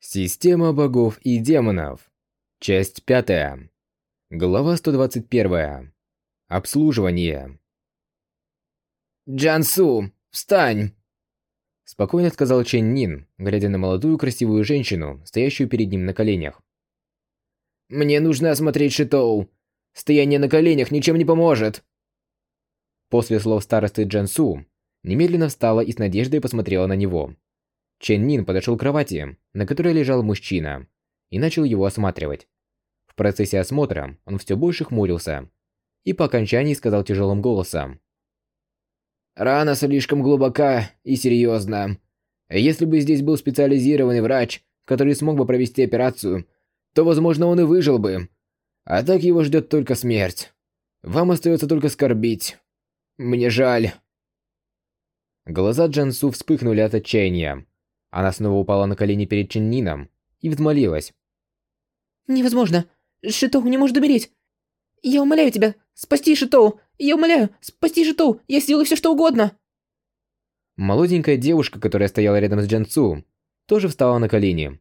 Система богов и демонов. Часть пятая. Глава 121. Обслуживание. «Джансу, встань!» Спокойно сказал Чен Нин, глядя на молодую красивую женщину, стоящую перед ним на коленях. «Мне нужно осмотреть Шитоу. Стояние на коленях ничем не поможет!» После слов старосты Джансу, немедленно встала и с надеждой посмотрела на него. Чен Нин подошел к кровати, на которой лежал мужчина, и начал его осматривать. В процессе осмотра он все больше хмурился и по окончании сказал тяжелым голосом. «Рана слишком глубока и серьезна. Если бы здесь был специализированный врач, который смог бы провести операцию, то, возможно, он и выжил бы. А так его ждет только смерть. Вам остается только скорбить. Мне жаль». Глаза Джансу вспыхнули от отчаяния. Она снова упала на колени перед Чиннином и взмолилась. «Невозможно! Шитоу не может умереть! Я умоляю тебя, спасти Шитоу! Я умоляю, спасти Шитоу! Я сделаю все, что угодно!» Молоденькая девушка, которая стояла рядом с Джансу, тоже встала на колени.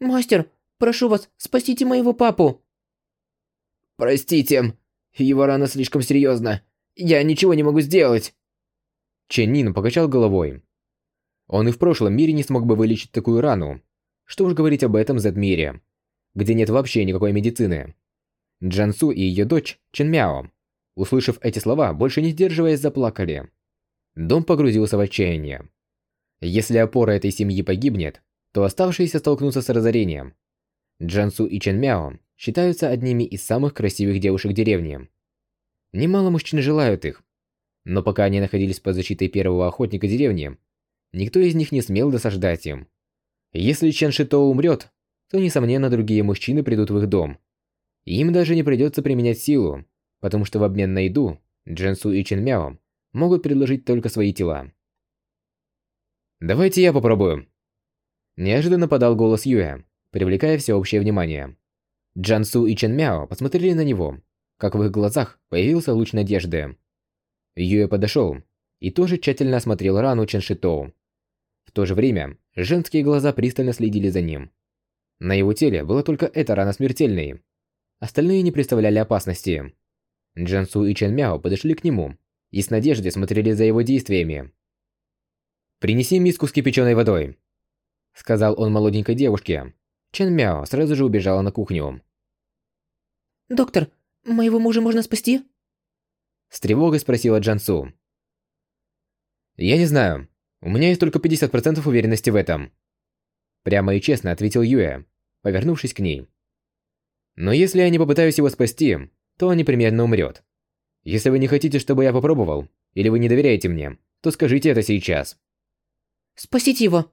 «Мастер, прошу вас, спасите моего папу!» «Простите, его рана слишком серьезна. Я ничего не могу сделать!» Ченнин покачал головой. Он и в прошлом мире не смог бы вылечить такую рану. Что уж говорить об этом Z-мире, где нет вообще никакой медицины. Джансу и ее дочь Чен Мяо, услышав эти слова, больше не сдерживаясь, заплакали. Дом погрузился в отчаяние. Если опора этой семьи погибнет, то оставшиеся столкнутся с разорением. Джансу и Чен Мяо считаются одними из самых красивых девушек деревни. Немало мужчин желают их. Но пока они находились под защитой первого охотника деревни, Никто из них не смел досаждать им. Если Чен Шито умрет, то, несомненно, другие мужчины придут в их дом. Им даже не придется применять силу, потому что в обмен на еду Дженсу и Чен Мяо могут предложить только свои тела. «Давайте я попробую». Неожиданно подал голос Юэ, привлекая всеобщее внимание. Джансу и Чен Мяо посмотрели на него, как в их глазах появился луч надежды. Юэ подошел и тоже тщательно осмотрел рану Чен Шитоу. В то же время женские глаза пристально следили за ним. На его теле была только эта рана смертельной. Остальные не представляли опасности. Джансу и Чен Мяо подошли к нему и с надеждой смотрели за его действиями. «Принеси миску с кипяченой водой», — сказал он молоденькой девушке. Чен Мяо сразу же убежала на кухню. «Доктор, моего мужа можно спасти?» С тревогой спросила Джансу. «Я не знаю. У меня есть только 50% уверенности в этом». Прямо и честно ответил Юэ, повернувшись к ней. «Но если я не попытаюсь его спасти, то он непременно умрет. Если вы не хотите, чтобы я попробовал, или вы не доверяете мне, то скажите это сейчас». «Спасите его!»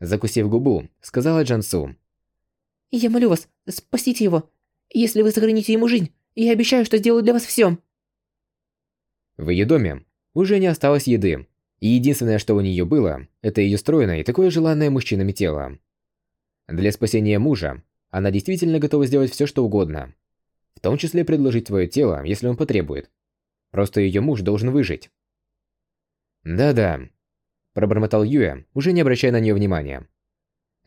Закусив губу, сказала Джансу. «Я молю вас, спасите его. Если вы сохраните ему жизнь, я обещаю, что сделаю для вас все». В ее доме уже не осталось еды, и единственное, что у нее было, это ее стройное и такое желанное мужчинами тело. Для спасения мужа она действительно готова сделать все, что угодно. В том числе предложить свое тело, если он потребует. Просто ее муж должен выжить. «Да-да», – пробормотал Юэ, уже не обращая на нее внимания.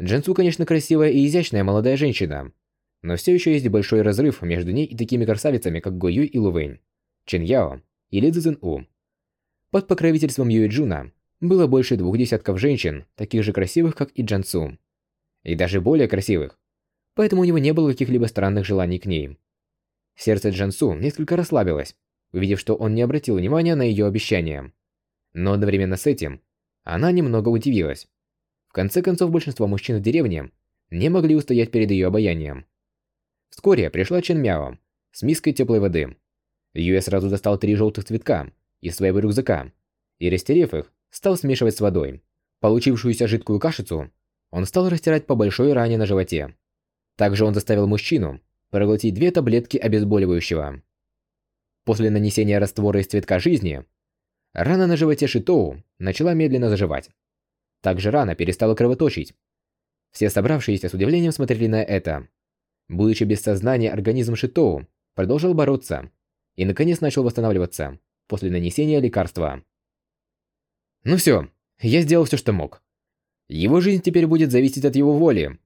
Джинсу, конечно, красивая и изящная молодая женщина, но все еще есть большой разрыв между ней и такими красавицами, как Го Юй и Лу Вэнь, Чин Яо и Ли Цзин У. Под покровительством Юэ Джуна было больше двух десятков женщин, таких же красивых, как и Джансу. И даже более красивых. Поэтому у него не было каких-либо странных желаний к ней. Сердце Джансу несколько расслабилось, увидев, что он не обратил внимания на ее обещания. Но одновременно с этим она немного удивилась. В конце концов, большинство мужчин в деревне не могли устоять перед ее обаянием. Вскоре пришла Чен Мяо с миской теплой воды. Юэ сразу достал три желтых цветка из своего рюкзака и, растерев их, стал смешивать с водой. Получившуюся жидкую кашицу он стал растирать по большой ране на животе. Также он заставил мужчину проглотить две таблетки обезболивающего. После нанесения раствора из цветка жизни, рана на животе Шитоу начала медленно заживать. Также рана перестала кровоточить. Все собравшиеся с удивлением смотрели на это. Будучи без сознания, организм Шитоу продолжил бороться и наконец начал восстанавливаться после нанесения лекарства. Ну все, я сделал все, что мог. Его жизнь теперь будет зависеть от его воли.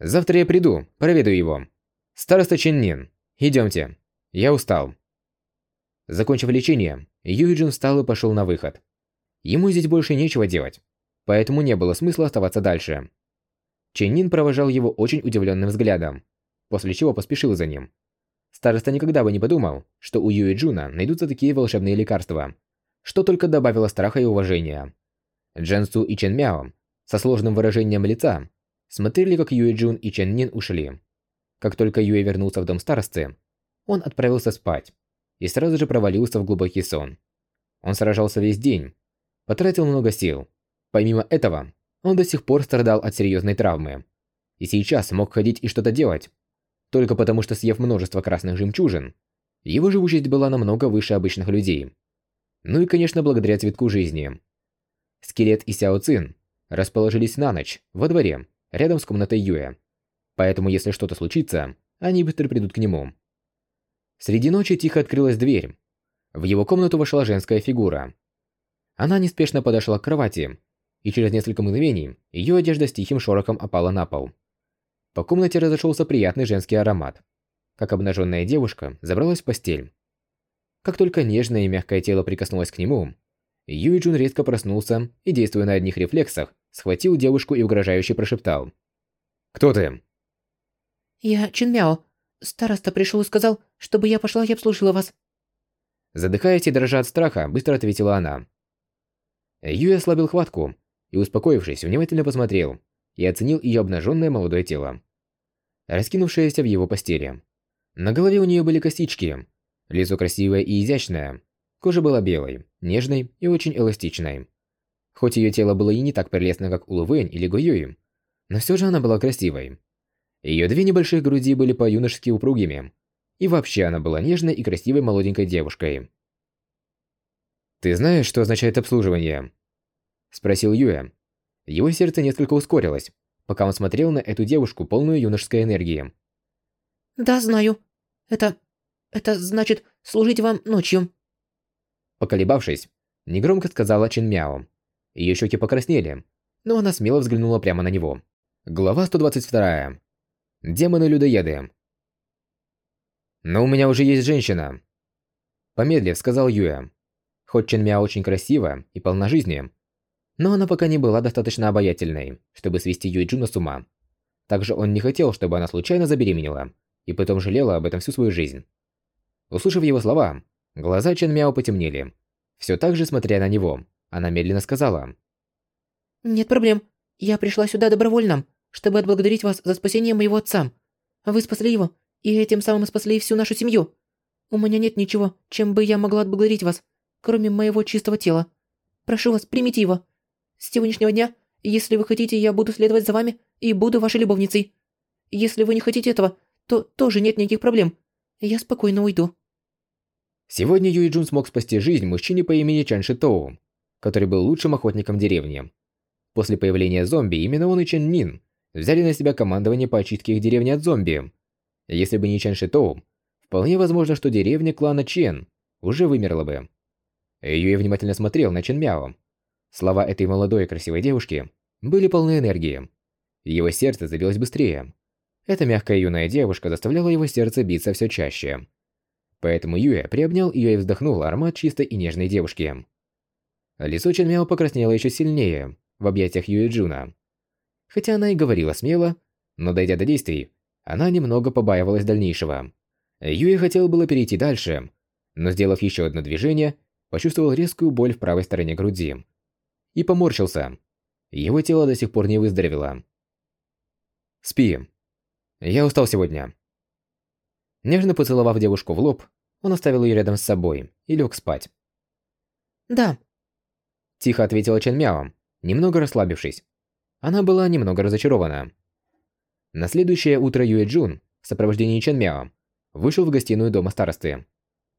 Завтра я приду, проведу его. Староста Ченнин, идемте. Я устал. Закончив лечение, Юиджин встал и пошел на выход. Ему здесь больше нечего делать, поэтому не было смысла оставаться дальше. Ченнин провожал его очень удивленным взглядом, после чего поспешил за ним. Староста никогда бы не подумал, что у Юиджуна найдутся такие волшебные лекарства, что только добавило страха и уважения. Дженсу и Чен Мяо со сложным выражением лица смотрели, как Юэ Джун и Чен Нин ушли. Как только Юэ вернулся в дом старосты, он отправился спать и сразу же провалился в глубокий сон. Он сражался весь день, потратил много сил. Помимо этого, он до сих пор страдал от серьезной травмы. И сейчас мог ходить и что-то делать. Только потому, что съев множество красных жемчужин, его живучесть была намного выше обычных людей. Ну и, конечно, благодаря цветку жизни. Скелет и Сяо Цин расположились на ночь во дворе, рядом с комнатой Юэ. Поэтому, если что-то случится, они быстро придут к нему. Среди ночи тихо открылась дверь. В его комнату вошла женская фигура. Она неспешно подошла к кровати, и через несколько мгновений ее одежда с тихим шорохом опала на пол. По комнате разошелся приятный женский аромат. Как обнаженная девушка забралась в постель. Как только нежное и мягкое тело прикоснулось к нему, Юй Джун резко проснулся и, действуя на одних рефлексах, схватил девушку и угрожающе прошептал. «Кто ты?» «Я Чин Мяо. Староста пришел и сказал, чтобы я пошла и обслужила вас». Задыхаясь и дрожа от страха, быстро ответила она. Юй ослабил хватку и, успокоившись, внимательно посмотрел и оценил ее обнаженное молодое тело, раскинувшееся в его постели. На голове у нее были косички, лицо красивое и изящное, Кожа была белой, нежной и очень эластичной. Хоть ее тело было и не так прелестно, как у Лувэнь или Гуюи, но все же она была красивой. Ее две небольших груди были по-юношески упругими, и вообще она была нежной и красивой молоденькой девушкой. «Ты знаешь, что означает обслуживание?» Спросил Юэ. Его сердце несколько ускорилось, пока он смотрел на эту девушку, полную юношеской энергии. «Да, знаю. Это... это значит служить вам ночью». Поколебавшись, негромко сказала Чин Мяо. Ее щеки покраснели, но она смело взглянула прямо на него. Глава 122. Демоны-людоеды. «Но у меня уже есть женщина», – помедлив сказал Юэ. Хоть Чин Мяо очень красива и полна жизни, но она пока не была достаточно обаятельной, чтобы свести Юэ Джуна с ума. Также он не хотел, чтобы она случайно забеременела, и потом жалела об этом всю свою жизнь. Услышав его слова, Глаза Чен Мяо потемнели. Все так же, смотря на него, она медленно сказала. «Нет проблем. Я пришла сюда добровольно, чтобы отблагодарить вас за спасение моего отца. Вы спасли его, и этим самым спасли всю нашу семью. У меня нет ничего, чем бы я могла отблагодарить вас, кроме моего чистого тела. Прошу вас, примите его. С сегодняшнего дня, если вы хотите, я буду следовать за вами и буду вашей любовницей. Если вы не хотите этого, то тоже нет никаких проблем. Я спокойно уйду». Сегодня Юй Джун смог спасти жизнь мужчине по имени Чан Шитоу, который был лучшим охотником деревни. После появления зомби именно он и Чен Нин взяли на себя командование по очистке их деревни от зомби. Если бы не Чан Шитоу, вполне возможно, что деревня клана Чен уже вымерла бы. Юй внимательно смотрел на Чен Мяо. Слова этой молодой и красивой девушки были полны энергии. Его сердце забилось быстрее. Эта мягкая юная девушка заставляла его сердце биться все чаще. Поэтому Юя приобнял ее и вздохнул аромат чистой и нежной девушки. Лицо Чен Мяо покраснело еще сильнее в объятиях Юэ Джуна. Хотя она и говорила смело, но дойдя до действий, она немного побаивалась дальнейшего. Юэ хотел было перейти дальше, но сделав еще одно движение, почувствовал резкую боль в правой стороне груди. И поморщился. Его тело до сих пор не выздоровело. «Спи. Я устал сегодня». Нежно поцеловав девушку в лоб, он оставил ее рядом с собой и лег спать. «Да», – тихо ответила Чен Мяо, немного расслабившись. Она была немного разочарована. На следующее утро Юэ Джун в сопровождении Чен Мяо вышел в гостиную дома старосты.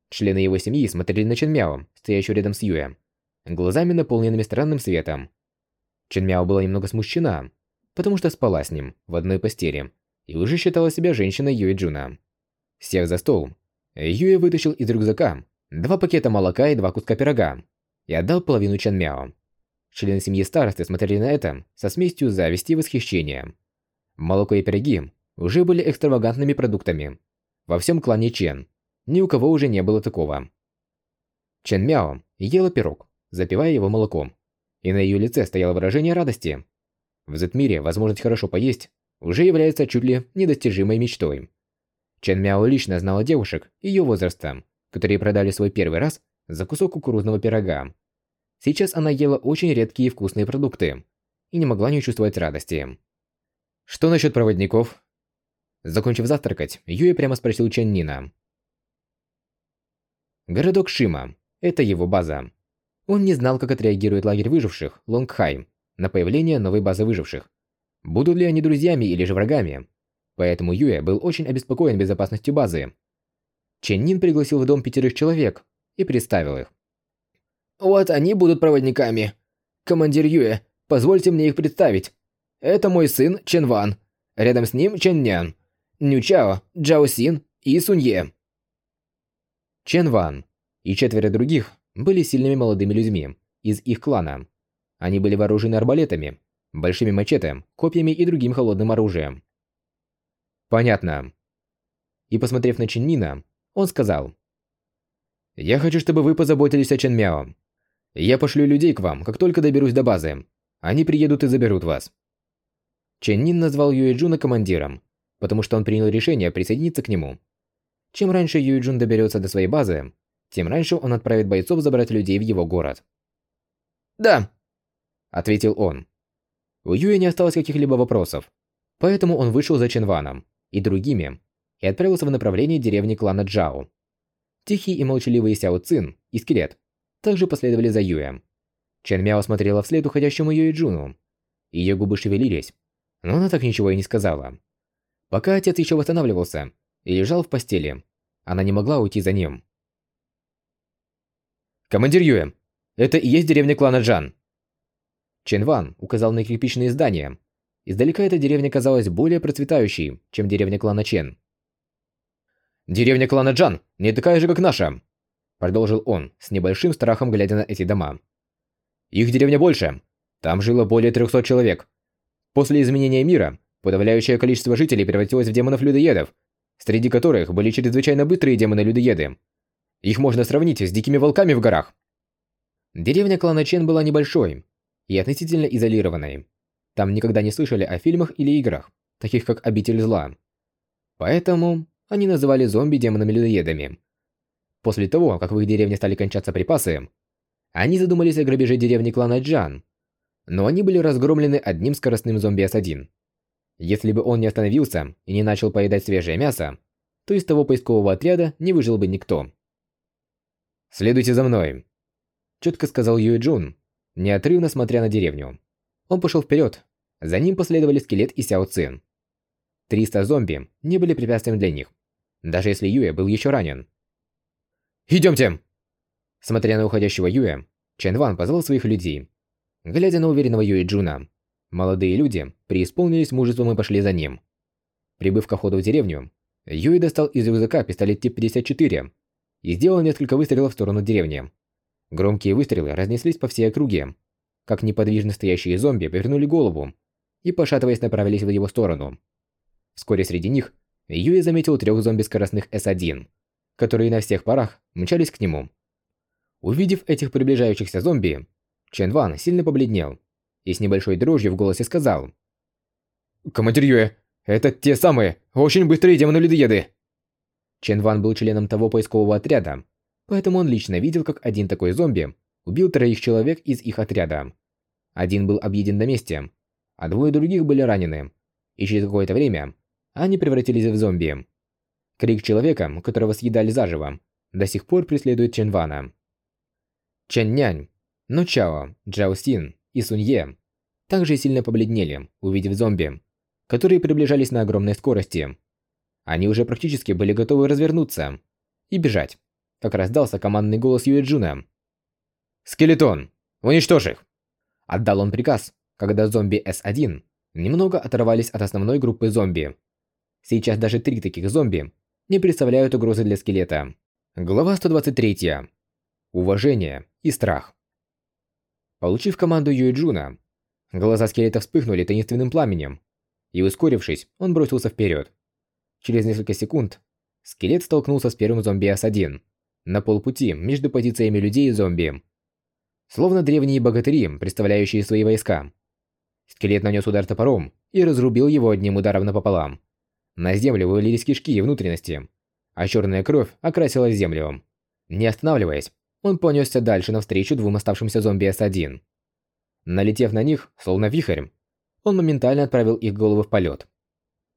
Члены его семьи смотрели на Чен Мяо, стоящего рядом с Юэ, глазами наполненными странным светом. Чен Мяо была немного смущена, потому что спала с ним в одной постели и уже считала себя женщиной Юэ Джуна. Сев за стол, Юэ вытащил из рюкзака два пакета молока и два куска пирога и отдал половину Чен Мяо. Члены семьи старосты смотрели на это со смесью зависти и восхищения. Молоко и пироги уже были экстравагантными продуктами. Во всем клане Чен ни у кого уже не было такого. Чен Мяо ела пирог, запивая его молоком, и на ее лице стояло выражение радости. В Z-мире возможность хорошо поесть уже является чуть ли недостижимой мечтой. Чен Мяо лично знала девушек ее возраста, которые продали свой первый раз за кусок кукурузного пирога. Сейчас она ела очень редкие и вкусные продукты и не могла не чувствовать радости. Что насчет проводников? Закончив завтракать, Юя прямо спросил Чен Нина. Городок Шима – это его база. Он не знал, как отреагирует лагерь выживших, Лонгхай, на появление новой базы выживших. Будут ли они друзьями или же врагами? Поэтому Юя был очень обеспокоен безопасностью базы. Чен Нин пригласил в дом пятерых человек и представил их. «Вот они будут проводниками. Командир Юя, позвольте мне их представить. Это мой сын Чен Ван. Рядом с ним Чен Нян, Ню Чао, Джао Син и Сунье». Чен Ван и четверо других были сильными молодыми людьми из их клана. Они были вооружены арбалетами, большими мачете, копьями и другим холодным оружием. Понятно. И посмотрев на Чиннина, он сказал. «Я хочу, чтобы вы позаботились о Чен Мяо. Я пошлю людей к вам, как только доберусь до базы. Они приедут и заберут вас». Чен Нин назвал Юэ Джуна командиром, потому что он принял решение присоединиться к нему. Чем раньше Юэ Джун доберется до своей базы, тем раньше он отправит бойцов забрать людей в его город. «Да», — ответил он. У Юэ не осталось каких-либо вопросов, поэтому он вышел за Ченваном и другими и отправился в направлении деревни клана Джао. Тихий и молчаливый Сяо Цин и Скелет также последовали за Юэ. Чен Мяо смотрела вслед уходящему Юэ Джуну. Ее губы шевелились, но она так ничего и не сказала. Пока отец еще восстанавливался и лежал в постели, она не могла уйти за ним. «Командир Юэ, это и есть деревня клана Джан». Чен Ван указал на кирпичные здания. Издалека эта деревня казалась более процветающей, чем деревня клана Чен. «Деревня клана Джан не такая же, как наша», продолжил он, с небольшим страхом глядя на эти дома. «Их деревня больше. Там жило более 300 человек. После изменения мира, подавляющее количество жителей превратилось в демонов-людоедов, среди которых были чрезвычайно быстрые демоны-людоеды, их можно сравнить с дикими волками в горах. Деревня клана Чен была небольшой и относительно изолированной. Там никогда не слышали о фильмах или играх, таких как «Обитель зла». Поэтому они называли зомби демонами-людоедами. После того, как в их деревне стали кончаться припасы, они задумались о грабеже деревни клана Джан, но они были разгромлены одним скоростным зомби С1. Если бы он не остановился и не начал поедать свежее мясо, то из того поискового отряда не выжил бы никто. «Следуйте за мной», – четко сказал Юэ Джун, неотрывно смотря на деревню. Он пошел вперед. За ним последовали скелет и Сяо Цин. 300 зомби не были препятствием для них, даже если Юэ был еще ранен. «Идемте!» Смотря на уходящего Юэ, Чен Ван позвал своих людей. Глядя на уверенного Юэ Джуна, молодые люди преисполнились мужеством и пошли за ним. Прибыв к входу в деревню, Юэ достал из рюкзака пистолет тип 54 и сделал несколько выстрелов в сторону деревни. Громкие выстрелы разнеслись по всей округе, как неподвижно стоящие зомби повернули голову и, пошатываясь, направились в его сторону. Вскоре среди них Юи заметил трех зомби-скоростных С-1, которые на всех парах мчались к нему. Увидев этих приближающихся зомби, Чен Ван сильно побледнел и с небольшой дрожью в голосе сказал. «Командир Юэ, это те самые, очень быстрые демоны-людоеды!» Чен Ван был членом того поискового отряда, поэтому он лично видел, как один такой зомби убил троих человек из их отряда. Один был объеден на месте, а двое других были ранены, и через какое-то время они превратились в зомби. Крик человека, которого съедали заживо, до сих пор преследует Чен Вана. Чен Нянь, Но Чао, Джао Син и Сунье также сильно побледнели, увидев зомби, которые приближались на огромной скорости. Они уже практически были готовы развернуться и бежать, как раздался командный голос Юэджуна. «Скелетон! Уничтожь их!» Отдал он приказ, когда зомби С-1 немного оторвались от основной группы зомби. Сейчас даже три таких зомби не представляют угрозы для скелета. Глава 123. Уважение и страх. Получив команду Юэджуна, глаза скелета вспыхнули таинственным пламенем, и, ускорившись, он бросился вперед. Через несколько секунд скелет столкнулся с первым зомби С1 на полпути между позициями людей и зомби. Словно древние богатыри, представляющие свои войска. Скелет нанес удар топором и разрубил его одним ударом напополам. На землю вывалились кишки и внутренности, а черная кровь окрасила землю. Не останавливаясь, он понесся дальше навстречу двум оставшимся зомби С1. Налетев на них, словно вихрь, он моментально отправил их головы в полет.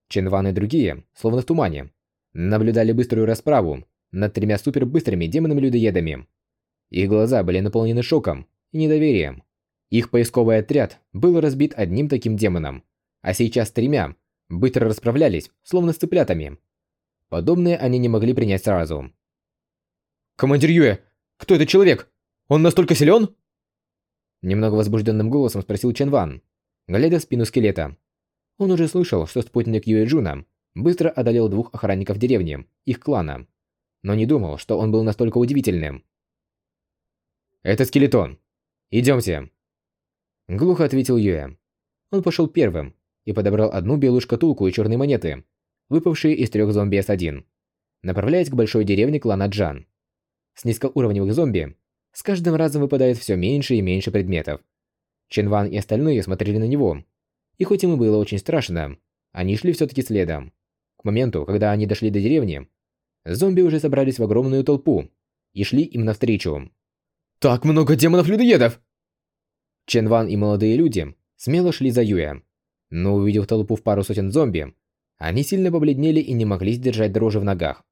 Ченван и другие, словно в тумане, наблюдали быструю расправу над тремя супербыстрыми демонами-людоедами. Их глаза были наполнены шоком и недоверием. Их поисковый отряд был разбит одним таким демоном, а сейчас тремя быстро расправлялись, словно с цыплятами. Подобное они не могли принять сразу. «Командир Юэ, кто этот человек? Он настолько силен?» Немного возбужденным голосом спросил Чен Ван, глядя в спину скелета. Он уже слышал, что спутник Юэ Джуна быстро одолел двух охранников деревни, их клана, но не думал, что он был настолько удивительным. «Это скелетон. Идемте», — глухо ответил Юэ. Он пошел первым и подобрал одну белую шкатулку и черные монеты, выпавшие из трех зомби С1, направляясь к большой деревне клана Джан. С низкоуровневых зомби с каждым разом выпадает все меньше и меньше предметов. Чен Ван и остальные смотрели на него. И хоть им и было очень страшно, они шли все-таки следом. К моменту, когда они дошли до деревни, зомби уже собрались в огромную толпу и шли им навстречу. «Так много демонов-людоедов!» Чен Ван и молодые люди смело шли за Юэ. Но увидев толпу в пару сотен зомби, они сильно побледнели и не могли сдержать дрожи в ногах.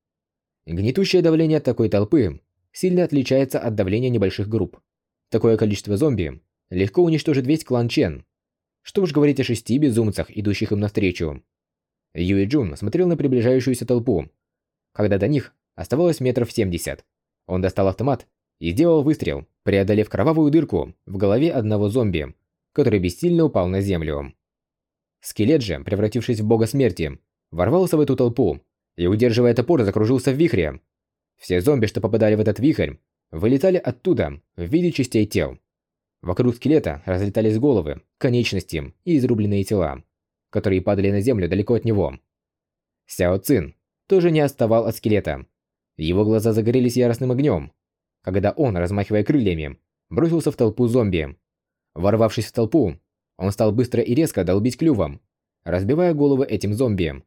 Гнетущее давление такой толпы сильно отличается от давления небольших групп. Такое количество зомби легко уничтожит весь клан Чен. Что уж говорить о шести безумцах, идущих им навстречу. Юи Джун смотрел на приближающуюся толпу. Когда до них оставалось метров семьдесят, он достал автомат и сделал выстрел, преодолев кровавую дырку в голове одного зомби, который бессильно упал на землю. Скелет же, превратившись в бога смерти, ворвался в эту толпу и, удерживая топор, закружился в вихре, все зомби, что попадали в этот вихрь, вылетали оттуда в виде частей тел. Вокруг скелета разлетались головы, конечности и изрубленные тела, которые падали на землю далеко от него. Сяо Цин тоже не отставал от скелета. Его глаза загорелись яростным огнем, когда он, размахивая крыльями, бросился в толпу зомби. Ворвавшись в толпу, он стал быстро и резко долбить клювом, разбивая головы этим зомби.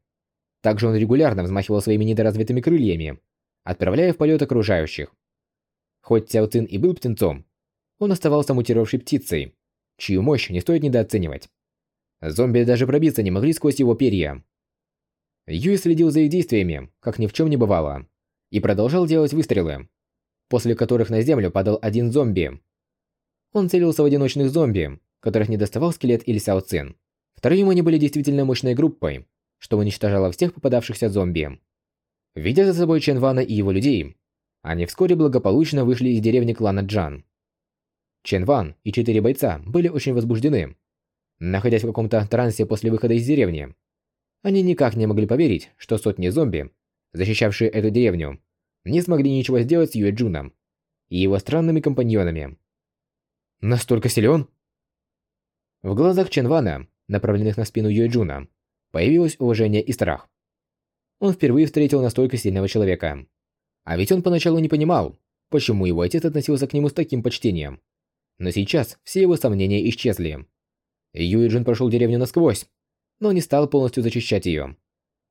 Также он регулярно взмахивал своими недоразвитыми крыльями, отправляя в полет окружающих. Хоть Цяо Цин и был птенцом, он оставался мутировавшей птицей, чью мощь не стоит недооценивать. Зомби даже пробиться не могли сквозь его перья. Юй следил за их действиями, как ни в чем не бывало, и продолжал делать выстрелы, после которых на землю падал один зомби. Он целился в одиночных зомби, которых не доставал скелет или Сяо Цин. Вторым они были действительно мощной группой, что уничтожало всех попадавшихся зомби. Видя за собой Чен Вана и его людей, они вскоре благополучно вышли из деревни клана Джан. Чен Ван и четыре бойца были очень возбуждены. Находясь в каком-то трансе после выхода из деревни, они никак не могли поверить, что сотни зомби, защищавшие эту деревню, не смогли ничего сделать с Юэ Джуном и его странными компаньонами. Настолько силен? В глазах Чен Вана, направленных на спину Юэ Джуна, появилось уважение и страх он впервые встретил настолько сильного человека. А ведь он поначалу не понимал, почему его отец относился к нему с таким почтением. Но сейчас все его сомнения исчезли. Юиджин прошел деревню насквозь, но не стал полностью зачищать ее.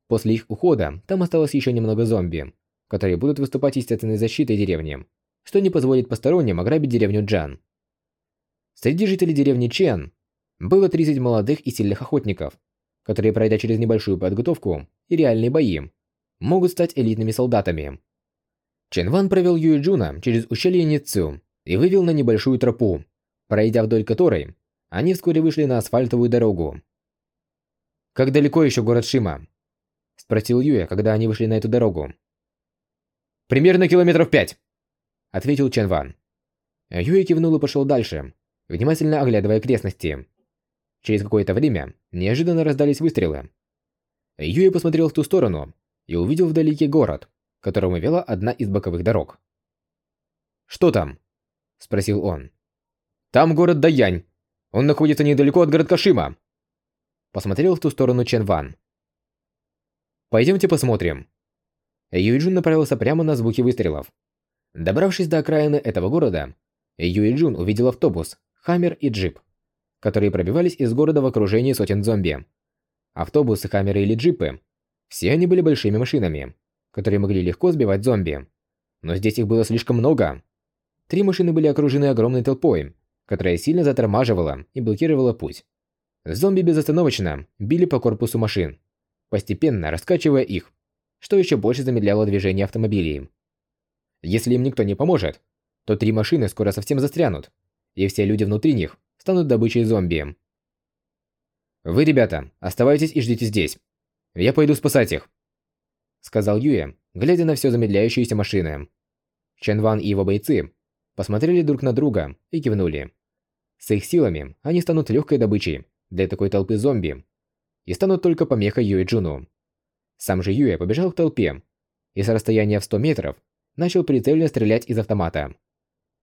После их ухода там осталось еще немного зомби, которые будут выступать естественной защитой деревни, что не позволит посторонним ограбить деревню Джан. Среди жителей деревни Чен было 30 молодых и сильных охотников, которые, пройдя через небольшую подготовку и реальные бои, могут стать элитными солдатами. Чен Ван провел Юэ Джуна через ущелье Ниццю и вывел на небольшую тропу, пройдя вдоль которой, они вскоре вышли на асфальтовую дорогу. «Как далеко еще город Шима?» – спросил Юэ, когда они вышли на эту дорогу. «Примерно километров пять», – ответил Чен Ван. Юэ кивнул и пошел дальше, внимательно оглядывая окрестности. Через какое-то время неожиданно раздались выстрелы. Юя посмотрел в ту сторону и увидел вдалеке город, к которому вела одна из боковых дорог. «Что там?» – спросил он. Там город Даянь. Он находится недалеко от городка Шима. Посмотрел в ту сторону Чен Ван. Пойдемте посмотрим. Юйджун направился прямо на звуки выстрелов. Добравшись до окраины этого города, Юйджун увидел автобус, хаммер и джип, которые пробивались из города в окружении сотен зомби. Автобусы, хаммеры или джипы – все они были большими машинами, которые могли легко сбивать зомби. Но здесь их было слишком много. Три машины были окружены огромной толпой, которая сильно затормаживала и блокировала путь. Зомби безостановочно били по корпусу машин, постепенно раскачивая их, что еще больше замедляло движение автомобилей. Если им никто не поможет, то три машины скоро совсем застрянут, и все люди внутри них станут добычей зомби. «Вы, ребята, оставайтесь и ждите здесь. Я пойду спасать их», — сказал Юэ, глядя на все замедляющиеся машины. Чен Ван и его бойцы посмотрели друг на друга и кивнули. С их силами они станут легкой добычей для такой толпы зомби и станут только помехой Юэ Джуну. Сам же Юэ побежал к толпе и с расстояния в 100 метров начал прицельно стрелять из автомата.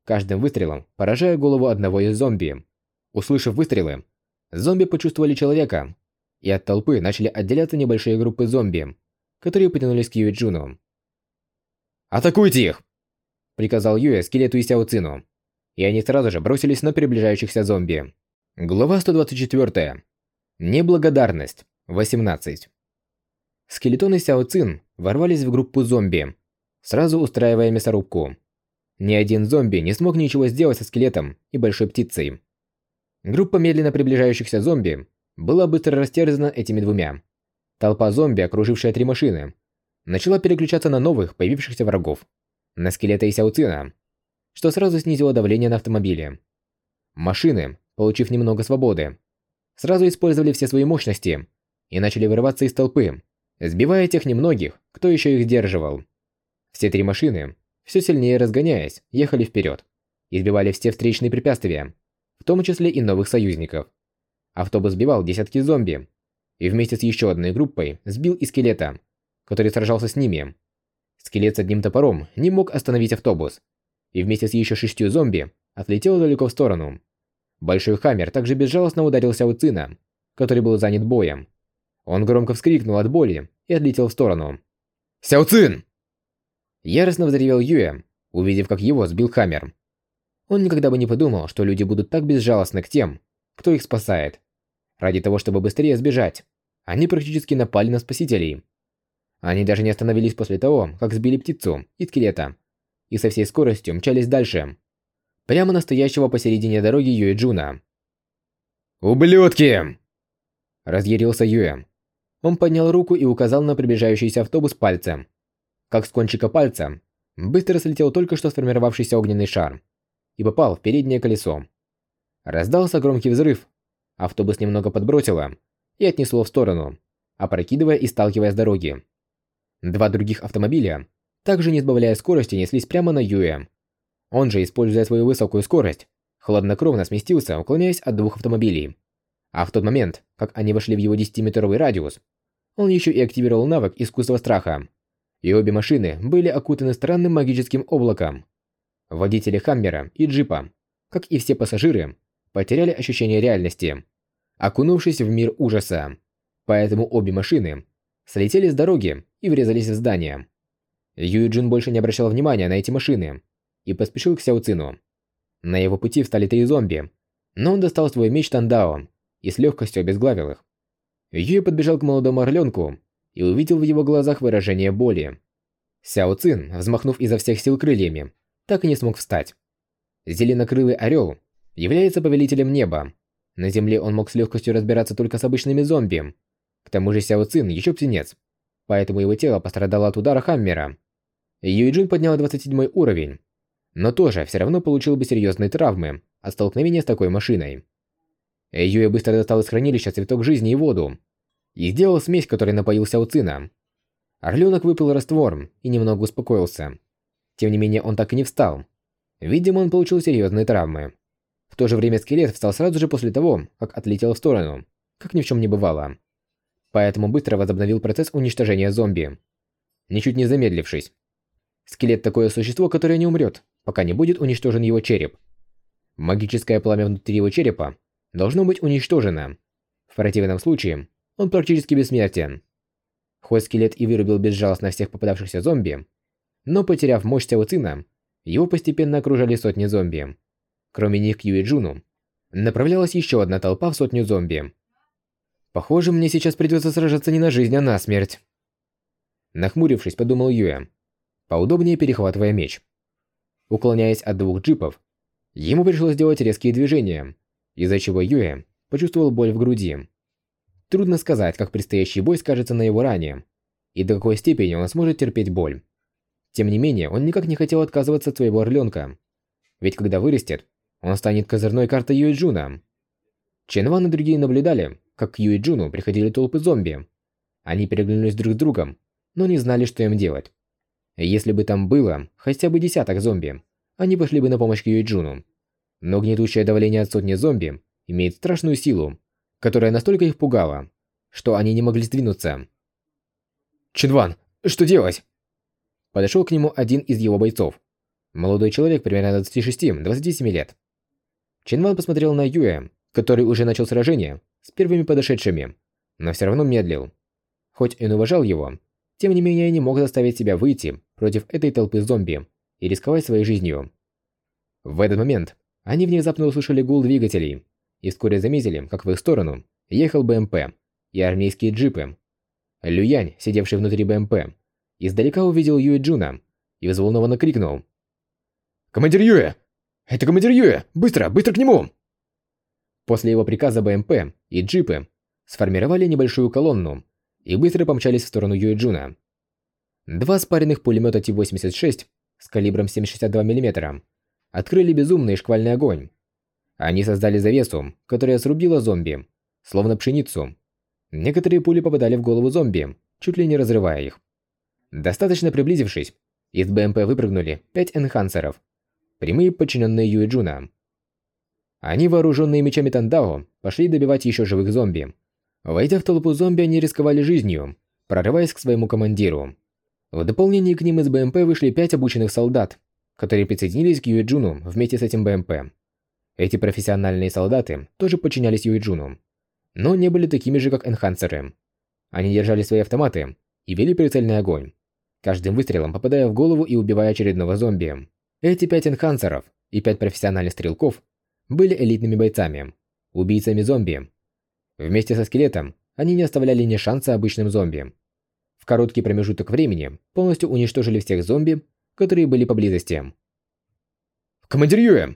Каждым выстрелом поражая голову одного из зомби. Услышав выстрелы, зомби почувствовали человека, и от толпы начали отделяться небольшие группы зомби, которые потянулись к Юэ Джуну. «Атакуйте их!» – приказал Юэ скелету и Сяо Цину и они сразу же бросились на приближающихся зомби. Глава 124. Неблагодарность. 18. Скелетоны Сяо Цин ворвались в группу зомби, сразу устраивая мясорубку. Ни один зомби не смог ничего сделать со скелетом и большой птицей. Группа медленно приближающихся зомби была быстро растерзана этими двумя. Толпа зомби, окружившая три машины, начала переключаться на новых, появившихся врагов. На скелета и Сяуцина, что сразу снизило давление на автомобиле. Машины, получив немного свободы, сразу использовали все свои мощности и начали вырываться из толпы, сбивая тех немногих, кто еще их сдерживал. Все три машины, все сильнее разгоняясь, ехали вперед и сбивали все встречные препятствия, в том числе и новых союзников. Автобус сбивал десятки зомби и вместе с еще одной группой сбил и скелета, который сражался с ними. Скелет с одним топором не мог остановить автобус, и вместе с еще шестью зомби отлетел далеко в сторону. Большой Хаммер также безжалостно ударился у Цина, который был занят боем. Он громко вскрикнул от боли и отлетел в сторону. «Сяо Цин!» Яростно взревел Юэ, увидев, как его сбил Хаммер. Он никогда бы не подумал, что люди будут так безжалостны к тем, кто их спасает. Ради того, чтобы быстрее сбежать, они практически напали на спасителей. Они даже не остановились после того, как сбили птицу и скелета, и со всей скоростью мчались дальше. Прямо настоящего посередине дороги Юэ Джуна. «Ублюдки!» Разъярился Юэ. Он поднял руку и указал на приближающийся автобус пальцем. Как с кончика пальца, быстро слетел только что сформировавшийся огненный шар и попал в переднее колесо. Раздался громкий взрыв. Автобус немного подбросило и отнесло в сторону, опрокидывая и сталкивая с дороги. Два других автомобиля также не сбавляя скорости, неслись прямо на Юэ. Он же, используя свою высокую скорость, хладнокровно сместился, уклоняясь от двух автомобилей. А в тот момент, как они вошли в его 10-метровый радиус, он еще и активировал навык искусства страха. И обе машины были окутаны странным магическим облаком. Водители Хаммера и джипа, как и все пассажиры, потеряли ощущение реальности, окунувшись в мир ужаса. Поэтому обе машины слетели с дороги и врезались в здание. Юйджин больше не обращал внимания на эти машины и поспешил к Сяо Цину. На его пути встали три зомби, но он достал свой меч Тандао и с легкостью обезглавил их. Юй подбежал к молодому орленку и увидел в его глазах выражение боли. Сяо Цин, взмахнув изо всех сил крыльями, так и не смог встать. Зеленокрылый орел является повелителем неба. На земле он мог с легкостью разбираться только с обычными зомби. К тому же Сяо Цин еще птенец, поэтому его тело пострадало от удара Хаммера. Юйджин поднял 27 уровень, но тоже все равно получил бы серьезные травмы от столкновения с такой машиной. Юя быстро достал из хранилища цветок жизни и воду и сделал смесь, которой напоился у Цина. Орленок выпил раствор и немного успокоился. Тем не менее, он так и не встал. Видимо, он получил серьезные травмы. В то же время скелет встал сразу же после того, как отлетел в сторону, как ни в чем не бывало. Поэтому быстро возобновил процесс уничтожения зомби, ничуть не замедлившись. Скелет – такое существо, которое не умрет, пока не будет уничтожен его череп. Магическое пламя внутри его черепа должно быть уничтожено. В противном случае он практически бессмертен. Хоть скелет и вырубил безжалостно всех попадавшихся зомби, но потеряв мощь Сяоцина, его постепенно окружали сотни зомби. Кроме них к Юэджуну направлялась еще одна толпа в сотню зомби. Похоже, мне сейчас придется сражаться не на жизнь, а на смерть. Нахмурившись, подумал Юэ, поудобнее перехватывая меч. Уклоняясь от двух джипов, ему пришлось делать резкие движения, из-за чего Юэ почувствовал боль в груди. Трудно сказать, как предстоящий бой скажется на его ране, и до какой степени он сможет терпеть боль. Тем не менее, он никак не хотел отказываться от своего орленка. Ведь когда вырастет, он станет козырной картой Юэджуна. Ченван и другие наблюдали, как к Юэджуну приходили толпы зомби. Они переглянулись друг с другом, но не знали, что им делать. Если бы там было хотя бы десяток зомби, они пошли бы на помощь Юэджуну. Но гнетущее давление от сотни зомби имеет страшную силу, которая настолько их пугала, что они не могли сдвинуться. «Чинван, что делать?» Подошел к нему один из его бойцов. Молодой человек примерно 26-27 лет. Чинван посмотрел на Юэ, который уже начал сражение с первыми подошедшими, но все равно медлил. Хоть он уважал его, тем не менее не мог заставить себя выйти против этой толпы зомби и рисковать своей жизнью. В этот момент они внезапно услышали гул двигателей и вскоре заметили, как в их сторону ехал БМП и армейские джипы. Люянь, сидевший внутри БМП, Издалека увидел Юэ Джуна и взволнованно крикнул. «Командир Юэ! Это командир Юэ! Быстро, быстро к нему!» После его приказа БМП и джипы сформировали небольшую колонну и быстро помчались в сторону Юэ Джуна. Два спаренных пулемета Т-86 с калибром 7,62 мм открыли безумный шквальный огонь. Они создали завесу, которая срубила зомби, словно пшеницу. Некоторые пули попадали в голову зомби, чуть ли не разрывая их. Достаточно приблизившись, из БМП выпрыгнули пять энхансеров, прямые подчиненные Юэджуна. Они, вооруженные мечами Тандао, пошли добивать еще живых зомби. Войдя в толпу зомби, они рисковали жизнью, прорываясь к своему командиру. В дополнение к ним из БМП вышли пять обученных солдат, которые присоединились к Юэджуну вместе с этим БМП. Эти профессиональные солдаты тоже подчинялись Юэджуну, но не были такими же, как энхансеры. Они держали свои автоматы и вели прицельный огонь каждым выстрелом попадая в голову и убивая очередного зомби. Эти пять энхансеров и пять профессиональных стрелков были элитными бойцами, убийцами зомби. Вместе со скелетом они не оставляли ни шанса обычным зомби. В короткий промежуток времени полностью уничтожили всех зомби, которые были поблизости. «Командир Юэ!»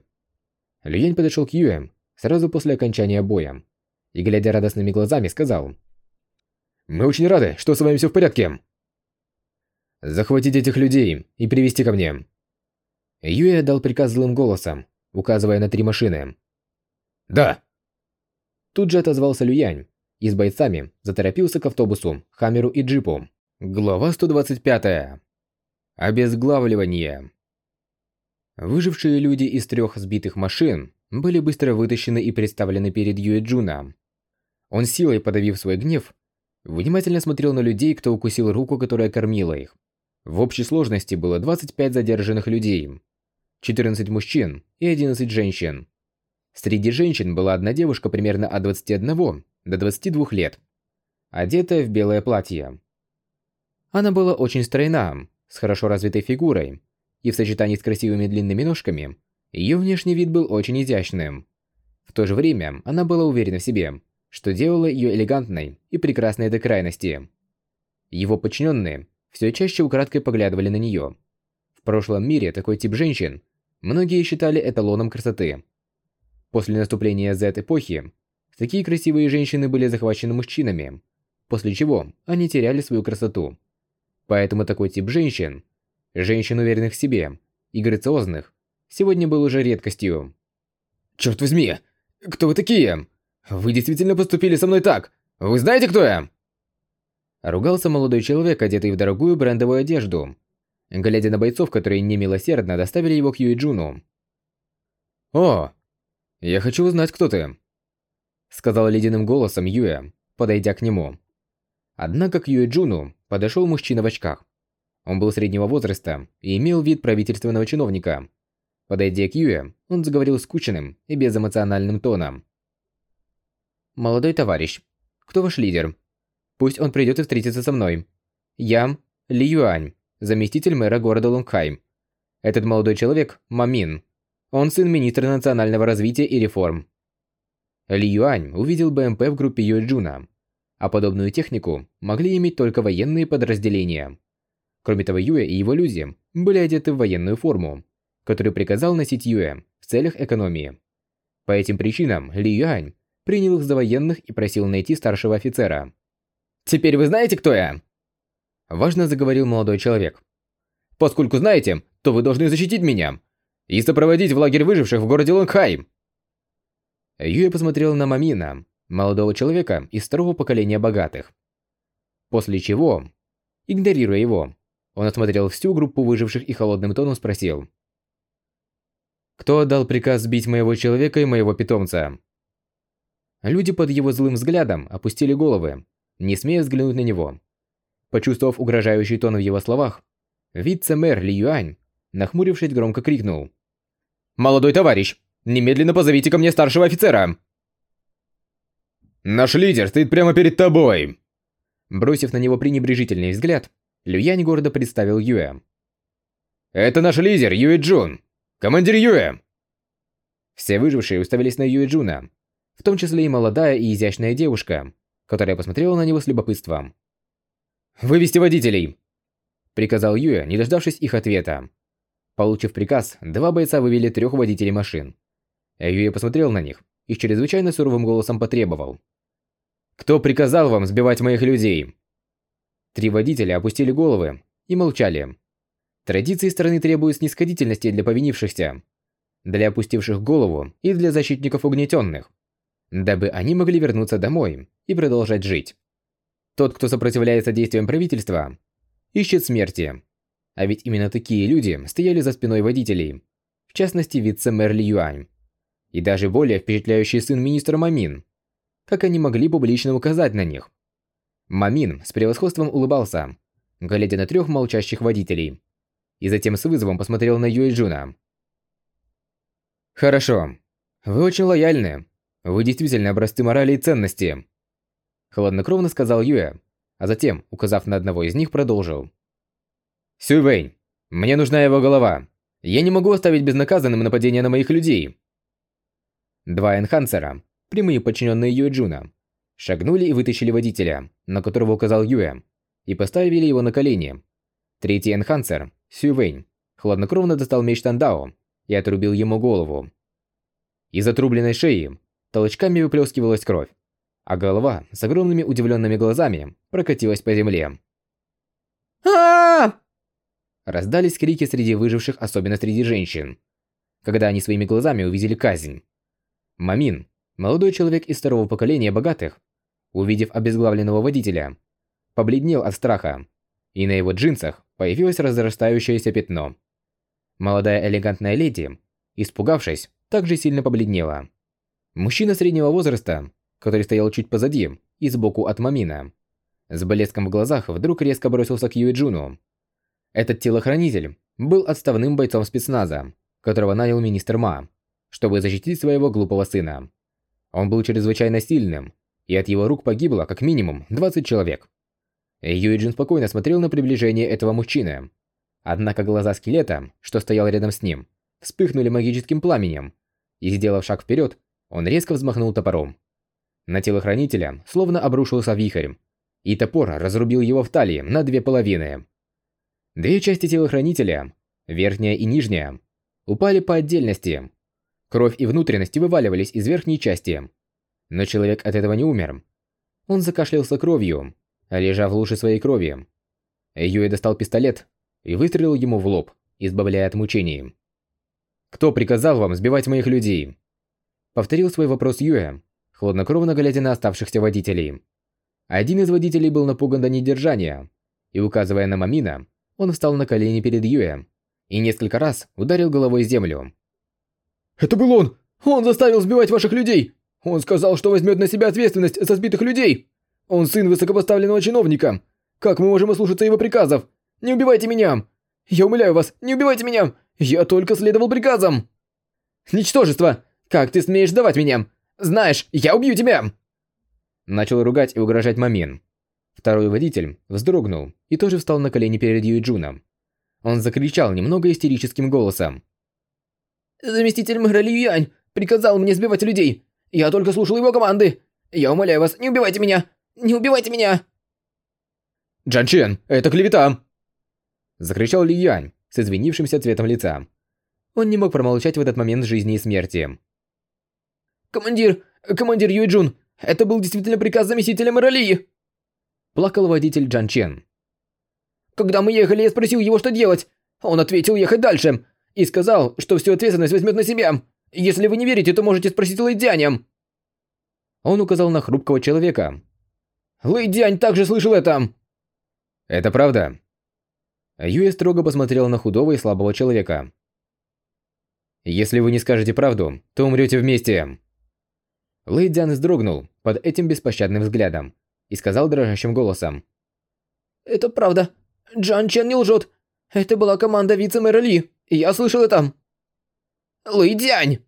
Люянь подошел к Юэ сразу после окончания боя и, глядя радостными глазами, сказал «Мы очень рады, что с вами все в порядке!» Захватить этих людей и привести ко мне. Юэ дал приказ злым голосом, указывая на три машины. Да. Тут же отозвался Люянь и с бойцами заторопился к автобусу, хамеру и джипу. Глава 125. Обезглавливание. Выжившие люди из трех сбитых машин были быстро вытащены и представлены перед Юэ Джуна. Он силой подавив свой гнев, внимательно смотрел на людей, кто укусил руку, которая кормила их. В общей сложности было 25 задержанных людей, 14 мужчин и 11 женщин. Среди женщин была одна девушка примерно от 21 до 22 лет, одетая в белое платье. Она была очень стройна, с хорошо развитой фигурой, и в сочетании с красивыми длинными ножками, ее внешний вид был очень изящным. В то же время она была уверена в себе, что делало ее элегантной и прекрасной до крайности. Его подчиненные все чаще украдкой поглядывали на нее. Прошлом мире такой тип женщин многие считали эталоном красоты. После наступления Z-эпохи, такие красивые женщины были захвачены мужчинами, после чего они теряли свою красоту. Поэтому такой тип женщин, женщин уверенных в себе и грациозных, сегодня был уже редкостью. «Черт возьми! Кто вы такие? Вы действительно поступили со мной так? Вы знаете, кто я?» Ругался молодой человек, одетый в дорогую брендовую одежду, глядя на бойцов, которые немилосердно доставили его к Юиджуну. «О, я хочу узнать, кто ты», — сказал ледяным голосом Юэ, подойдя к нему. Однако к Юиджуну подошел мужчина в очках. Он был среднего возраста и имел вид правительственного чиновника. Подойдя к Юе, он заговорил скучным и безэмоциональным тоном. «Молодой товарищ, кто ваш лидер? Пусть он придет и встретится со мной. Я Ли Юань, заместитель мэра города Лонгхайм. Этот молодой человек – Мамин. Он сын министра национального развития и реформ. Ли Юань увидел БМП в группе Юэджуна, а подобную технику могли иметь только военные подразделения. Кроме того, Юэ и его люди были одеты в военную форму, которую приказал носить Юэ в целях экономии. По этим причинам Ли Юань принял их за военных и просил найти старшего офицера. «Теперь вы знаете, кто я?» Важно заговорил молодой человек. «Поскольку знаете, то вы должны защитить меня и сопроводить в лагерь выживших в городе Лонгхайм». Юэ посмотрел на Мамина, молодого человека из второго поколения богатых. После чего, игнорируя его, он осмотрел всю группу выживших и холодным тоном спросил. «Кто отдал приказ сбить моего человека и моего питомца?» Люди под его злым взглядом опустили головы, не смея взглянуть на него. Почувствовав угрожающий тон в его словах, вице-мэр Ли Юань, нахмурившись, громко крикнул. «Молодой товарищ, немедленно позовите ко мне старшего офицера!» «Наш лидер стоит прямо перед тобой!» Бросив на него пренебрежительный взгляд, Люянь гордо представил Юэ. «Это наш лидер, Юэ Джун! Командир Юэ!» Все выжившие уставились на Юэ Джуна, в том числе и молодая и изящная девушка, которая посмотрела на него с любопытством. «Вывести водителей!» Приказал Юэ, не дождавшись их ответа. Получив приказ, два бойца вывели трех водителей машин. Юэ посмотрел на них и с чрезвычайно суровым голосом потребовал. «Кто приказал вам сбивать моих людей?» Три водителя опустили головы и молчали. Традиции страны требуют снисходительности для повинившихся, для опустивших голову и для защитников угнетенных дабы они могли вернуться домой и продолжать жить. Тот, кто сопротивляется действиям правительства, ищет смерти. А ведь именно такие люди стояли за спиной водителей, в частности вице-мэр Ли Юань. И даже более впечатляющий сын министра Мамин. Как они могли публично указать на них? Мамин с превосходством улыбался, глядя на трех молчащих водителей. И затем с вызовом посмотрел на Юэ Джуна. «Хорошо. Вы очень лояльны. Вы действительно образцы морали и ценности. Холоднокровно сказал Юэ, а затем, указав на одного из них, продолжил. Сюй мне нужна его голова. Я не могу оставить безнаказанным нападение на моих людей. Два энхансера, прямые подчиненные Юэ Джуна, шагнули и вытащили водителя, на которого указал Юэ, и поставили его на колени. Третий энхансер, Сюй Вэнь, хладнокровно достал меч Тандао и отрубил ему голову. Из отрубленной шеи толчками выплескивалась кровь, а голова с огромными удивленными глазами прокатилась по земле. а Раздались крики среди выживших, особенно среди женщин, когда они своими глазами увидели казнь. Мамин, молодой человек из второго поколения богатых, увидев обезглавленного водителя, побледнел от страха, и на его джинсах появилось разрастающееся пятно. Молодая элегантная леди, испугавшись, также сильно побледнела. Мужчина среднего возраста, который стоял чуть позади и сбоку от Мамина, с блеском в глазах вдруг резко бросился к Юэджуну. Этот телохранитель был отставным бойцом спецназа, которого нанял министр Ма, чтобы защитить своего глупого сына. Он был чрезвычайно сильным, и от его рук погибло как минимум 20 человек. Юэджин спокойно смотрел на приближение этого мужчины. Однако глаза скелета, что стоял рядом с ним, вспыхнули магическим пламенем, и, сделав шаг вперед, он резко взмахнул топором. На телохранителя словно обрушился вихрь, и топор разрубил его в талии на две половины. Две части телохранителя, верхняя и нижняя, упали по отдельности. Кровь и внутренности вываливались из верхней части. Но человек от этого не умер. Он закашлялся кровью, лежа в луже своей крови. Юэ достал пистолет и выстрелил ему в лоб, избавляя от мучений. «Кто приказал вам сбивать моих людей?» Повторил свой вопрос Юэ, хладнокровно глядя на оставшихся водителей. Один из водителей был напуган до недержания, и, указывая на Мамина, он встал на колени перед Юэ и несколько раз ударил головой землю. «Это был он! Он заставил сбивать ваших людей! Он сказал, что возьмет на себя ответственность за сбитых людей! Он сын высокопоставленного чиновника! Как мы можем ослушаться его приказов? Не убивайте меня! Я умоляю вас, не убивайте меня! Я только следовал приказам! Ничтожество! Как ты смеешь сдавать меня? Знаешь, я убью тебя!» Начал ругать и угрожать Мамин. Второй водитель вздрогнул и тоже встал на колени перед Юйджуном. Он закричал немного истерическим голосом. «Заместитель мэра Ли Юань приказал мне сбивать людей. Я только слушал его команды. Я умоляю вас, не убивайте меня! Не убивайте меня!» «Джан Чен, это клевета!» Закричал Ли Юань с извинившимся цветом лица. Он не мог промолчать в этот момент жизни и смерти. «Командир, командир Юйджун, это был действительно приказ заместителя мэра Ли!» Плакал водитель Джан Чен. «Когда мы ехали, я спросил его, что делать. Он ответил ехать дальше и сказал, что всю ответственность возьмет на себя. Если вы не верите, то можете спросить Лэй Дяня». Он указал на хрупкого человека. «Лэй Дянь также слышал это!» «Это правда?» Юэ строго посмотрел на худого и слабого человека. «Если вы не скажете правду, то умрете вместе!» Лэй Дзян вздрогнул под этим беспощадным взглядом и сказал дрожащим голосом. «Это правда. Джан Чен не лжет. Это была команда вице-мэра Ли, и я слышал это!» «Лэй Дянь!»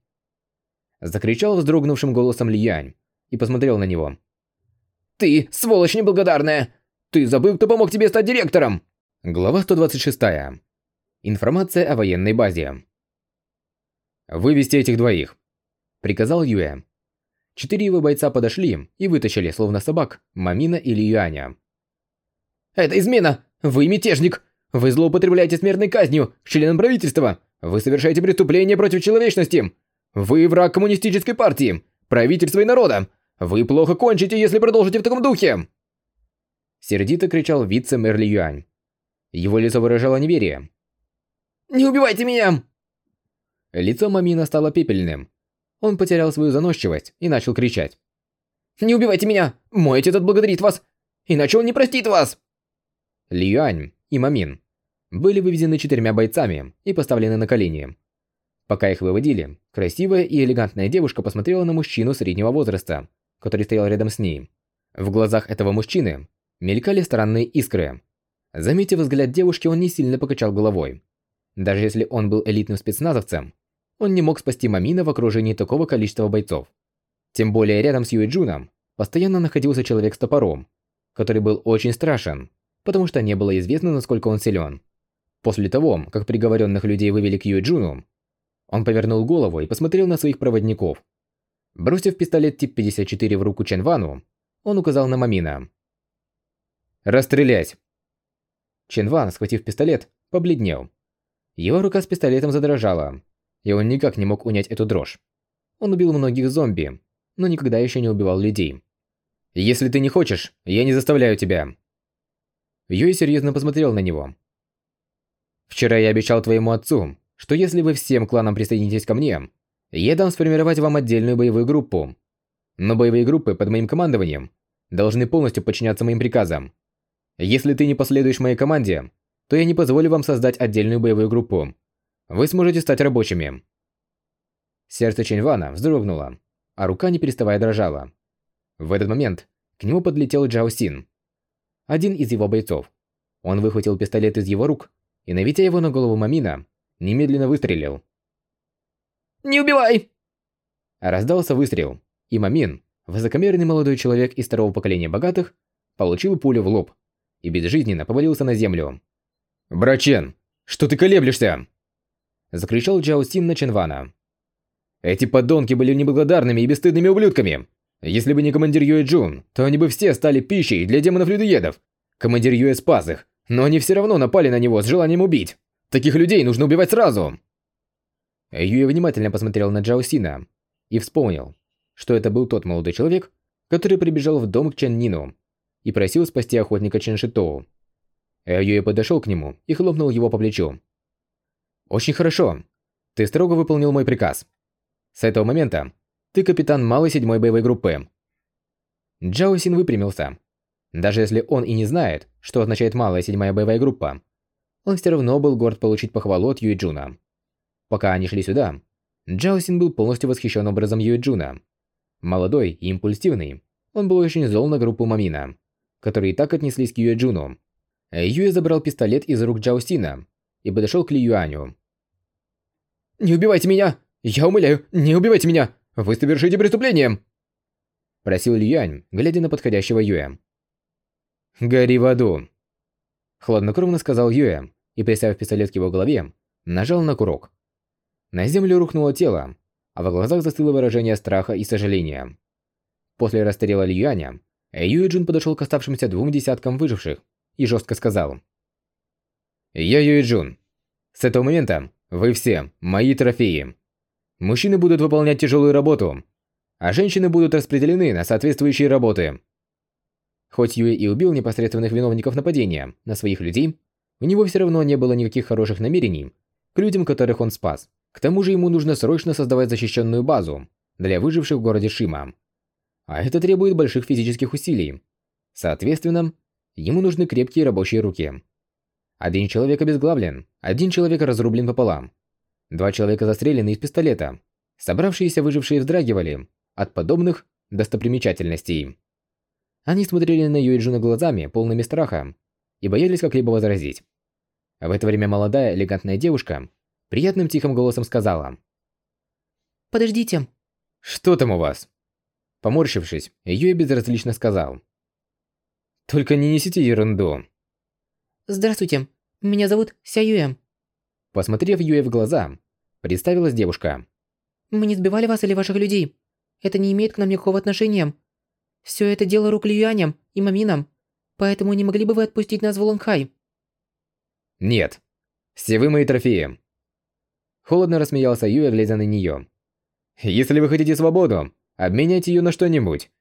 Закричал вздрогнувшим голосом Лиянь и посмотрел на него. «Ты, сволочь неблагодарная! Ты забыл, кто помог тебе стать директором!» Глава 126. Информация о военной базе. «Вывести этих двоих», — приказал Юэ. Четыре его бойца подошли и вытащили, словно собак, Мамина или Юаня. «Это измена! Вы мятежник! Вы злоупотребляете смертной казнью к членам правительства! Вы совершаете преступление против человечности! Вы враг коммунистической партии, правительства и народа! Вы плохо кончите, если продолжите в таком духе!» Сердито кричал вице-мэр Ли Юань. Его лицо выражало неверие. «Не убивайте меня!» Лицо Мамина стало пепельным. Он потерял свою заносчивость и начал кричать. «Не убивайте меня! Мой отец отблагодарит вас! Иначе он не простит вас!» Ли Юань и Мамин были выведены четырьмя бойцами и поставлены на колени. Пока их выводили, красивая и элегантная девушка посмотрела на мужчину среднего возраста, который стоял рядом с ней. В глазах этого мужчины мелькали странные искры. Заметив взгляд девушки, он не сильно покачал головой. Даже если он был элитным спецназовцем, он не мог спасти Мамина в окружении такого количества бойцов. Тем более рядом с Юэджуном постоянно находился человек с топором, который был очень страшен, потому что не было известно, насколько он силен. После того, как приговоренных людей вывели к Юэджуну, он повернул голову и посмотрел на своих проводников. Бросив пистолет тип 54 в руку Чен Вану, он указал на Мамина. «Расстрелять!» Чен Ван, схватив пистолет, побледнел. Его рука с пистолетом задрожала, и он никак не мог унять эту дрожь. Он убил многих зомби, но никогда еще не убивал людей. «Если ты не хочешь, я не заставляю тебя». Юй серьезно посмотрел на него. «Вчера я обещал твоему отцу, что если вы всем кланам присоединитесь ко мне, я дам сформировать вам отдельную боевую группу. Но боевые группы под моим командованием должны полностью подчиняться моим приказам. Если ты не последуешь моей команде, то я не позволю вам создать отдельную боевую группу. Вы сможете стать рабочими. Сердце Ченьвана вздрогнуло, а рука не переставая дрожала. В этот момент к нему подлетел Джао Син, один из его бойцов. Он выхватил пистолет из его рук и, наведя его на голову Мамина, немедленно выстрелил. «Не убивай!» Раздался выстрел, и Мамин, высокомерный молодой человек из второго поколения богатых, получил пулю в лоб и безжизненно повалился на землю. «Брачен, что ты колеблешься?» Закричал Джао Син на Ченвана. «Эти подонки были неблагодарными и бесстыдными ублюдками. Если бы не командир Юэ Джун, то они бы все стали пищей для демонов-людоедов. Командир Юэ спас их, но они все равно напали на него с желанием убить. Таких людей нужно убивать сразу!» Юэ внимательно посмотрел на Джао Сина и вспомнил, что это был тот молодой человек, который прибежал в дом к Чен Нину и просил спасти охотника Чен Шитоу. Юэ подошел к нему и хлопнул его по плечу. «Очень хорошо. Ты строго выполнил мой приказ. С этого момента ты капитан малой седьмой боевой группы». Джао Син выпрямился. Даже если он и не знает, что означает малая седьмая боевая группа, он все равно был горд получить похвалу от Юйджуна. Пока они шли сюда, Джао Син был полностью восхищен образом Юйджуна. Молодой и импульсивный, он был очень зол на группу Мамина, которые и так отнеслись к Юэджуну. Юэ забрал пистолет из рук Джао Сина и подошел к Ли Юаню. Не убивайте меня! Я умоляю, не убивайте меня! Вы совершите преступление!» Просил Льюань, глядя на подходящего Юэ. «Гори в аду!» Хладнокровно сказал Юэ и, приставив пистолет к его голове, нажал на курок. На землю рухнуло тело, а во глазах застыло выражение страха и сожаления. После расстрела Льюаня, Юэ Джун подошел к оставшимся двум десяткам выживших и жестко сказал. «Я Юэ Джун. С этого момента вы все мои трофеи. Мужчины будут выполнять тяжелую работу, а женщины будут распределены на соответствующие работы. Хоть Юэ и убил непосредственных виновников нападения на своих людей, у него все равно не было никаких хороших намерений к людям, которых он спас. К тому же ему нужно срочно создавать защищенную базу для выживших в городе Шима. А это требует больших физических усилий. Соответственно, ему нужны крепкие рабочие руки. Один человек обезглавлен, один человек разрублен пополам. Два человека застрелены из пистолета. Собравшиеся выжившие вздрагивали от подобных достопримечательностей. Они смотрели на Юэджуна глазами, полными страха, и боялись как-либо возразить. В это время молодая, элегантная девушка приятным тихим голосом сказала. «Подождите». «Что там у вас?» Поморщившись, Юэ безразлично сказал. «Только не несите ерунду». «Здравствуйте, меня зовут Ся Юэ». Посмотрев Юэ в глаза, представилась девушка. «Мы не сбивали вас или ваших людей. Это не имеет к нам никакого отношения. Все это дело рук Льюаням и Маминам, поэтому не могли бы вы отпустить нас в Лонгхай?» «Нет. Все вы мои трофеи». Холодно рассмеялся Юэ, глядя на нее. «Если вы хотите свободу, обменяйте ее на что-нибудь.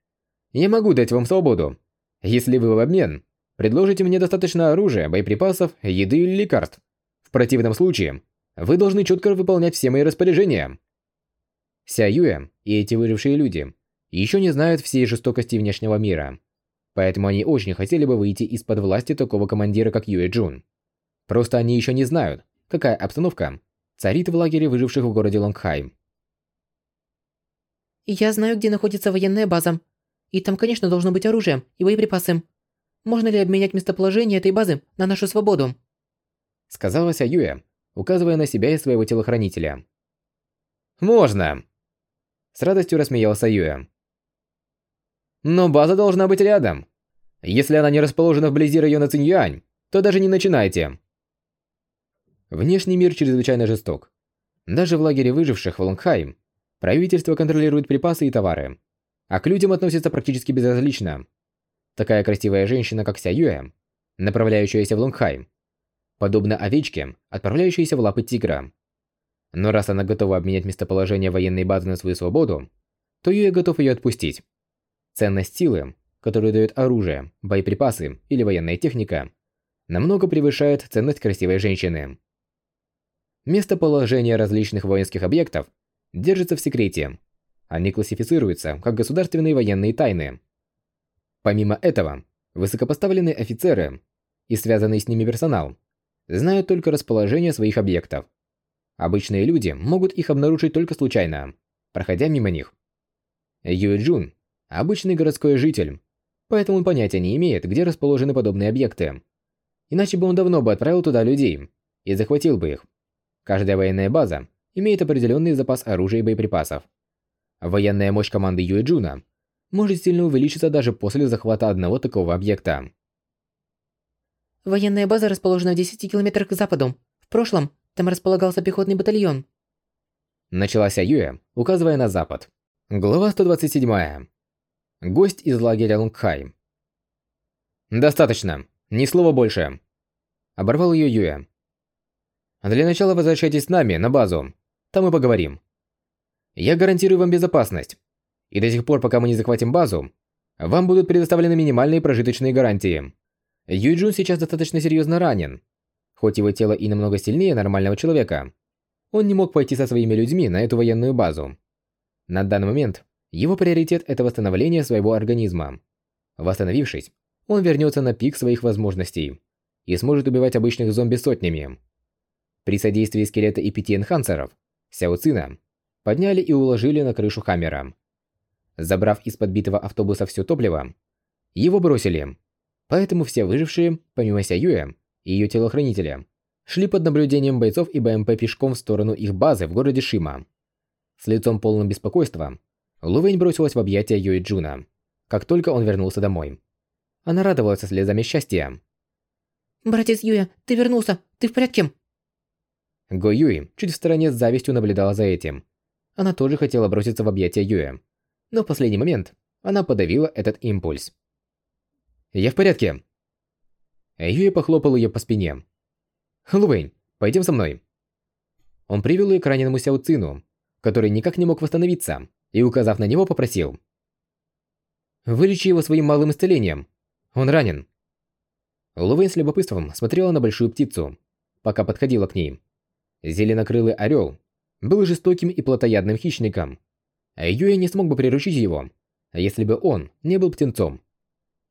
Я могу дать вам свободу. Если вы в обмен предложите мне достаточно оружия, боеприпасов, еды или лекарств. В противном случае, вы должны четко выполнять все мои распоряжения». Ся Юэ и эти выжившие люди еще не знают всей жестокости внешнего мира. Поэтому они очень хотели бы выйти из-под власти такого командира, как Юэ Джун. Просто они еще не знают, какая обстановка царит в лагере выживших в городе Лонгхайм. «Я знаю, где находится военная база. И там, конечно, должно быть оружие и боеприпасы. Можно ли обменять местоположение этой базы на нашу свободу?» Сказала Ся Юэ, указывая на себя и своего телохранителя. «Можно!» С радостью рассмеялся Юэ. Но база должна быть рядом. Если она не расположена вблизи района Циньюань, то даже не начинайте. Внешний мир чрезвычайно жесток. Даже в лагере выживших в Лонгхайм правительство контролирует припасы и товары, а к людям относится практически безразлично. Такая красивая женщина, как Ся Юэ, направляющаяся в Лонгхайм, подобно овечке, отправляющейся в лапы тигра. Но раз она готова обменять местоположение военной базы на свою свободу, то Юэ готов ее отпустить. Ценность силы, которую дает оружие, боеприпасы или военная техника, намного превышает ценность красивой женщины. Местоположение различных воинских объектов держится в секрете. Они классифицируются как государственные военные тайны. Помимо этого, высокопоставленные офицеры и связанный с ними персонал знают только расположение своих объектов. Обычные люди могут их обнаружить только случайно, проходя мимо них. Юэ Джун обычный городской житель, поэтому он понятия не имеет, где расположены подобные объекты. Иначе бы он давно бы отправил туда людей и захватил бы их. Каждая военная база имеет определенный запас оружия и боеприпасов. Военная мощь команды Юэджуна может сильно увеличиться даже после захвата одного такого объекта. Военная база расположена в 10 километрах к западу. В прошлом там располагался пехотный батальон. Началась Юэ, указывая на запад. Глава 127. Гость из лагеря Лонгхайм. «Достаточно. Ни слова больше». Оборвал ее Юэ. «Для начала возвращайтесь с нами на базу. Там и поговорим. Я гарантирую вам безопасность. И до сих пор, пока мы не захватим базу, вам будут предоставлены минимальные прожиточные гарантии. Юйджун сейчас достаточно серьезно ранен. Хоть его тело и намного сильнее нормального человека, он не мог пойти со своими людьми на эту военную базу. На данный момент его приоритет – это восстановление своего организма. Восстановившись, он вернется на пик своих возможностей и сможет убивать обычных зомби сотнями. При содействии скелета и пяти энхансеров, Сяо Цина подняли и уложили на крышу Хаммера. Забрав из подбитого автобуса все топливо, его бросили. Поэтому все выжившие, помимо Ся Юэ и ее телохранителя, шли под наблюдением бойцов и БМП пешком в сторону их базы в городе Шима. С лицом полным беспокойства, Лувень бросилась в объятия Юи Джуна, как только он вернулся домой. Она радовалась слезами счастья. «Братец Юя, ты вернулся! Ты в порядке?» Го Юи чуть в стороне с завистью наблюдала за этим. Она тоже хотела броситься в объятия Юя, но в последний момент она подавила этот импульс. «Я в порядке!» Юя похлопал ее по спине. «Лувэнь, пойдем со мной!» Он привел ее к раненому Сяо который никак не мог восстановиться, и, указав на него, попросил. «Вылечи его своим малым исцелением. Он ранен». Лувэнь с любопытством смотрела на большую птицу, пока подходила к ней. Зеленокрылый орел был жестоким и плотоядным хищником, Юя не смог бы приручить его, если бы он не был птенцом.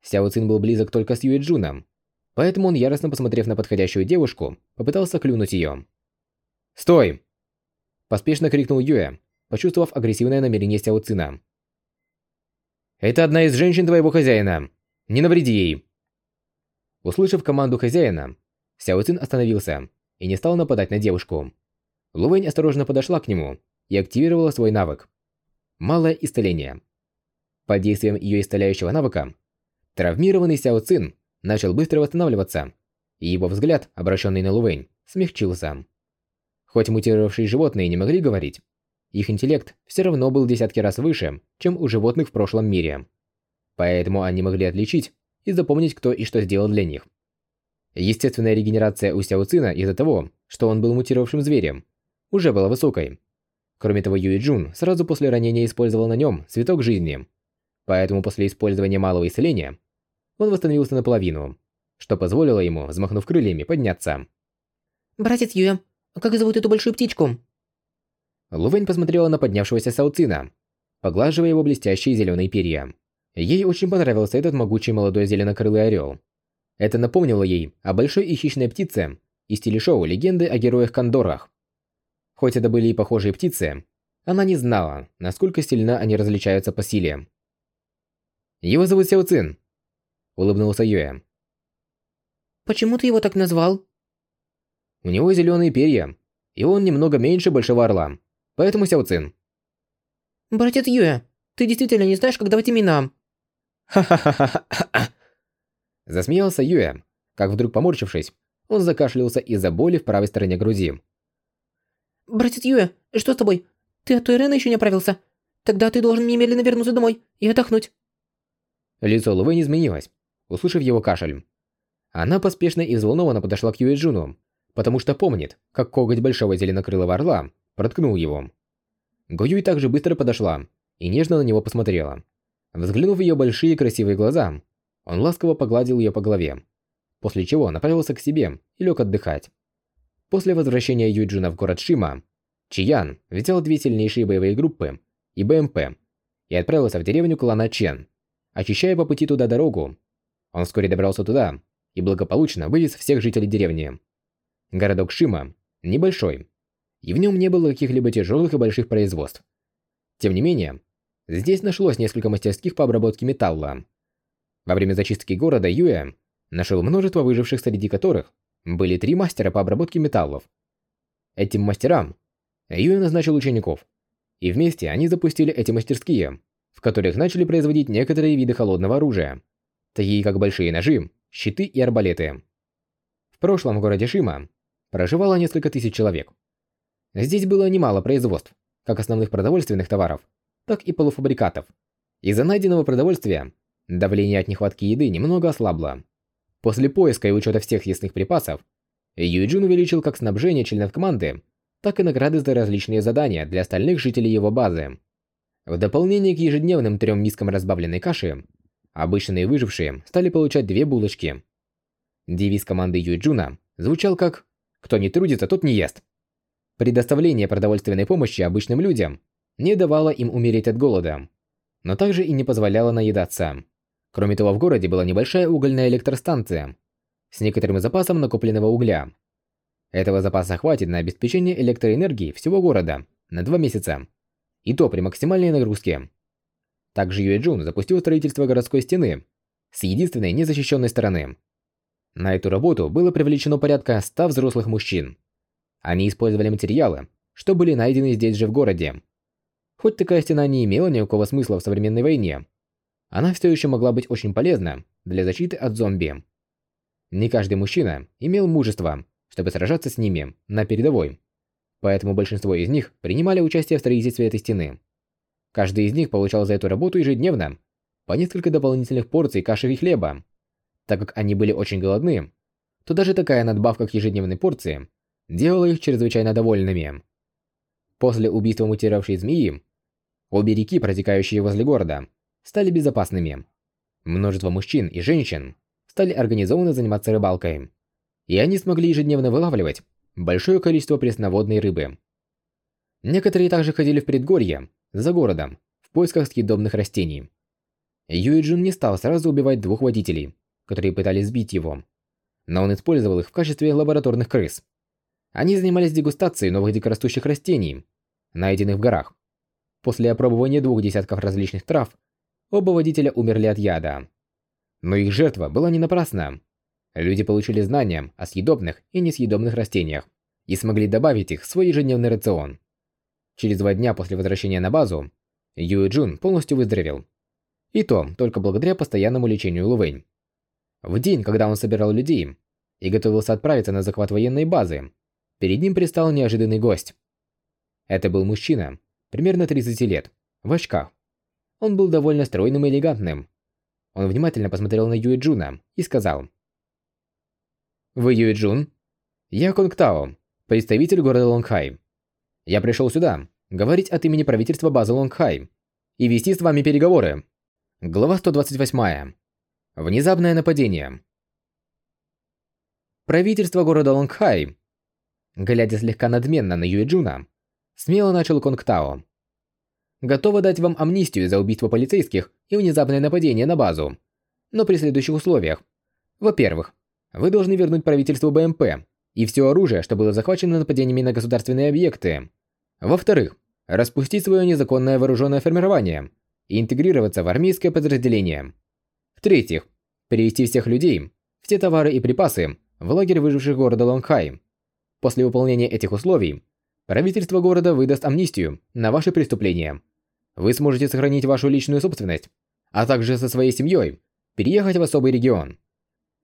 Сяо Цин был близок только с Юэ Джуном, поэтому он, яростно посмотрев на подходящую девушку, попытался клюнуть ее. «Стой!» Поспешно крикнул Юэ, почувствовав агрессивное намерение Сяо Цина. «Это одна из женщин твоего хозяина. Не навреди ей!» Услышав команду хозяина, Сяо Цин остановился и не стал нападать на девушку. Лувэнь осторожно подошла к нему и активировала свой навык. Малое исцеление. Под действием ее исцеляющего навыка, травмированный Сяо Цин начал быстро восстанавливаться, и его взгляд, обращенный на Лувэнь, смягчился. Хоть мутировавшие животные не могли говорить, их интеллект все равно был десятки раз выше, чем у животных в прошлом мире. Поэтому они могли отличить и запомнить, кто и что сделал для них. Естественная регенерация у Сяо Цина из-за того, что он был мутировавшим зверем, уже была высокой. Кроме того, Юи Джун сразу после ранения использовал на нем цветок жизни. Поэтому после использования малого исцеления он восстановился наполовину, что позволило ему, взмахнув крыльями, подняться. «Братец Юя, как зовут эту большую птичку?» Лувень посмотрела на поднявшегося Сауцина, поглаживая его блестящие зеленые перья. Ей очень понравился этот могучий молодой зеленокрылый орел. Это напомнило ей о большой и хищной птице из телешоу «Легенды о героях-кондорах». Хоть это были и похожие птицы, она не знала, насколько сильно они различаются по силе. «Его зовут Сяо Цин», — улыбнулся Юэ. «Почему ты его так назвал?» «У него зеленые перья, и он немного меньше Большого Орла, поэтому Сяо Цин». «Братец Юэ, ты действительно не знаешь, как давать имена?» «Ха-ха-ха-ха-ха!» Засмеялся Юэ, как вдруг поморщившись, он закашлялся из-за боли в правой стороне груди. «Братец Юэ, что с тобой? Ты от Туэрена еще не оправился? Тогда ты должен немедленно вернуться домой и отдохнуть». Лицо Лувы не изменилось, услышав его кашель. Она поспешно и взволнованно подошла к Юэ Джуну, потому что помнит, как коготь большого зеленокрылого орла проткнул его. Гоюй также быстро подошла и нежно на него посмотрела. Взглянув в ее большие красивые глаза, он ласково погладил ее по голове, после чего направился к себе и лег отдыхать. После возвращения Юджина в город Шима, Чиян взял две сильнейшие боевые группы и БМП и отправился в деревню клана Чен, очищая по пути туда дорогу. Он вскоре добрался туда и благополучно вывез всех жителей деревни. Городок Шима небольшой, и в нем не было каких-либо тяжелых и больших производств. Тем не менее, здесь нашлось несколько мастерских по обработке металла, во время зачистки города Юэ нашел множество выживших, среди которых были три мастера по обработке металлов. Этим мастерам Юэ назначил учеников, и вместе они запустили эти мастерские, в которых начали производить некоторые виды холодного оружия, такие как большие ножи, щиты и арбалеты. В прошлом в городе Шима проживало несколько тысяч человек. Здесь было немало производств, как основных продовольственных товаров, так и полуфабрикатов. Из-за найденного продовольствия Давление от нехватки еды немного ослабло. После поиска и учета всех ясных припасов, Юйджин увеличил как снабжение членов команды, так и награды за различные задания для остальных жителей его базы. В дополнение к ежедневным трем мискам разбавленной каши, обычные выжившие стали получать две булочки. Девиз команды Юйджуна звучал как «Кто не трудится, тот не ест». Предоставление продовольственной помощи обычным людям не давало им умереть от голода, но также и не позволяло наедаться. Кроме того, в городе была небольшая угольная электростанция с некоторым запасом накопленного угля. Этого запаса хватит на обеспечение электроэнергии всего города на два месяца, и то при максимальной нагрузке. Также Юэджун запустил строительство городской стены с единственной незащищенной стороны. На эту работу было привлечено порядка 100 взрослых мужчин. Они использовали материалы, что были найдены здесь же в городе. Хоть такая стена не имела никакого смысла в современной войне, она все еще могла быть очень полезна для защиты от зомби. Не каждый мужчина имел мужество, чтобы сражаться с ними на передовой, поэтому большинство из них принимали участие в строительстве этой стены. Каждый из них получал за эту работу ежедневно по несколько дополнительных порций каши и хлеба. Так как они были очень голодны, то даже такая надбавка к ежедневной порции делала их чрезвычайно довольными. После убийства мутировавшей змеи, обе реки, протекающие возле города, стали безопасными. Множество мужчин и женщин стали организованно заниматься рыбалкой, и они смогли ежедневно вылавливать большое количество пресноводной рыбы. Некоторые также ходили в предгорье, за городом, в поисках съедобных растений. Юиджин не стал сразу убивать двух водителей, которые пытались сбить его, но он использовал их в качестве лабораторных крыс. Они занимались дегустацией новых дикорастущих растений, найденных в горах. После опробования двух десятков различных трав, оба водителя умерли от яда. Но их жертва была не напрасна. Люди получили знания о съедобных и несъедобных растениях и смогли добавить их в свой ежедневный рацион. Через два дня после возвращения на базу, Юэ Джун полностью выздоровел. И то только благодаря постоянному лечению Лувэнь. В день, когда он собирал людей и готовился отправиться на захват военной базы, перед ним предстал неожиданный гость. Это был мужчина, примерно 30 лет, в очках. Он был довольно стройным и элегантным. Он внимательно посмотрел на Юэ Джуна и сказал. «Вы Юэ Джун? Я Конг Тао, представитель города Лонгхай. Я пришел сюда, говорить от имени правительства базы Лонгхай и вести с вами переговоры. Глава 128. Внезапное нападение. Правительство города Лонгхай, глядя слегка надменно на Юэджуна, смело начал Конг Тао. Готово дать вам амнистию за убийство полицейских и внезапное нападение на базу, но при следующих условиях. Во-первых, вы должны вернуть правительству БМП и все оружие, что было захвачено нападениями на государственные объекты. Во-вторых, распустить свое незаконное вооруженное формирование и интегрироваться в армейское подразделение. В-третьих, перевести всех людей, все товары и припасы в лагерь выживших города Лонгхай. После выполнения этих условий, правительство города выдаст амнистию на ваши преступления. Вы сможете сохранить вашу личную собственность, а также со своей семьей переехать в особый регион.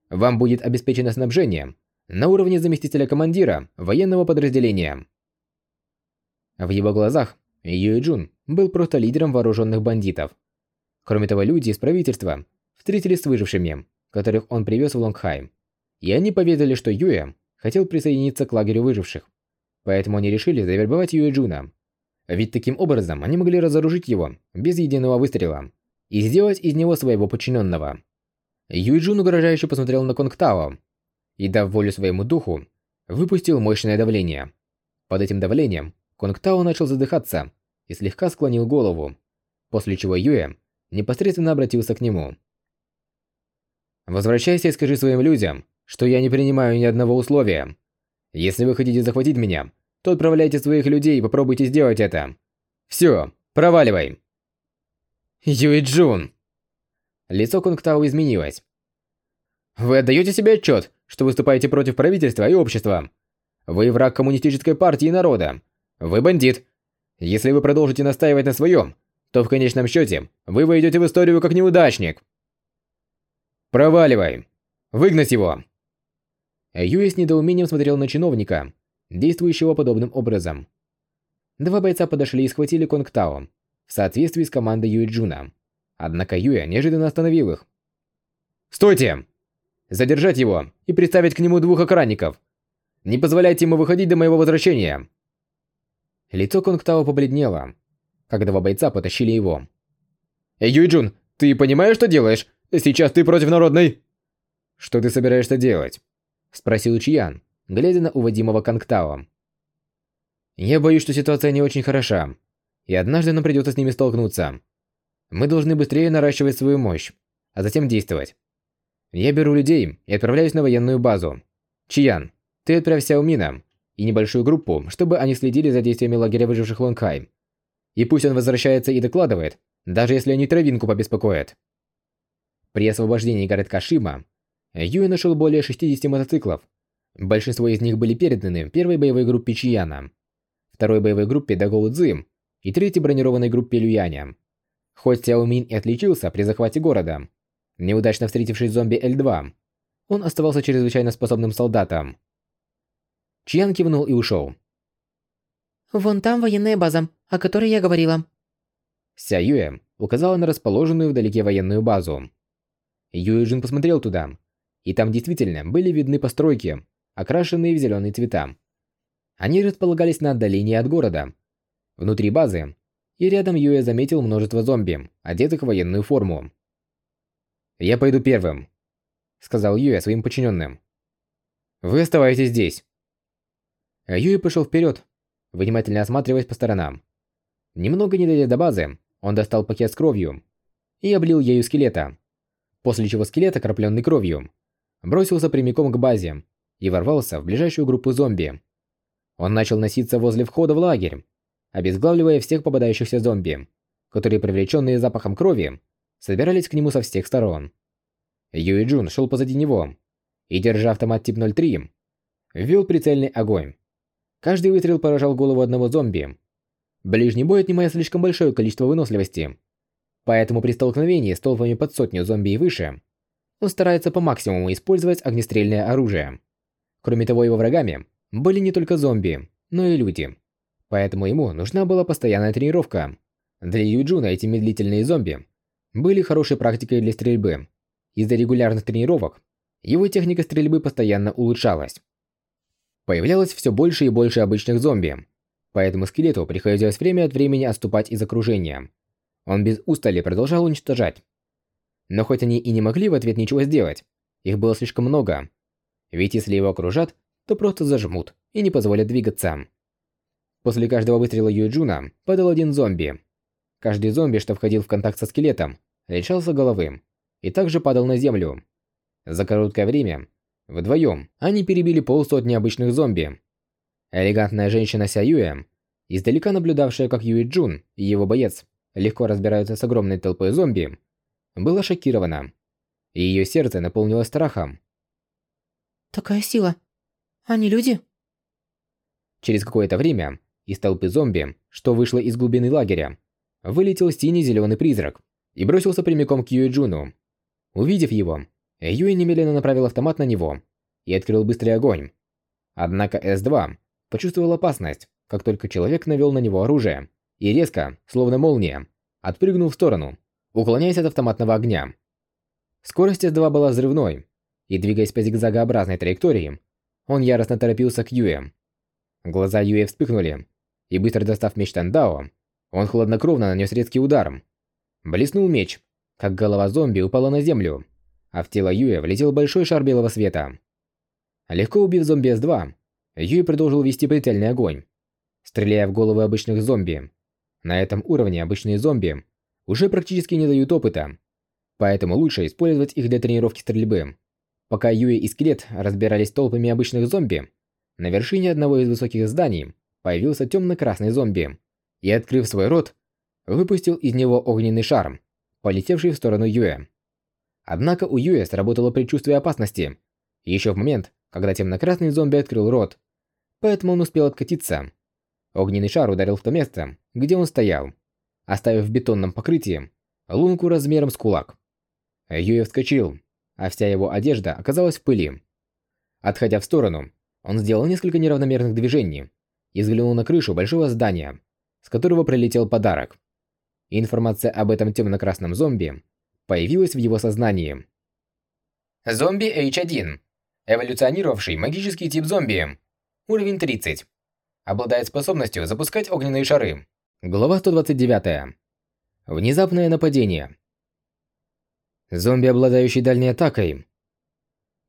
Вам будет обеспечено снабжение на уровне заместителя командира военного подразделения. В его глазах Юэ Джун был просто лидером вооруженных бандитов. Кроме того, люди из правительства встретились с выжившими, которых он привез в Лонгхайм. И они поведали, что Юэ хотел присоединиться к лагерю выживших. Поэтому они решили завербовать Юэ Джуна. Ведь таким образом они могли разоружить его без единого выстрела и сделать из него своего подчиненного. Юэ Джун угрожающе посмотрел на Конг Тао и, дав волю своему духу, выпустил мощное давление. Под этим давлением Конг Тао начал задыхаться и слегка склонил голову, после чего Юэ непосредственно обратился к нему. Возвращайся и скажи своим людям, что я не принимаю ни одного условия. Если вы хотите захватить меня, то отправляйте своих людей и попробуйте сделать это. Все, проваливай. Юй Джун. Лицо Кунгтау изменилось. Вы отдаете себе отчет, что выступаете против правительства и общества. Вы враг коммунистической партии и народа. Вы бандит. Если вы продолжите настаивать на своем, то в конечном счете вы войдете в историю как неудачник. Проваливай. Выгнать его. Юи с недоумением смотрел на чиновника, действующего подобным образом. Два бойца подошли и схватили Конг Тао, в соответствии с командой Юи Джуна. Однако Юэ неожиданно остановил их. «Стойте! Задержать его и приставить к нему двух охранников. Не позволяйте ему выходить до моего возвращения!» Лицо Конг Тао побледнело, когда два бойца потащили его. «Эй, Юйджун, ты понимаешь, что делаешь? Сейчас ты против народной...» «Что ты собираешься делать?» Спросил Чьян, глядя на уводимого Кангтао. «Я боюсь, что ситуация не очень хороша, и однажды нам придется с ними столкнуться. Мы должны быстрее наращивать свою мощь, а затем действовать. Я беру людей и отправляюсь на военную базу. Чиян, ты отправь Сяомина и небольшую группу, чтобы они следили за действиями лагеря выживших Лонгхай. И пусть он возвращается и докладывает, даже если они травинку побеспокоят. При освобождении городка Шима, Юэ нашел более 60 мотоциклов. Большинство из них были переданы первой боевой группе Чияна, второй боевой группе Дагоу Цзим и третьей бронированной группе Люяня. Хоть Сяо Мин и отличился при захвате города, неудачно встретившись зомби Л-2, он оставался чрезвычайно способным солдатом. Чьян кивнул и ушел. «Вон там военная база, о которой я говорила». Ся Юэ указала на расположенную вдалеке военную базу. Юэ Джин посмотрел туда, и там действительно были видны постройки, окрашенные в зеленые цвета. Они располагались на отдалении от города. Внутри базы и рядом Юэ заметил множество зомби, одетых в военную форму. «Я пойду первым», — сказал Юэ своим подчиненным. «Вы оставайтесь здесь». Юэ пошел вперед, внимательно осматриваясь по сторонам. Немного не дойдя до базы, он достал пакет с кровью и облил ею скелета, после чего скелет, окропленный кровью, бросился прямиком к базе и ворвался в ближайшую группу зомби. Он начал носиться возле входа в лагерь, обезглавливая всех попадающихся зомби, которые, привлеченные запахом крови, собирались к нему со всех сторон. Юи Джун шел позади него и, держа автомат тип 03, ввел прицельный огонь. Каждый выстрел поражал голову одного зомби. Ближний бой отнимает слишком большое количество выносливости, поэтому при столкновении с толпами под сотню зомби и выше, он старается по максимуму использовать огнестрельное оружие. Кроме того, его врагами были не только зомби, но и люди. Поэтому ему нужна была постоянная тренировка. Для Юджуна эти медлительные зомби были хорошей практикой для стрельбы. Из-за регулярных тренировок его техника стрельбы постоянно улучшалась. Появлялось все больше и больше обычных зомби, поэтому скелету приходилось время от времени отступать из окружения. Он без устали продолжал уничтожать. Но хоть они и не могли в ответ ничего сделать, их было слишком много. Ведь если его окружат, то просто зажмут и не позволят двигаться. После каждого выстрела Юджуна падал один зомби. Каждый зомби, что входил в контакт со скелетом, лишался головы и также падал на землю. За короткое время, вдвоем, они перебили полсотни обычных зомби. Элегантная женщина Ся Юэ, издалека наблюдавшая, как Юи Джун и его боец легко разбираются с огромной толпой зомби, была шокирована. И ее сердце наполнилось страхом. «Такая сила. Они люди?» Через какое-то время из толпы зомби, что вышло из глубины лагеря, вылетел синий-зеленый призрак и бросился прямиком к Юэ Джуну. Увидев его, Юэ немедленно направил автомат на него и открыл быстрый огонь. Однако С-2 почувствовал опасность, как только человек навел на него оружие, и резко, словно молния, отпрыгнул в сторону, уклоняясь от автоматного огня. Скорость С-2 была взрывной, и двигаясь по зигзагообразной траектории, он яростно торопился к Юэ. Глаза Юэ вспыхнули, и быстро достав меч Тандао, он хладнокровно нанес резкий удар. Блеснул меч, как голова зомби упала на землю, а в тело Юэ влетел большой шар белого света. Легко убив зомби С-2, Юэ продолжил вести прицельный огонь, стреляя в головы обычных зомби. На этом уровне обычные зомби уже практически не дают опыта, поэтому лучше использовать их для тренировки стрельбы. Пока Юэ и Скелет разбирались толпами обычных зомби, на вершине одного из высоких зданий появился темно-красный зомби и, открыв свой рот, выпустил из него огненный шар, полетевший в сторону Юэ. Однако у Юэ сработало предчувствие опасности, еще в момент, когда темно-красный зомби открыл рот, поэтому он успел откатиться. Огненный шар ударил в то место, где он стоял, оставив в бетонном покрытии лунку размером с кулак. Юэ вскочил, а вся его одежда оказалась в пыли. Отходя в сторону, он сделал несколько неравномерных движений, и взглянул на крышу большого здания, с которого прилетел подарок. Информация об этом темно-красном зомби появилась в его сознании. Зомби H1. Эволюционировавший магический тип зомби. Уровень 30. Обладает способностью запускать огненные шары. Глава 129. Внезапное нападение. Зомби, обладающий дальней атакой.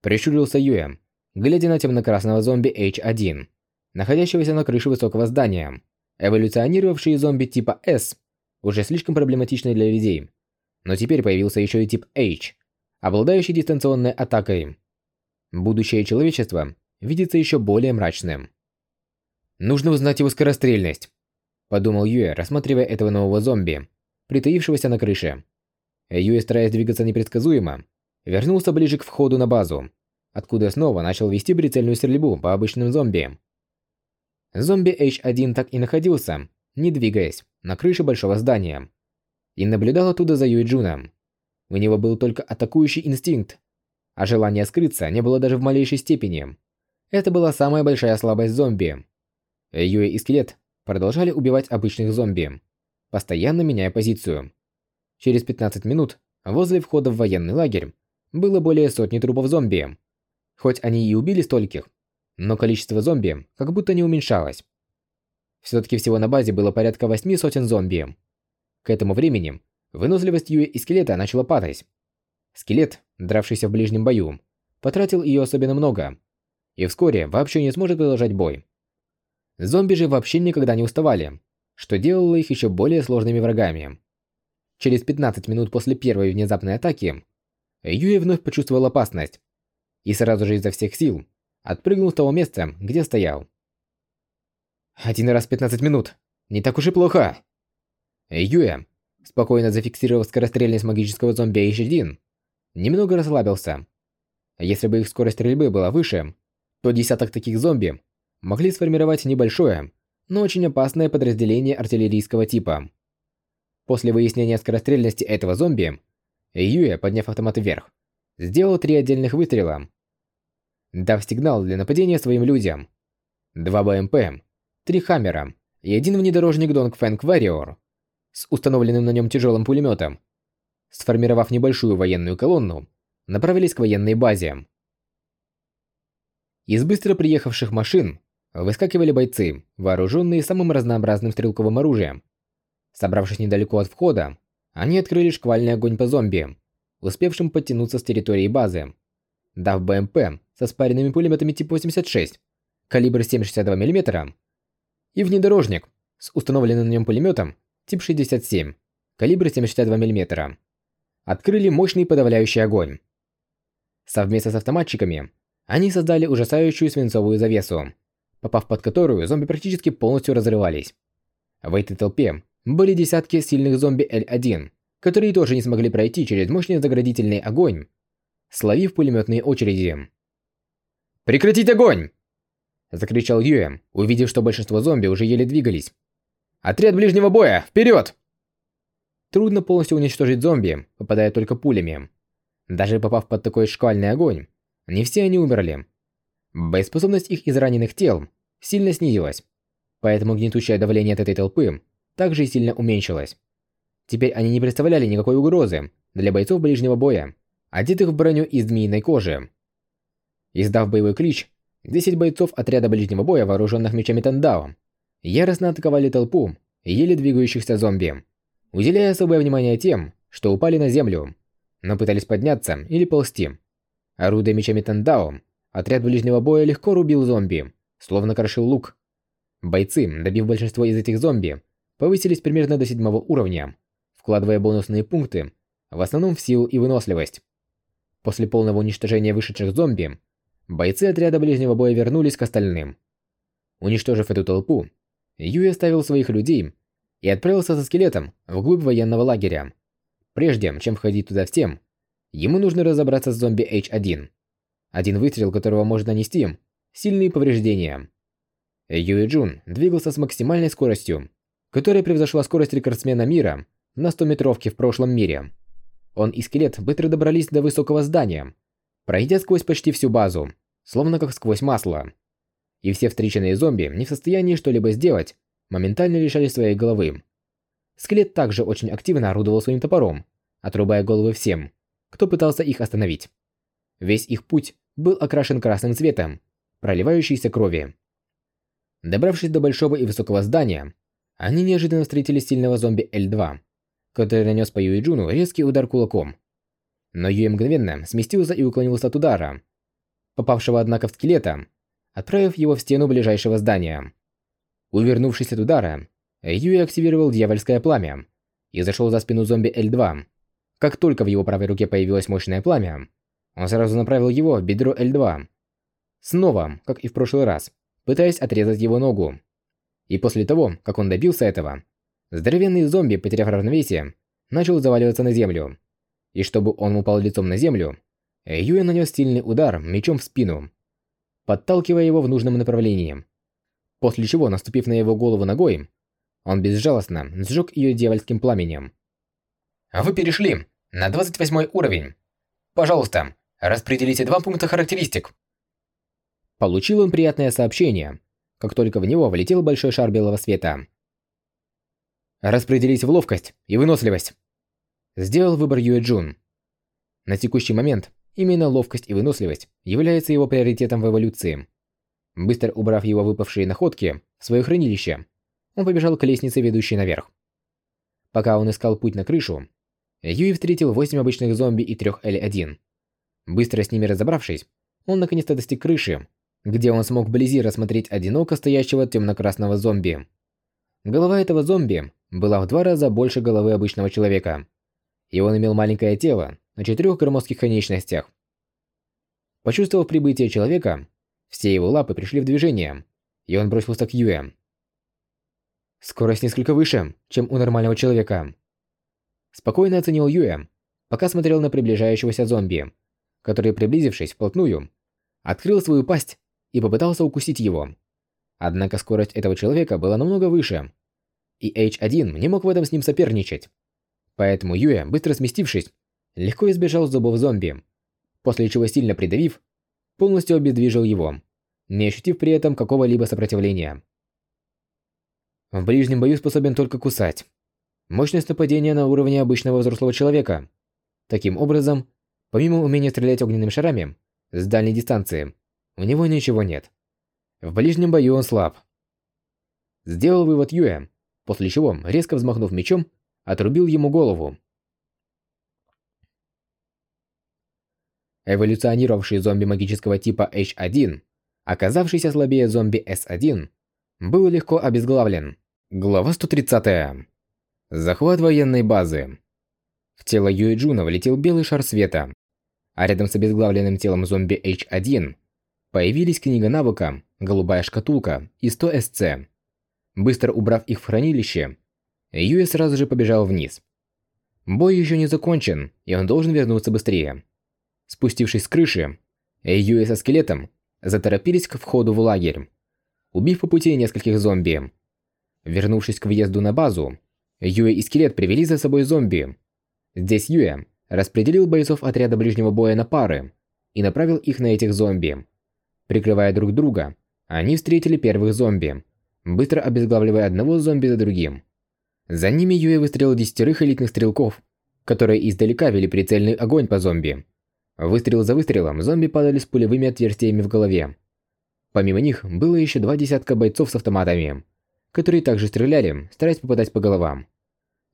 Прищурился Юэ, глядя на темно-красного зомби H1 находящегося на крыше высокого здания. Эволюционировавшие зомби типа S уже слишком проблематичны для людей. Но теперь появился еще и тип H, обладающий дистанционной атакой. Будущее человечества видится еще более мрачным. Нужно узнать его скорострельность, подумал Юэ, рассматривая этого нового зомби, притаившегося на крыше. Юэ, стараясь двигаться непредсказуемо, вернулся ближе к входу на базу, откуда снова начал вести прицельную стрельбу по обычным зомби. Зомби H1 так и находился, не двигаясь, на крыше большого здания, и наблюдал оттуда за Юй Джуном. У него был только атакующий инстинкт, а желания скрыться не было даже в малейшей степени. Это была самая большая слабость зомби. Юэ и Скелет продолжали убивать обычных зомби, постоянно меняя позицию. Через 15 минут возле входа в военный лагерь было более сотни трупов зомби. Хоть они и убили стольких, но количество зомби как будто не уменьшалось. Все-таки всего на базе было порядка восьми сотен зомби. К этому времени выносливость Юи и скелета начала падать. Скелет, дравшийся в ближнем бою, потратил ее особенно много, и вскоре вообще не сможет продолжать бой. Зомби же вообще никогда не уставали, что делало их еще более сложными врагами. Через 15 минут после первой внезапной атаки Юи вновь почувствовал опасность и сразу же изо всех сил отпрыгнул с того места, где стоял. Один раз 15 минут. Не так уж и плохо. Юэ, спокойно зафиксировав скорострельность магического зомби H1, немного расслабился. Если бы их скорость стрельбы была выше, то десяток таких зомби могли сформировать небольшое, но очень опасное подразделение артиллерийского типа. После выяснения скорострельности этого зомби, Юэ, подняв автомат вверх, сделал три отдельных выстрела, дав сигнал для нападения своим людям. Два БМП, три Хаммера и один внедорожник Донг Фэнк Вариор с установленным на нем тяжелым пулеметом, сформировав небольшую военную колонну, направились к военной базе. Из быстро приехавших машин выскакивали бойцы, вооруженные самым разнообразным стрелковым оружием, Собравшись недалеко от входа, они открыли шквальный огонь по зомби, успевшим подтянуться с территории базы. Дав БМП со спаренными пулеметами типа 86, калибр 7,62 мм, и внедорожник с установленным на нем пулеметом тип 67, калибр 7,62 мм, открыли мощный подавляющий огонь. Совместно с автоматчиками они создали ужасающую свинцовую завесу, попав под которую зомби практически полностью разрывались. В этой толпе были десятки сильных зомби L1, которые тоже не смогли пройти через мощный заградительный огонь, словив пулеметные очереди. «Прекратить огонь!» Закричал Юэ, увидев, что большинство зомби уже еле двигались. «Отряд ближнего боя! Вперед!» Трудно полностью уничтожить зомби, попадая только пулями. Даже попав под такой шквальный огонь, не все они умерли. Боеспособность их израненных тел сильно снизилась, поэтому гнетущее давление от этой толпы также сильно уменьшилось. Теперь они не представляли никакой угрозы для бойцов ближнего боя, одетых в броню из змеиной кожи. Издав боевой клич, 10 бойцов отряда ближнего боя, вооруженных мечами Тандао, яростно атаковали толпу еле двигающихся зомби, уделяя особое внимание тем, что упали на землю, но пытались подняться или ползти. Орудуя мечами Тандао, отряд ближнего боя легко рубил зомби, словно крошил лук. Бойцы, добив большинство из этих зомби, повысились примерно до седьмого уровня, вкладывая бонусные пункты, в основном в силу и выносливость. После полного уничтожения вышедших зомби, бойцы отряда ближнего боя вернулись к остальным. Уничтожив эту толпу, Юй оставил своих людей и отправился со скелетом вглубь военного лагеря. Прежде чем входить туда всем, ему нужно разобраться с зомби H1, один выстрел которого может нанести сильные повреждения. Юй Джун двигался с максимальной скоростью, которая превзошла скорость рекордсмена мира на 100-метровке в прошлом мире. Он и скелет быстро добрались до высокого здания, пройдя сквозь почти всю базу, словно как сквозь масло. И все встреченные зомби, не в состоянии что-либо сделать, моментально лишали своей головы. Скелет также очень активно орудовал своим топором, отрубая головы всем, кто пытался их остановить. Весь их путь был окрашен красным цветом, проливающейся крови. Добравшись до большого и высокого здания, они неожиданно встретили сильного зомби L2, который нанес по Юи Джуну резкий удар кулаком. Но Юи мгновенно сместился и уклонился от удара, попавшего однако в скелета, отправив его в стену ближайшего здания. Увернувшись от удара, Юи активировал дьявольское пламя и зашел за спину зомби L2. Как только в его правой руке появилось мощное пламя, он сразу направил его в бедро L2. Снова, как и в прошлый раз, пытаясь отрезать его ногу. И после того, как он добился этого, здоровенный зомби, потеряв равновесие, начал заваливаться на землю. И чтобы он упал лицом на землю, Юэ нанес сильный удар мечом в спину, подталкивая его в нужном направлении. После чего, наступив на его голову ногой, он безжалостно сжег ее дьявольским пламенем. Вы перешли на 28 уровень. Пожалуйста, распределите два пункта характеристик. Получил он приятное сообщение, как только в него влетел большой шар белого света. Распределить в ловкость и выносливость. Сделал выбор Юэ Джун. На текущий момент именно ловкость и выносливость являются его приоритетом в эволюции. Быстро убрав его выпавшие находки в свое хранилище, он побежал к лестнице, ведущей наверх. Пока он искал путь на крышу, Юи встретил 8 обычных зомби и 3 L1. Быстро с ними разобравшись, он наконец-то достиг крыши, где он смог вблизи рассмотреть одиноко стоящего темно-красного зомби. Голова этого зомби была в два раза больше головы обычного человека, и он имел маленькое тело на четырех громоздких конечностях. Почувствовав прибытие человека, все его лапы пришли в движение, и он бросился к Юэ. Скорость несколько выше, чем у нормального человека. Спокойно оценил Юэ, пока смотрел на приближающегося зомби, который, приблизившись вплотную, открыл свою пасть и попытался укусить его. Однако скорость этого человека была намного выше, и H1 не мог в этом с ним соперничать. Поэтому Юэ, быстро сместившись, легко избежал зубов зомби, после чего сильно придавив, полностью обездвижил его, не ощутив при этом какого-либо сопротивления. В ближнем бою способен только кусать. Мощность нападения на уровне обычного взрослого человека. Таким образом, помимо умения стрелять огненными шарами с дальней дистанции, у него ничего нет. В ближнем бою он слаб. Сделал вывод Юэ, после чего, резко взмахнув мечом, отрубил ему голову. Эволюционировавший зомби магического типа H1, оказавшийся слабее зомби S1, был легко обезглавлен. Глава 130. Захват военной базы. В тело Юи Джуна влетел белый шар света, а рядом с обезглавленным телом зомби H1 появились книга навыка, голубая шкатулка и 100 СЦ. Быстро убрав их в хранилище, Юи сразу же побежал вниз. Бой еще не закончен, и он должен вернуться быстрее. Спустившись с крыши, Юи со скелетом заторопились к входу в лагерь, убив по пути нескольких зомби. Вернувшись к въезду на базу, Юэ и Скелет привели за собой зомби. Здесь Юэ распределил бойцов отряда ближнего боя на пары и направил их на этих зомби. Прикрывая друг друга, они встретили первых зомби, быстро обезглавливая одного зомби за другим. За ними Юэ выстрелил десятерых элитных стрелков, которые издалека вели прицельный огонь по зомби. Выстрел за выстрелом зомби падали с пулевыми отверстиями в голове. Помимо них было еще два десятка бойцов с автоматами которые также стреляли, стараясь попадать по головам.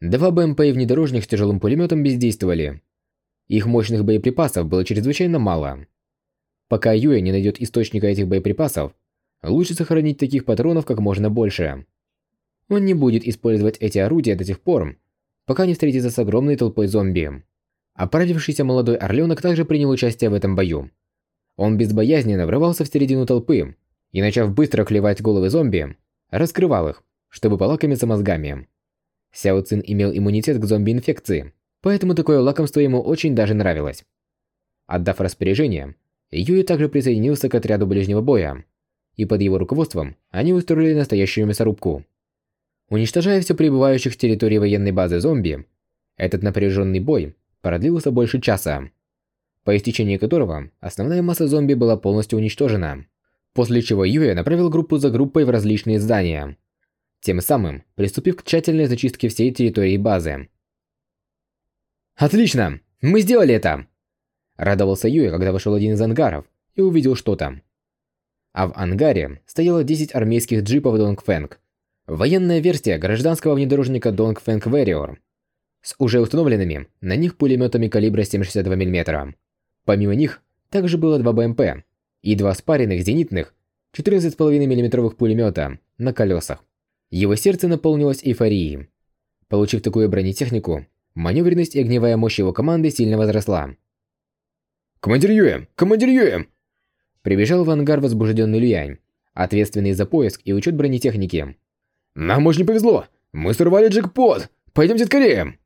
Два БМП и внедорожник с тяжелым пулеметом бездействовали. Их мощных боеприпасов было чрезвычайно мало. Пока Юэ не найдет источника этих боеприпасов, лучше сохранить таких патронов как можно больше. Он не будет использовать эти орудия до тех пор, пока не встретится с огромной толпой зомби. Оправившийся молодой орленок также принял участие в этом бою. Он безбоязненно врывался в середину толпы и, начав быстро клевать головы зомби, раскрывал их, чтобы полакомиться мозгами. Сяо Цин имел иммунитет к зомби-инфекции, поэтому такое лакомство ему очень даже нравилось. Отдав распоряжение, Юи также присоединился к отряду ближнего боя, и под его руководством они устроили настоящую мясорубку. Уничтожая все прибывающих с территории военной базы зомби, этот напряженный бой продлился больше часа, по истечении которого основная масса зомби была полностью уничтожена. После чего Юя направил группу за группой в различные здания, тем самым приступив к тщательной зачистке всей территории базы. «Отлично! Мы сделали это!» Радовался Юя, когда вошел один из ангаров и увидел что-то. А в ангаре стояло 10 армейских джипов Донгфэнг, военная версия гражданского внедорожника Донгфэнг Warrior, с уже установленными на них пулеметами калибра 7,62 мм. Помимо них, также было два БМП и два спаренных зенитных 14,5 мм пулемета на колесах. Его сердце наполнилось эйфорией. Получив такую бронетехнику, маневренность и огневая мощь его команды сильно возросла. «Командир Юэ! Командир Юэ!» Прибежал в ангар возбужденный Люянь, ответственный за поиск и учет бронетехники. «Нам очень повезло! Мы сорвали джекпот! Пойдемте скорее!»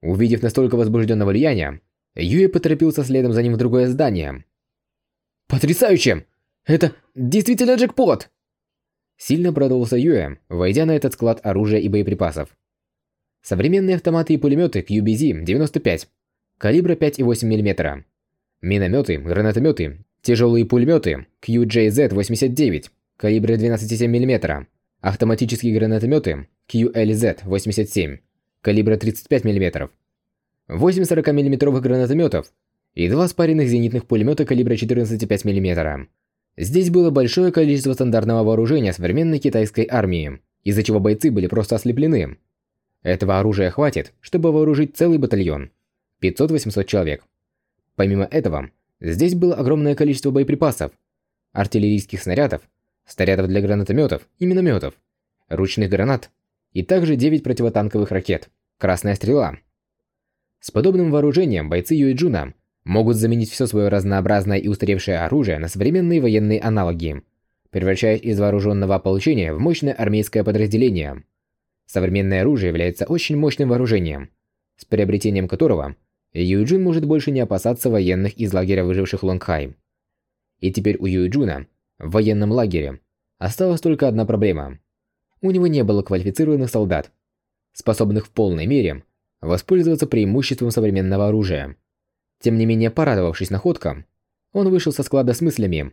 Увидев настолько возбужденного Люяня, Юэ поторопился следом за ним в другое здание. «Потрясающе! Это действительно джекпот!» Сильно обрадовался Юэ, войдя на этот склад оружия и боеприпасов. Современные автоматы и пулеметы QBZ-95, калибра 5,8 мм. Минометы, гранатометы, тяжелые пулеметы QJZ-89, калибра 12,7 мм. Автоматические гранатометы QLZ-87, калибра 35 мм. 8 40 мм гранатометов и два спаренных зенитных пулемета калибра 14,5 мм. Здесь было большое количество стандартного вооружения современной китайской армии, из-за чего бойцы были просто ослеплены. Этого оружия хватит, чтобы вооружить целый батальон. 500-800 человек. Помимо этого, здесь было огромное количество боеприпасов, артиллерийских снарядов, снарядов для гранатометов и минометов, ручных гранат и также 9 противотанковых ракет «Красная стрела». С подобным вооружением бойцы Юэджуна могут заменить все свое разнообразное и устаревшее оружие на современные военные аналоги, превращаясь из вооруженного ополчения в мощное армейское подразделение. Современное оружие является очень мощным вооружением, с приобретением которого Юджин может больше не опасаться военных из лагеря выживших Лонгхай. И теперь у Юджуна в военном лагере осталась только одна проблема. У него не было квалифицированных солдат, способных в полной мере воспользоваться преимуществом современного оружия. Тем не менее, порадовавшись находкам, он вышел со склада с мыслями.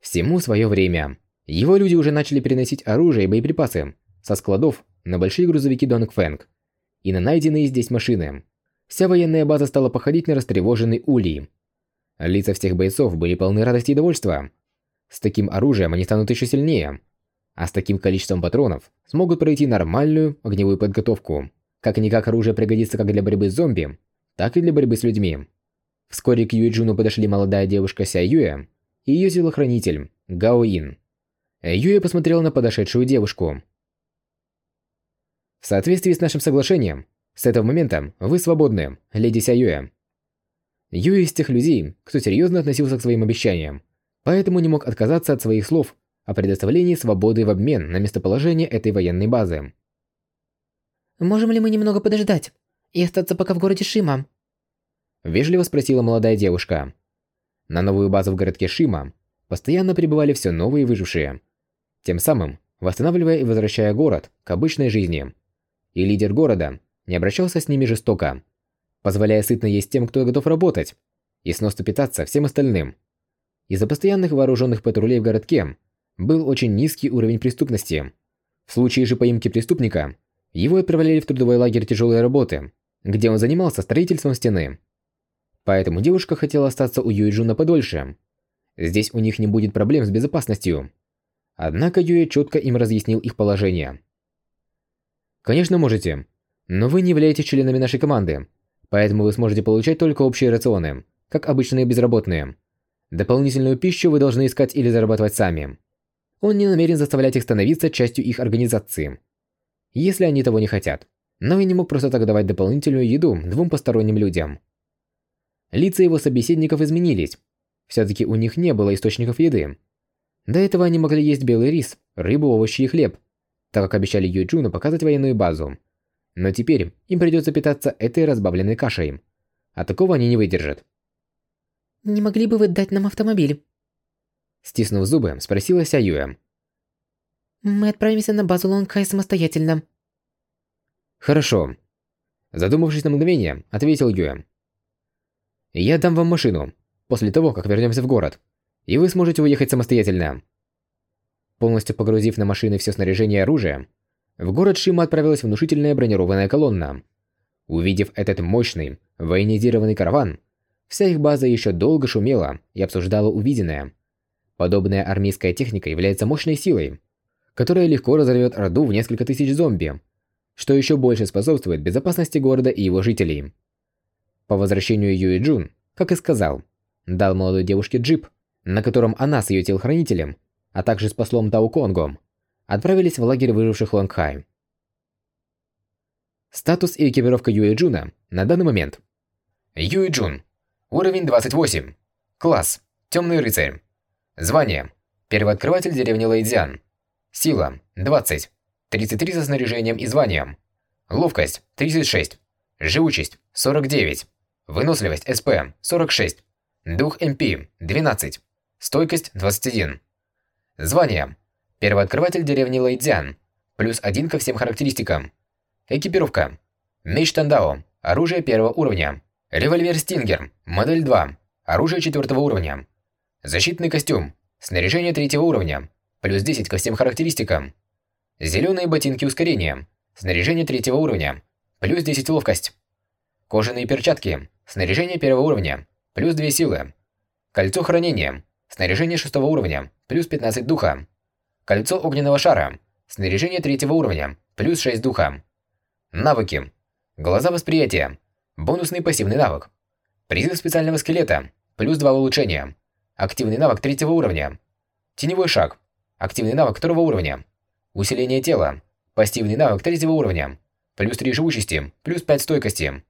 Всему свое время. Его люди уже начали переносить оружие и боеприпасы со складов на большие грузовики Донгфэнг и на найденные здесь машины. Вся военная база стала походить на растревоженный улей. Лица всех бойцов были полны радости и довольства. С таким оружием они станут еще сильнее, а с таким количеством патронов смогут пройти нормальную огневую подготовку. Как-никак оружие пригодится как для борьбы с зомби, так и для борьбы с людьми. Вскоре к Юэджуну подошли молодая девушка Ся Юэ и ее телохранитель Гао Ин. Юэ посмотрел на подошедшую девушку. В соответствии с нашим соглашением, с этого момента вы свободны, леди Ся Юэ. Юэ из тех людей, кто серьезно относился к своим обещаниям, поэтому не мог отказаться от своих слов о предоставлении свободы в обмен на местоположение этой военной базы. «Можем ли мы немного подождать и остаться пока в городе Шима?» Вежливо спросила молодая девушка. На новую базу в городке Шима постоянно прибывали все новые выжившие. Тем самым восстанавливая и возвращая город к обычной жизни. И лидер города не обращался с ними жестоко, позволяя сытно есть тем, кто готов работать, и сносно питаться всем остальным. Из-за постоянных вооруженных патрулей в городке был очень низкий уровень преступности. В случае же поимки преступника, его отправляли в трудовой лагерь тяжелой работы, где он занимался строительством стены. Поэтому девушка хотела остаться у Юэджуна подольше. Здесь у них не будет проблем с безопасностью. Однако Юэ четко им разъяснил их положение. «Конечно можете, но вы не являетесь членами нашей команды, поэтому вы сможете получать только общие рационы, как обычные безработные. Дополнительную пищу вы должны искать или зарабатывать сами. Он не намерен заставлять их становиться частью их организации, если они того не хотят. Но и не мог просто так давать дополнительную еду двум посторонним людям. Лица его собеседников изменились. Все-таки у них не было источников еды. До этого они могли есть белый рис, рыбу, овощи и хлеб, так как обещали Юджуну показать военную базу. Но теперь им придется питаться этой разбавленной кашей. А такого они не выдержат. «Не могли бы вы дать нам автомобиль?» Стиснув зубы, спросила Ся Юэ. «Мы отправимся на базу Лонгхай самостоятельно». «Хорошо». Задумавшись на мгновение, ответил Юэ. Я дам вам машину, после того, как вернемся в город, и вы сможете уехать самостоятельно. Полностью погрузив на машины все снаряжение и оружие, в город Шима отправилась внушительная бронированная колонна. Увидев этот мощный, военизированный караван, вся их база еще долго шумела и обсуждала увиденное. Подобная армейская техника является мощной силой, которая легко разорвет Орду в несколько тысяч зомби, что еще больше способствует безопасности города и его жителей. По возвращению Юи Джун, как и сказал, дал молодой девушке джип, на котором она с ее телохранителем, а также с послом Тау Конгом, отправились в лагерь выживших Лонгхай. Статус и экипировка Юи Джуна на данный момент. Юи Джун. Уровень 28. Класс. Темный рыцарь. Звание. Первооткрыватель деревни Лэйдзян. Сила. 20. 33 со снаряжением и званием. Ловкость. 36. Живучесть. 49. Выносливость СП 46. Дух МП 12. Стойкость 21. Звание. Первооткрыватель деревни Лэйцзян. Плюс один ко всем характеристикам. Экипировка. Меч Тандао. Оружие первого уровня. Револьвер Стингер. Модель 2. Оружие четвертого уровня. Защитный костюм. Снаряжение третьего уровня. Плюс 10 ко всем характеристикам. Зеленые ботинки ускорения. Снаряжение третьего уровня. Плюс 10 ловкость. Кожаные перчатки. Снаряжение первого уровня. Плюс 2 силы. Кольцо хранения. Снаряжение шестого уровня. Плюс 15 духа. Кольцо огненного шара. Снаряжение третьего уровня. Плюс 6 духа. Навыки. Глаза восприятия. Бонусный пассивный навык. Призыв специального скелета. Плюс 2 улучшения. Активный навык третьего уровня. Теневой шаг. Активный навык второго уровня. Усиление тела. Пассивный навык третьего уровня. Плюс 3 живучести. Плюс 5 стойкости.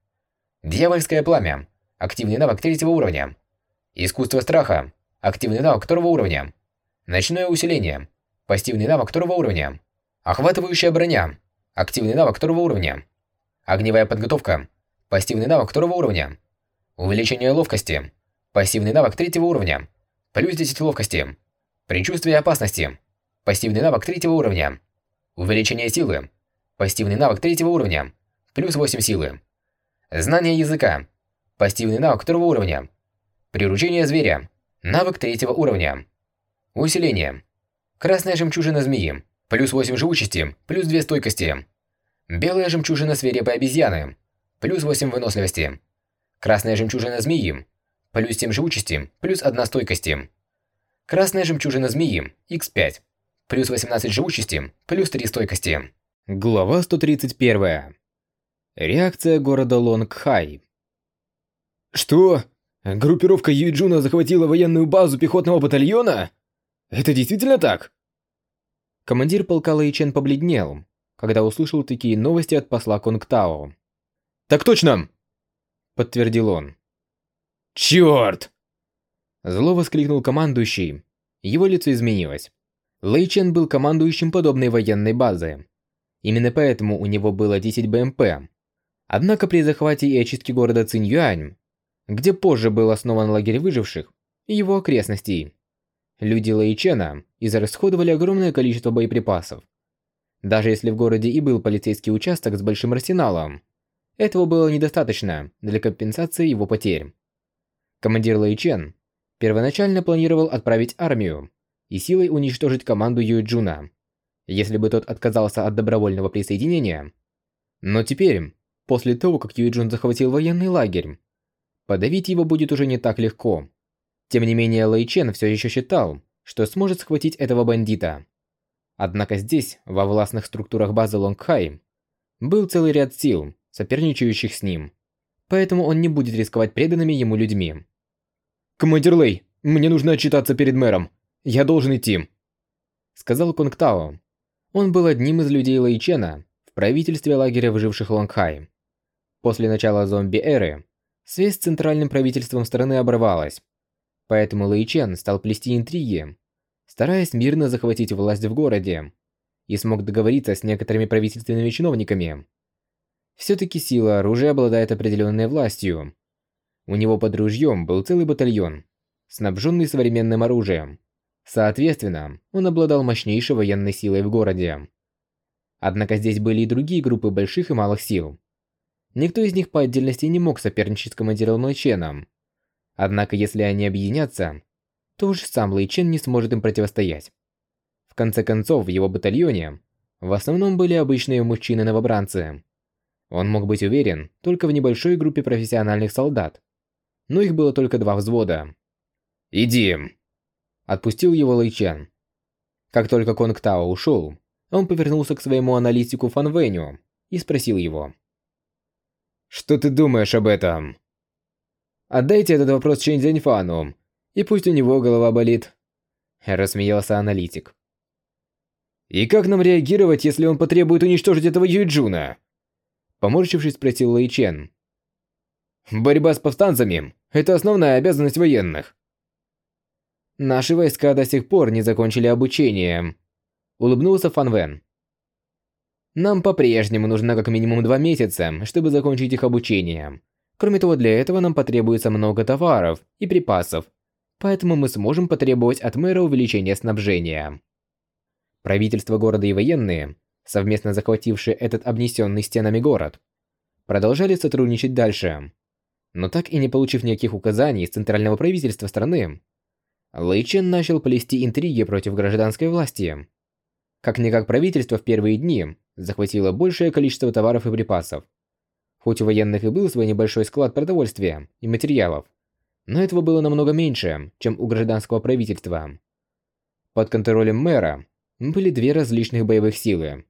Дьявольское пламя. Активный навык третьего уровня. Искусство страха. Активный навык второго уровня. Ночное усиление. Пассивный навык второго уровня. Охватывающая броня. Активный навык второго уровня. Огневая подготовка. Пассивный навык второго уровня. Увеличение ловкости. Пассивный навык третьего уровня. Плюс 10 ловкости. Предчувствие опасности. Пассивный навык третьего уровня. Увеличение силы. Пассивный навык третьего уровня. Плюс 8 силы. Знание языка. Пассивный навык второго уровня. Приручение зверя. Навык третьего уровня. Усиление. Красная жемчужина змеи. Плюс 8 живучести. Плюс 2 стойкости. Белая жемчужина свирепой обезьяны. Плюс 8 выносливости. Красная жемчужина змеи. Плюс 7 живучести. Плюс 1 стойкости. Красная жемчужина змеи. Х5. Плюс 18 живучести. Плюс 3 стойкости. Глава 131. Реакция города Лонгхай. Что? Группировка Юйджуна захватила военную базу пехотного батальона? Это действительно так? Командир полка Лэйчен побледнел, когда услышал такие новости от посла Конгтао. «Так точно!» – подтвердил он. «Черт!» Зло воскликнул командующий. Его лицо изменилось. Лэйчен был командующим подобной военной базы. Именно поэтому у него было 10 БМП. Однако при захвате и очистке города Циньюань, где позже был основан лагерь выживших, и его окрестностей, люди Лэйчена израсходовали огромное количество боеприпасов. Даже если в городе и был полицейский участок с большим арсеналом, этого было недостаточно для компенсации его потерь. Командир Лэйчен первоначально планировал отправить армию и силой уничтожить команду Юйджуна, если бы тот отказался от добровольного присоединения. Но теперь, после того, как Юйджун захватил военный лагерь, подавить его будет уже не так легко. Тем не менее, Лэйчен все еще считал, что сможет схватить этого бандита. Однако здесь, во властных структурах базы Лонгхай, был целый ряд сил, соперничающих с ним. Поэтому он не будет рисковать преданными ему людьми. «Командир Лэй, мне нужно отчитаться перед мэром. Я должен идти», — сказал Кунгтао. Он был одним из людей Лэйчена в правительстве лагеря выживших Лонгхай. После начала зомби-эры связь с центральным правительством страны оборвалась. Поэтому Лэйчен стал плести интриги, стараясь мирно захватить власть в городе, и смог договориться с некоторыми правительственными чиновниками. Все-таки сила оружия обладает определенной властью. У него под ружьем был целый батальон, снабженный современным оружием. Соответственно, он обладал мощнейшей военной силой в городе. Однако здесь были и другие группы больших и малых сил. Никто из них по отдельности не мог соперничать с командиром Лэйченом. Однако если они объединятся, то уж сам Лэйчен не сможет им противостоять. В конце концов, в его батальоне в основном были обычные мужчины-новобранцы. Он мог быть уверен только в небольшой группе профессиональных солдат. Но их было только два взвода. «Иди!» Отпустил его Лэйчен. Как только Конг Тао ушел, он повернулся к своему аналитику Фан Вэню и спросил его. «Что ты думаешь об этом?» «Отдайте этот вопрос Чэнь Зяньфану, и пусть у него голова болит», – рассмеялся аналитик. «И как нам реагировать, если он потребует уничтожить этого Юйджуна?» Поморщившись, спросил Лэй Чен. «Борьба с повстанцами – это основная обязанность военных». «Наши войска до сих пор не закончили обучение», – улыбнулся Фан Вен. «Нам по-прежнему нужно как минимум два месяца, чтобы закончить их обучение. Кроме того, для этого нам потребуется много товаров и припасов, поэтому мы сможем потребовать от мэра увеличения снабжения. Правительство города и военные, совместно захватившие этот обнесенный стенами город, продолжали сотрудничать дальше. Но так и не получив никаких указаний из центрального правительства страны, Лэй Чен начал плести интриги против гражданской власти. Как-никак правительство в первые дни захватило большее количество товаров и припасов. Хоть у военных и был свой небольшой склад продовольствия и материалов, но этого было намного меньше, чем у гражданского правительства. Под контролем мэра были две различных боевых силы.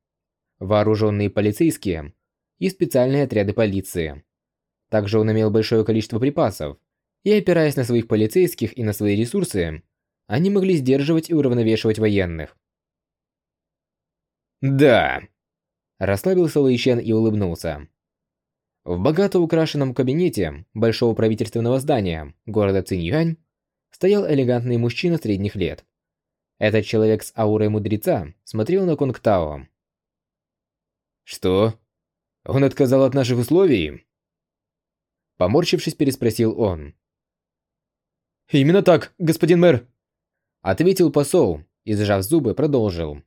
Вооруженные полицейские и специальные отряды полиции. Также он имел большое количество припасов, и опираясь на своих полицейских и на свои ресурсы, они могли сдерживать и уравновешивать военных. Да. Расслабился Лэйчен и улыбнулся. В богато украшенном кабинете большого правительственного здания города Циньюань стоял элегантный мужчина средних лет. Этот человек с аурой мудреца смотрел на Конг Тао. «Что? Он отказал от наших условий?» Поморщившись, переспросил он. «Именно так, господин мэр!» Ответил посол и, сжав зубы, продолжил.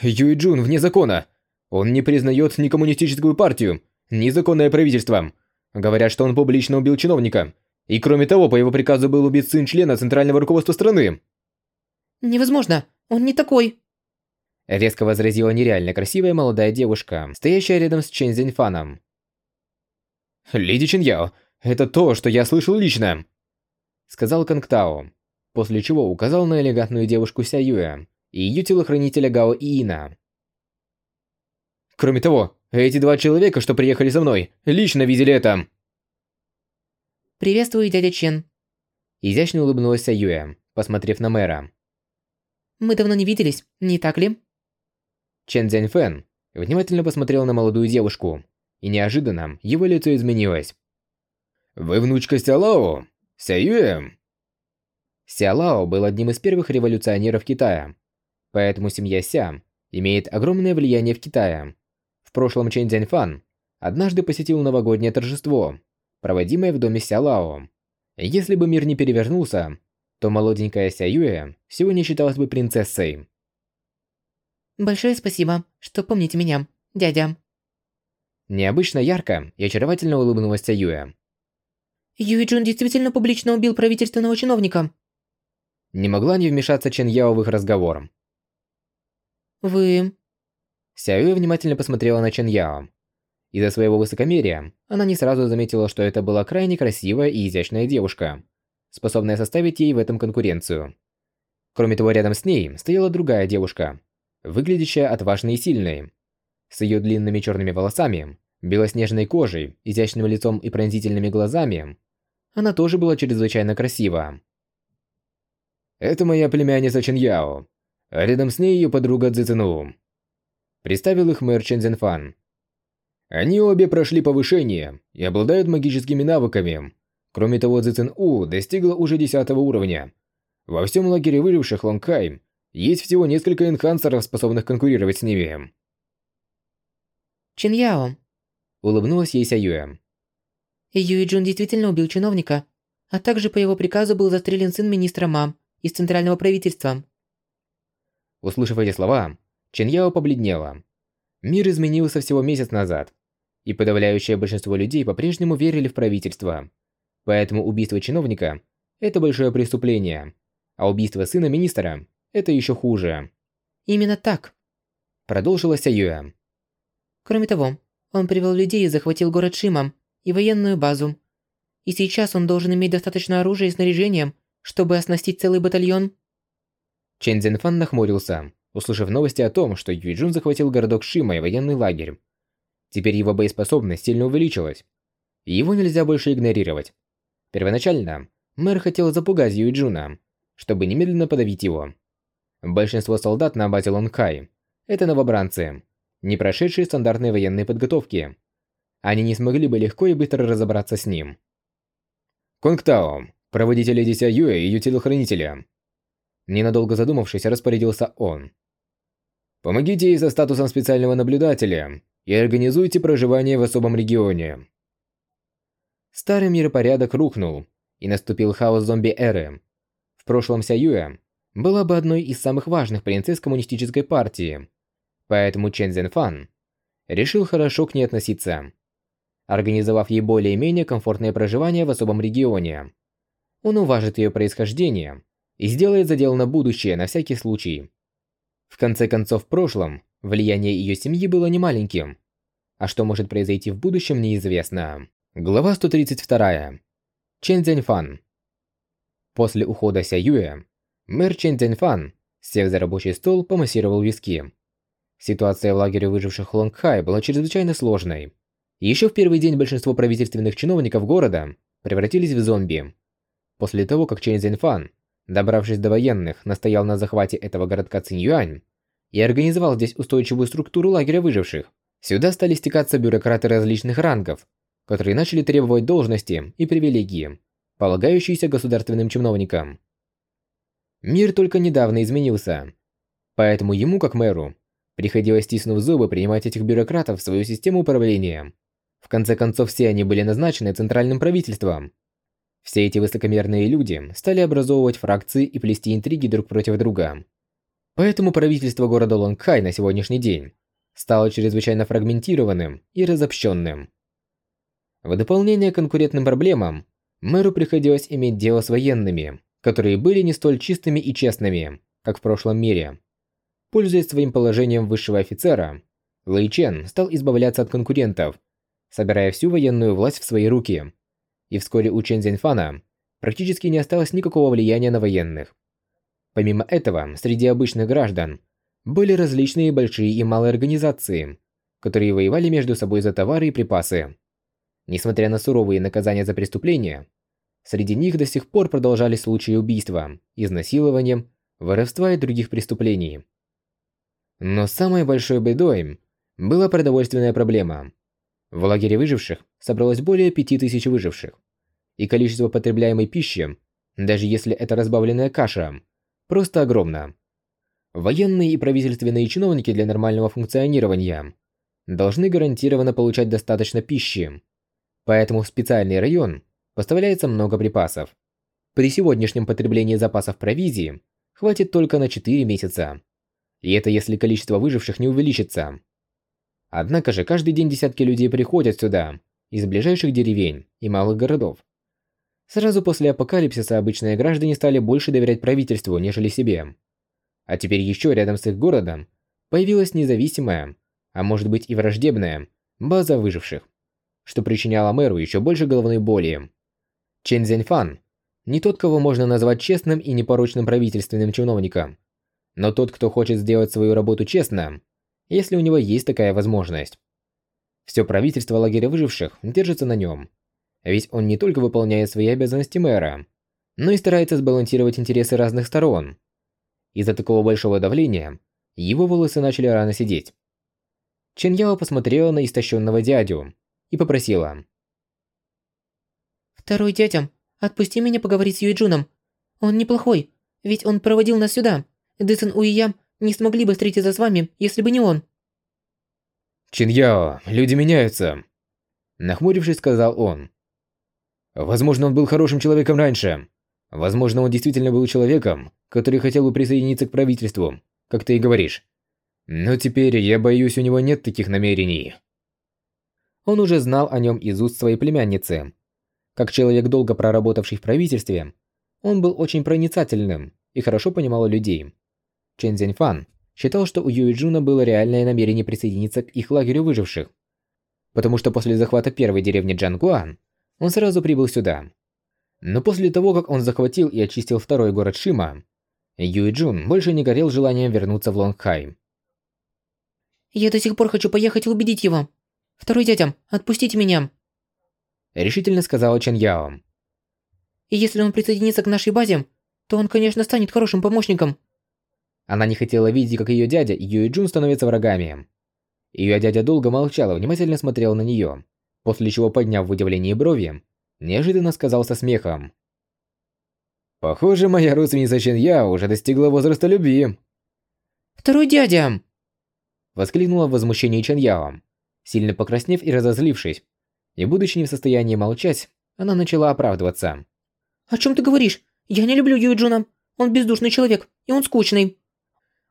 Юй Джун вне закона. Он не признает ни коммунистическую партию, ни законное правительство. Говорят, что он публично убил чиновника. И кроме того, по его приказу был убит сын члена центрального руководства страны. Невозможно, он не такой. Резко возразила нереально красивая молодая девушка, стоящая рядом с Чен Зиньфаном. «Леди Чин Яо, это то, что я слышал лично», — сказал Канг Тао, после чего указал на элегантную девушку Ся Юэ, и ее телохранителя Гао Иина. Кроме того, эти два человека, что приехали за мной, лично видели это. «Приветствую, дядя Чен». Изящно улыбнулась Юэ, посмотрев на мэра. «Мы давно не виделись, не так ли?» Чен Цзяньфэн внимательно посмотрел на молодую девушку, и неожиданно его лицо изменилось. «Вы внучка Сялао? Сяюэ?» Сялао был одним из первых революционеров Китая, Поэтому семья Ся имеет огромное влияние в Китае. В прошлом Чэнь Цзяньфан однажды посетил новогоднее торжество, проводимое в доме Ся Лао. Если бы мир не перевернулся, то молоденькая Ся Юэ сегодня считалась бы принцессой. Большое спасибо, что помните меня, дядя. Необычно ярко и очаровательно улыбнулась Ся Юэ. Юй Джун действительно публично убил правительственного чиновника. Не могла не вмешаться Чен Яо в их разговор. Вы... Сяюэ внимательно посмотрела на Чен Яо. Из-за своего высокомерия, она не сразу заметила, что это была крайне красивая и изящная девушка, способная составить ей в этом конкуренцию. Кроме того, рядом с ней стояла другая девушка, выглядящая отважной и сильной. С ее длинными черными волосами, белоснежной кожей, изящным лицом и пронзительными глазами, она тоже была чрезвычайно красива. «Это моя племянница Чен Яо а рядом с ней ее подруга Цзэцэну. Представил их мэр Чен Цзэнфан. Они обе прошли повышение и обладают магическими навыками. Кроме того, Цзэцэн У достигла уже 10 уровня. Во всем лагере выживших Лонгхайм есть всего несколько энхансеров, способных конкурировать с ними. Чин Яо. Улыбнулась ей Сяюэ. Юй Джун действительно убил чиновника, а также по его приказу был застрелен сын министра Ма из центрального правительства. Услышав эти слова, Чен Яо побледнела. Мир изменился всего месяц назад, и подавляющее большинство людей по-прежнему верили в правительство. Поэтому убийство чиновника – это большое преступление, а убийство сына министра – это еще хуже. Именно так. Продолжила Сяюэ. Кроме того, он привел людей и захватил город Шимом и военную базу. И сейчас он должен иметь достаточно оружия и снаряжения, чтобы оснастить целый батальон. Чен Цзиньфан нахмурился, услышав новости о том, что Юйджун захватил городок Шима и военный лагерь. Теперь его боеспособность сильно увеличилась, и его нельзя больше игнорировать. Первоначально мэр хотел запугать Юйджуна, чтобы немедленно подавить его. Большинство солдат на базе Лонкай – это новобранцы, не прошедшие стандартной военной подготовки. Они не смогли бы легко и быстро разобраться с ним. Конгтао, проводите леди Ся Юэ и ее телохранителя. Ненадолго задумавшись, распорядился он. «Помогите ей со статусом специального наблюдателя и организуйте проживание в особом регионе». Старый миропорядок рухнул, и наступил хаос зомби-эры. В прошлом Сяюя была бы одной из самых важных принцесс коммунистической партии, поэтому Чен Зенфан решил хорошо к ней относиться, организовав ей более-менее комфортное проживание в особом регионе. Он уважит ее происхождение и сделает задел на будущее на всякий случай. В конце концов, в прошлом влияние ее семьи было немаленьким, а что может произойти в будущем неизвестно. Глава 132. Чен Цзяньфан. После ухода Ся Юя, мэр Чен Цзяньфан, сев за рабочий стол, помассировал виски. Ситуация в лагере выживших Лонгхай была чрезвычайно сложной. Еще в первый день большинство правительственных чиновников города превратились в зомби. После того, как Чен Цзяньфан, добравшись до военных, настоял на захвате этого городка Циньюань и организовал здесь устойчивую структуру лагеря выживших, сюда стали стекаться бюрократы различных рангов, которые начали требовать должности и привилегии, полагающиеся государственным чиновникам. Мир только недавно изменился, поэтому ему, как мэру, приходилось, стиснув зубы, принимать этих бюрократов в свою систему управления. В конце концов, все они были назначены центральным правительством. Все эти высокомерные люди стали образовывать фракции и плести интриги друг против друга. Поэтому правительство города Лонгхай на сегодняшний день стало чрезвычайно фрагментированным и разобщенным. В дополнение к конкурентным проблемам, мэру приходилось иметь дело с военными, которые были не столь чистыми и честными, как в прошлом мире. Пользуясь своим положением высшего офицера, Лэй Чен стал избавляться от конкурентов, собирая всю военную власть в свои руки. И вскоре у Чен Зиньфана практически не осталось никакого влияния на военных. Помимо этого, среди обычных граждан были различные большие и малые организации, которые воевали между собой за товары и припасы. Несмотря на суровые наказания за преступления, среди них до сих пор продолжались случаи убийства, изнасилования, воровства и других преступлений. Но самой большой бедой была продовольственная проблема. В лагере выживших собралось более 5000 выживших, и количество потребляемой пищи, даже если это разбавленная каша, просто огромно. Военные и правительственные чиновники для нормального функционирования должны гарантированно получать достаточно пищи, Поэтому в специальный район поставляется много припасов. При сегодняшнем потреблении запасов провизии хватит только на 4 месяца. И это если количество выживших не увеличится. Однако же каждый день десятки людей приходят сюда, из ближайших деревень и малых городов. Сразу после апокалипсиса обычные граждане стали больше доверять правительству, нежели себе. А теперь еще рядом с их городом появилась независимая, а может быть и враждебная, база выживших что причиняло мэру еще больше головной боли. Чен Зяньфан не тот, кого можно назвать честным и непорочным правительственным чиновником, но тот, кто хочет сделать свою работу честно, если у него есть такая возможность. Все правительство лагеря выживших держится на нем, ведь он не только выполняет свои обязанности мэра, но и старается сбалансировать интересы разных сторон. Из-за такого большого давления его волосы начали рано сидеть. Чен Яо посмотрела на истощенного дядю и попросила. «Второй дядя, отпусти меня поговорить с Юйджуном. Он неплохой, ведь он проводил нас сюда. Дэсэн и я не смогли бы встретиться с вами, если бы не он». «Чиньяо, люди меняются», – нахмурившись, сказал он. «Возможно, он был хорошим человеком раньше. Возможно, он действительно был человеком, который хотел бы присоединиться к правительству, как ты и говоришь. Но теперь, я боюсь, у него нет таких намерений». Он уже знал о нем из уст своей племянницы. Как человек, долго проработавший в правительстве, он был очень проницательным и хорошо понимал людей. Чен Зяньфан считал, что у Юи Джуна было реальное намерение присоединиться к их лагерю выживших. Потому что после захвата первой деревни Джангуан, он сразу прибыл сюда. Но после того, как он захватил и очистил второй город Шима, Юи Джун больше не горел желанием вернуться в Лонгхай. «Я до сих пор хочу поехать и убедить его», «Второй дядя, отпустите меня!» Решительно сказала Чен Яо. «И если он присоединится к нашей базе, то он, конечно, станет хорошим помощником». Она не хотела видеть, как ее дядя и Юй Джун становятся врагами. Ее дядя долго молчал и внимательно смотрел на нее, после чего, подняв в удивлении брови, неожиданно сказал со смехом. «Похоже, моя родственница Чен Яо уже достигла возраста любви». «Второй дядя!» Воскликнула в возмущении Чен Яо. Сильно покраснев и разозлившись, и будучи не в состоянии молчать, она начала оправдываться. «О чем ты говоришь? Я не люблю Юджуна. Он бездушный человек, и он скучный.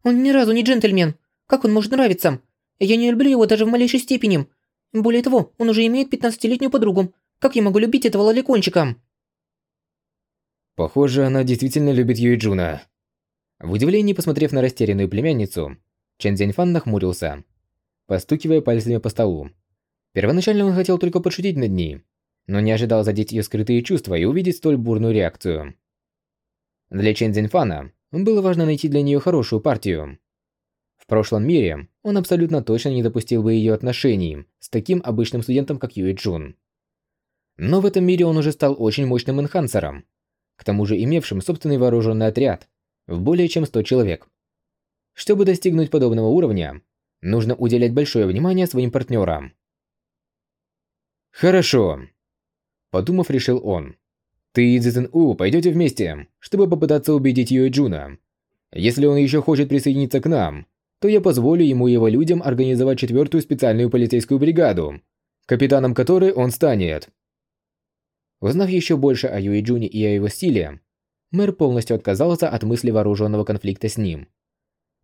Он ни разу не джентльмен. Как он может нравиться? Я не люблю его даже в малейшей степени. Более того, он уже имеет 15-летнюю подругу. Как я могу любить этого лоликончика?» Похоже, она действительно любит Юйджуна. В удивлении, посмотрев на растерянную племянницу, Чен Цзяньфан нахмурился, постукивая пальцами по столу. Первоначально он хотел только подшутить над ней, но не ожидал задеть ее скрытые чувства и увидеть столь бурную реакцию. Для Чен Цзиньфана было важно найти для нее хорошую партию. В прошлом мире он абсолютно точно не допустил бы ее отношений с таким обычным студентом, как Юэ Джун. Но в этом мире он уже стал очень мощным энхансером, к тому же имевшим собственный вооруженный отряд в более чем 100 человек. Чтобы достигнуть подобного уровня, нужно уделять большое внимание своим партнерам. «Хорошо», – подумав, решил он. «Ты и Цзэн У пойдете вместе, чтобы попытаться убедить Юэ Джуна. Если он еще хочет присоединиться к нам, то я позволю ему и его людям организовать четвертую специальную полицейскую бригаду, капитаном которой он станет. Узнав еще больше о Юи Джуне и о его стиле, мэр полностью отказался от мысли вооруженного конфликта с ним.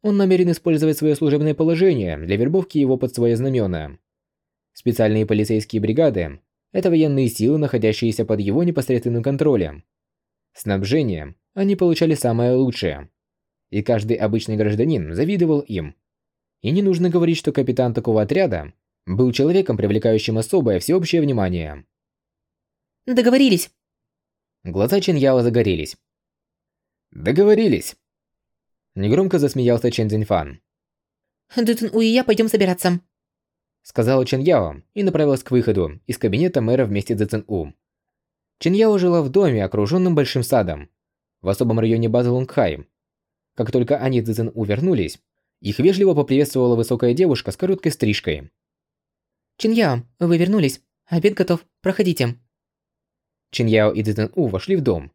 Он намерен использовать свое служебное положение для вербовки его под свои знамена. Специальные полицейские бригады – это военные силы, находящиеся под его непосредственным контролем. Снабжение они получали самое лучшее. И каждый обычный гражданин завидовал им. И не нужно говорить, что капитан такого отряда был человеком, привлекающим особое всеобщее внимание. Договорились. Глаза Чен Яо загорелись. Договорились. Негромко засмеялся Чен Цзиньфан. Дутун У и я пойдем собираться. Сказала Чен Яо и направилась к выходу из кабинета мэра вместе с Цзин У. Чен Яо жила в доме, окруженном большим садом, в особом районе базы Лонгхай. Как только они с Цзин У вернулись, их вежливо поприветствовала высокая девушка с короткой стрижкой. Чин Яо, вы вернулись. Обед готов. Проходите. Чиньяо и Цзэн У вошли в дом.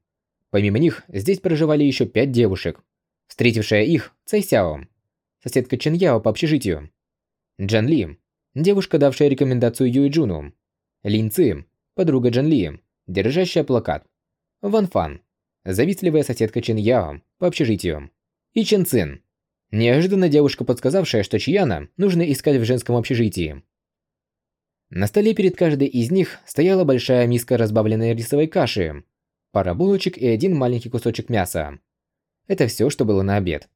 Помимо них, здесь проживали еще пять девушек. Встретившая их Цай Сяо, соседка Чиньяо по общежитию. Джан Ли, девушка, давшая рекомендацию Юй Джуну. Лин Ци, подруга Джан Ли, держащая плакат. Ван Фан, завистливая соседка Чин Яо по общежитию. И Чен Цин, неожиданно девушка, подсказавшая, что Чияна нужно искать в женском общежитии. На столе перед каждой из них стояла большая миска разбавленной рисовой каши, пара булочек и один маленький кусочек мяса. Это все, что было на обед.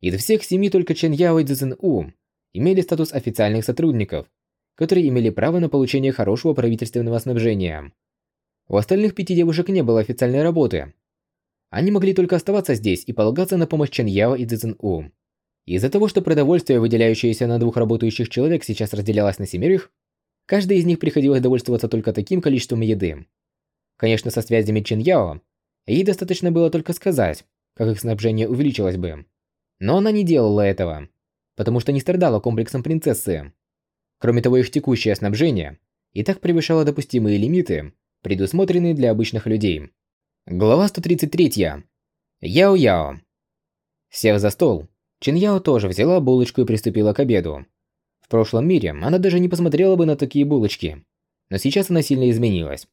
Из всех семи только Чен Яо и Цзэн У имели статус официальных сотрудников, которые имели право на получение хорошего правительственного снабжения. У остальных пяти девушек не было официальной работы. Они могли только оставаться здесь и полагаться на помощь Чен Яо и Цзэн У. Из-за того, что продовольствие, выделяющееся на двух работающих человек, сейчас разделялось на семерых, Каждый из них приходилось довольствоваться только таким количеством еды. Конечно, со связями Чин Яо, ей достаточно было только сказать, как их снабжение увеличилось бы. Но она не делала этого, потому что не страдала комплексом принцессы. Кроме того, их текущее снабжение и так превышало допустимые лимиты, предусмотренные для обычных людей. Глава 133. Яо-Яо. Сев за стол, Чин Яо тоже взяла булочку и приступила к обеду. В прошлом мире она даже не посмотрела бы на такие булочки. Но сейчас она сильно изменилась.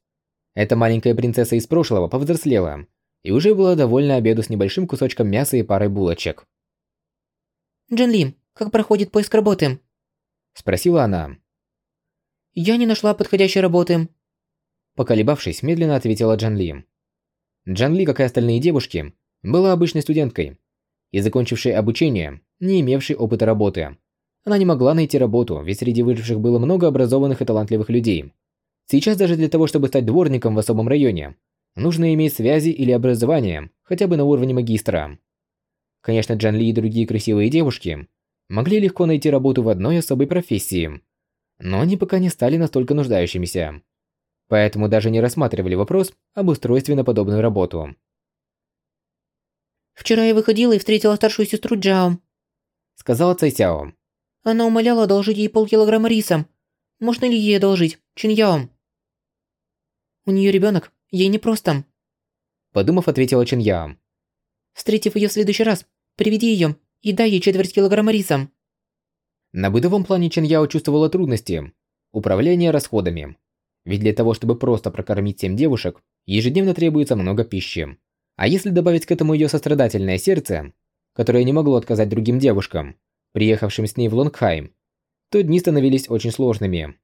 Эта маленькая принцесса из прошлого повзрослела и уже была довольна обеду с небольшим кусочком мяса и парой булочек. «Джин Ли, как проходит поиск работы?» Спросила она. «Я не нашла подходящей работы». Поколебавшись, медленно ответила Джан Ли. Джан Ли, как и остальные девушки, была обычной студенткой и закончившей обучение, не имевшей опыта работы. Она не могла найти работу, ведь среди выживших было много образованных и талантливых людей. Сейчас даже для того, чтобы стать дворником в особом районе, нужно иметь связи или образование, хотя бы на уровне магистра. Конечно, Джан Ли и другие красивые девушки могли легко найти работу в одной особой профессии, но они пока не стали настолько нуждающимися. Поэтому даже не рассматривали вопрос об устройстве на подобную работу. «Вчера я выходила и встретила старшую сестру Джао», сказала Цайсяо. Она умоляла одолжить ей полкилограмма риса. Можно ли ей одолжить? Чиньяо? У нее ребенок, ей непросто. Подумав, ответила Чиньяо. Встретив ее в следующий раз, приведи ее и дай ей четверть килограмма риса. На бытовом плане Чиньяо чувствовала трудности. Управление расходами. Ведь для того, чтобы просто прокормить семь девушек, ежедневно требуется много пищи. А если добавить к этому ее сострадательное сердце, которое не могло отказать другим девушкам, приехавшим с ней в Лонгхайм, то дни становились очень сложными.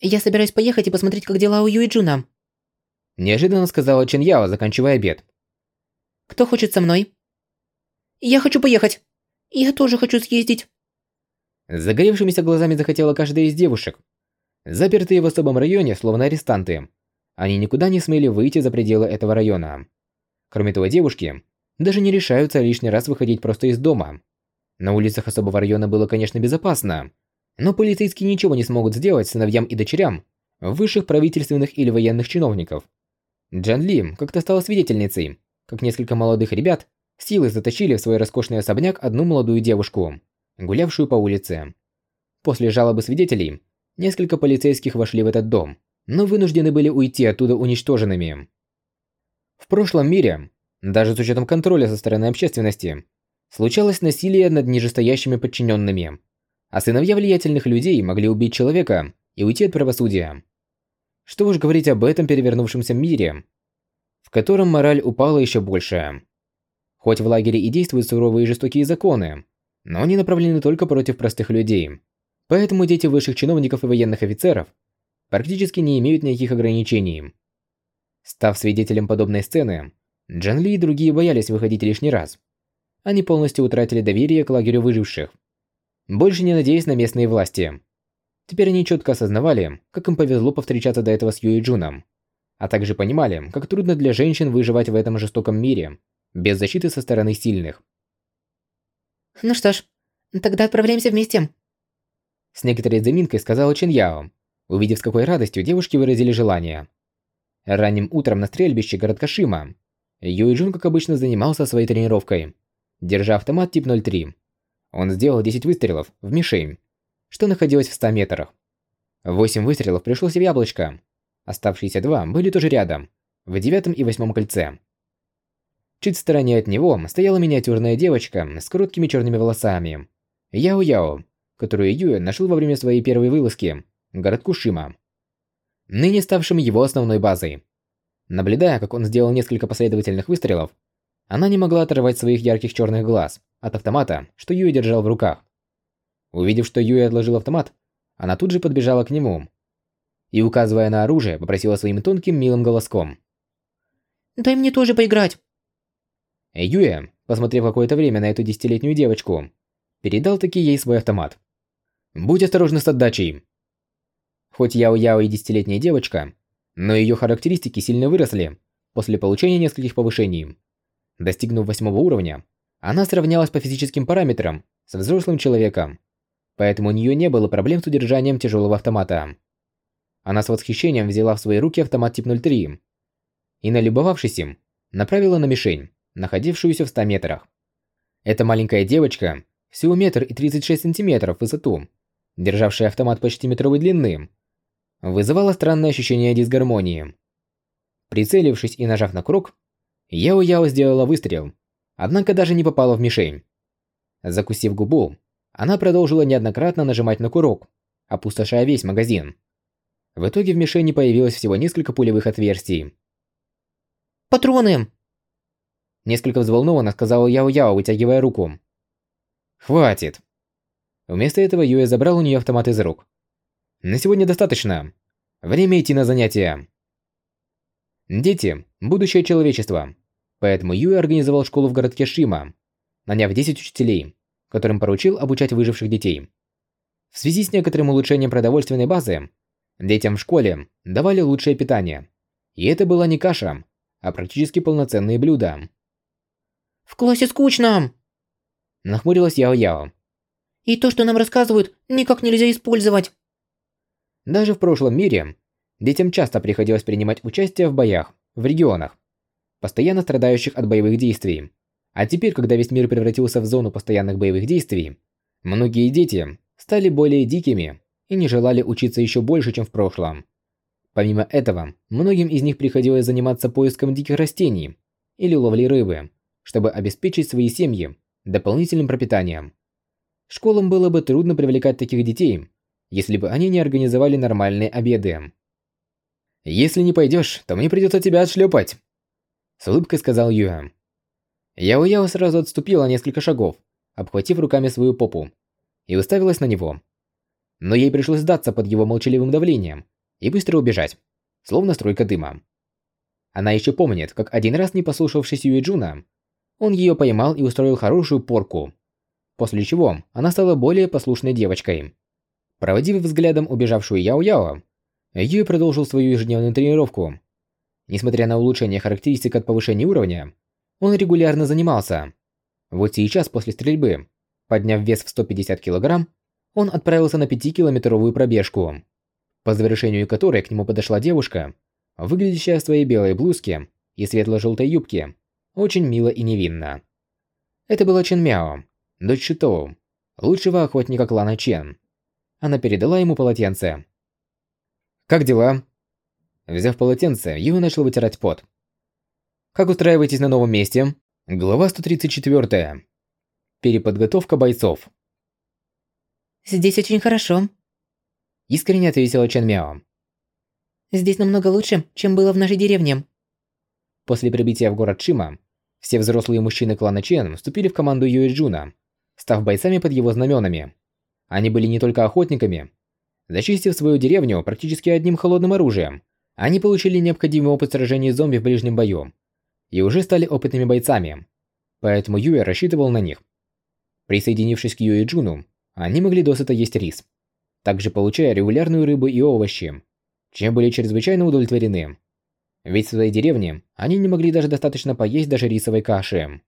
«Я собираюсь поехать и посмотреть, как дела у Юи Джуна», неожиданно сказала Чен Яо, заканчивая обед. «Кто хочет со мной?» «Я хочу поехать! Я тоже хочу съездить!» С загоревшимися глазами захотела каждая из девушек. Запертые в особом районе, словно арестанты. Они никуда не смели выйти за пределы этого района. Кроме того, девушки даже не решаются лишний раз выходить просто из дома. На улицах особого района было, конечно, безопасно, но полицейские ничего не смогут сделать сыновьям и дочерям высших правительственных или военных чиновников. Джан Ли как-то стала свидетельницей, как несколько молодых ребят силой затащили в свой роскошный особняк одну молодую девушку, гулявшую по улице. После жалобы свидетелей, несколько полицейских вошли в этот дом, но вынуждены были уйти оттуда уничтоженными. В прошлом мире, даже с учетом контроля со стороны общественности, случалось насилие над нижестоящими подчиненными, а сыновья влиятельных людей могли убить человека и уйти от правосудия. Что уж говорить об этом перевернувшемся мире, в котором мораль упала еще больше. Хоть в лагере и действуют суровые и жестокие законы, но они направлены только против простых людей. Поэтому дети высших чиновников и военных офицеров практически не имеют никаких ограничений. Став свидетелем подобной сцены, Джан Ли и другие боялись выходить лишний раз. Они полностью утратили доверие к лагерю выживших, больше не надеясь на местные власти. Теперь они четко осознавали, как им повезло повстречаться до этого с Юи Джуном, а также понимали, как трудно для женщин выживать в этом жестоком мире, без защиты со стороны сильных. «Ну что ж, тогда отправляемся вместе», с некоторой заминкой сказала Чин Яо, увидев, с какой радостью девушки выразили желание. Ранним утром на стрельбище городка Шима Юи Джун, как обычно, занимался своей тренировкой, держа автомат тип 03. Он сделал 10 выстрелов в мишень, что находилось в 100 метрах. 8 выстрелов пришлось в яблочко. Оставшиеся два были тоже рядом, в девятом и восьмом кольце. Чуть в стороне от него стояла миниатюрная девочка с короткими черными волосами. Яо-Яо, которую Юэ нашел во время своей первой вылазки к городку Шима, ныне ставшим его основной базой. Наблюдая, как он сделал несколько последовательных выстрелов, она не могла оторвать своих ярких черных глаз от автомата, что Юэ держал в руках. Увидев, что Юэ отложил автомат, она тут же подбежала к нему и, указывая на оружие, попросила своим тонким милым голоском. «Дай мне тоже поиграть!» Юэ, посмотрев какое-то время на эту десятилетнюю девочку, передал таки ей свой автомат. «Будь осторожна с отдачей!» Хоть Яо-Яо и десятилетняя девочка, но ее характеристики сильно выросли после получения нескольких повышений. Достигнув восьмого уровня, она сравнялась по физическим параметрам с взрослым человеком поэтому у нее не было проблем с удержанием тяжелого автомата. Она с восхищением взяла в свои руки автомат тип 03 и, налюбовавшись им, направила на мишень, находившуюся в 100 метрах. Эта маленькая девочка, всего метр и 36 сантиметров в высоту, державшая автомат почти метровой длины, вызывала странное ощущение дисгармонии. Прицелившись и нажав на курок, Яо-Яо сделала выстрел, однако даже не попала в мишень. Закусив губу, она продолжила неоднократно нажимать на курок, опустошая весь магазин. В итоге в мишени появилось всего несколько пулевых отверстий. «Патроны!» Несколько взволнованно сказала Яо-Яо, вытягивая руку. «Хватит!» Вместо этого Юэ забрал у нее автомат из рук. «На сегодня достаточно. Время идти на занятия». Дети – будущее человечества. Поэтому Юэ организовал школу в городке Шима, наняв 10 учителей, которым поручил обучать выживших детей. В связи с некоторым улучшением продовольственной базы, детям в школе давали лучшее питание. И это была не каша, а практически полноценные блюда. «В классе скучно!» Нахмурилась Яо-Яо. «И то, что нам рассказывают, никак нельзя использовать!» Даже в прошлом мире детям часто приходилось принимать участие в боях в регионах, постоянно страдающих от боевых действий. А теперь, когда весь мир превратился в зону постоянных боевых действий, многие дети стали более дикими и не желали учиться еще больше, чем в прошлом. Помимо этого, многим из них приходилось заниматься поиском диких растений или ловлей рыбы, чтобы обеспечить свои семьи дополнительным пропитанием. Школам было бы трудно привлекать таких детей, если бы они не организовали нормальные обеды. Если не пойдешь, то мне придется тебя отшлепать. С улыбкой сказал Юэ. Яо-Яо сразу отступила несколько шагов, обхватив руками свою попу, и уставилась на него. Но ей пришлось сдаться под его молчаливым давлением и быстро убежать, словно струйка дыма. Она еще помнит, как один раз, не послушавшись Юэджуна, он ее поймал и устроил хорошую порку. После чего она стала более послушной девочкой. Проводив взглядом убежавшую Яо-Яо, Юэ продолжил свою ежедневную тренировку. Несмотря на улучшение характеристик от повышения уровня, он регулярно занимался. Вот сейчас, после стрельбы, подняв вес в 150 кг, он отправился на 5-километровую пробежку, по завершению которой к нему подошла девушка, выглядящая в своей белой блузке и светло-желтой юбке, очень мило и невинно. Это была Чен Мяо, дочь Шитоу, лучшего охотника клана Чен. Она передала ему полотенце. «Как дела?» Взяв полотенце, Юэ начал вытирать пот. Как устраиваетесь на новом месте? Глава 134. Переподготовка бойцов. Здесь очень хорошо. Искренне ответила Чен Мяо. Здесь намного лучше, чем было в нашей деревне. После прибытия в город Шима, все взрослые мужчины клана Чен вступили в команду Юэ Джуна, став бойцами под его знаменами. Они были не только охотниками. Зачистив свою деревню практически одним холодным оружием, они получили необходимый опыт сражений с зомби в ближнем бою и уже стали опытными бойцами, поэтому Юэ рассчитывал на них. Присоединившись к Юэ Джуну, они могли досыта есть рис, также получая регулярную рыбу и овощи, чем были чрезвычайно удовлетворены. Ведь в своей деревне они не могли даже достаточно поесть даже рисовой каши.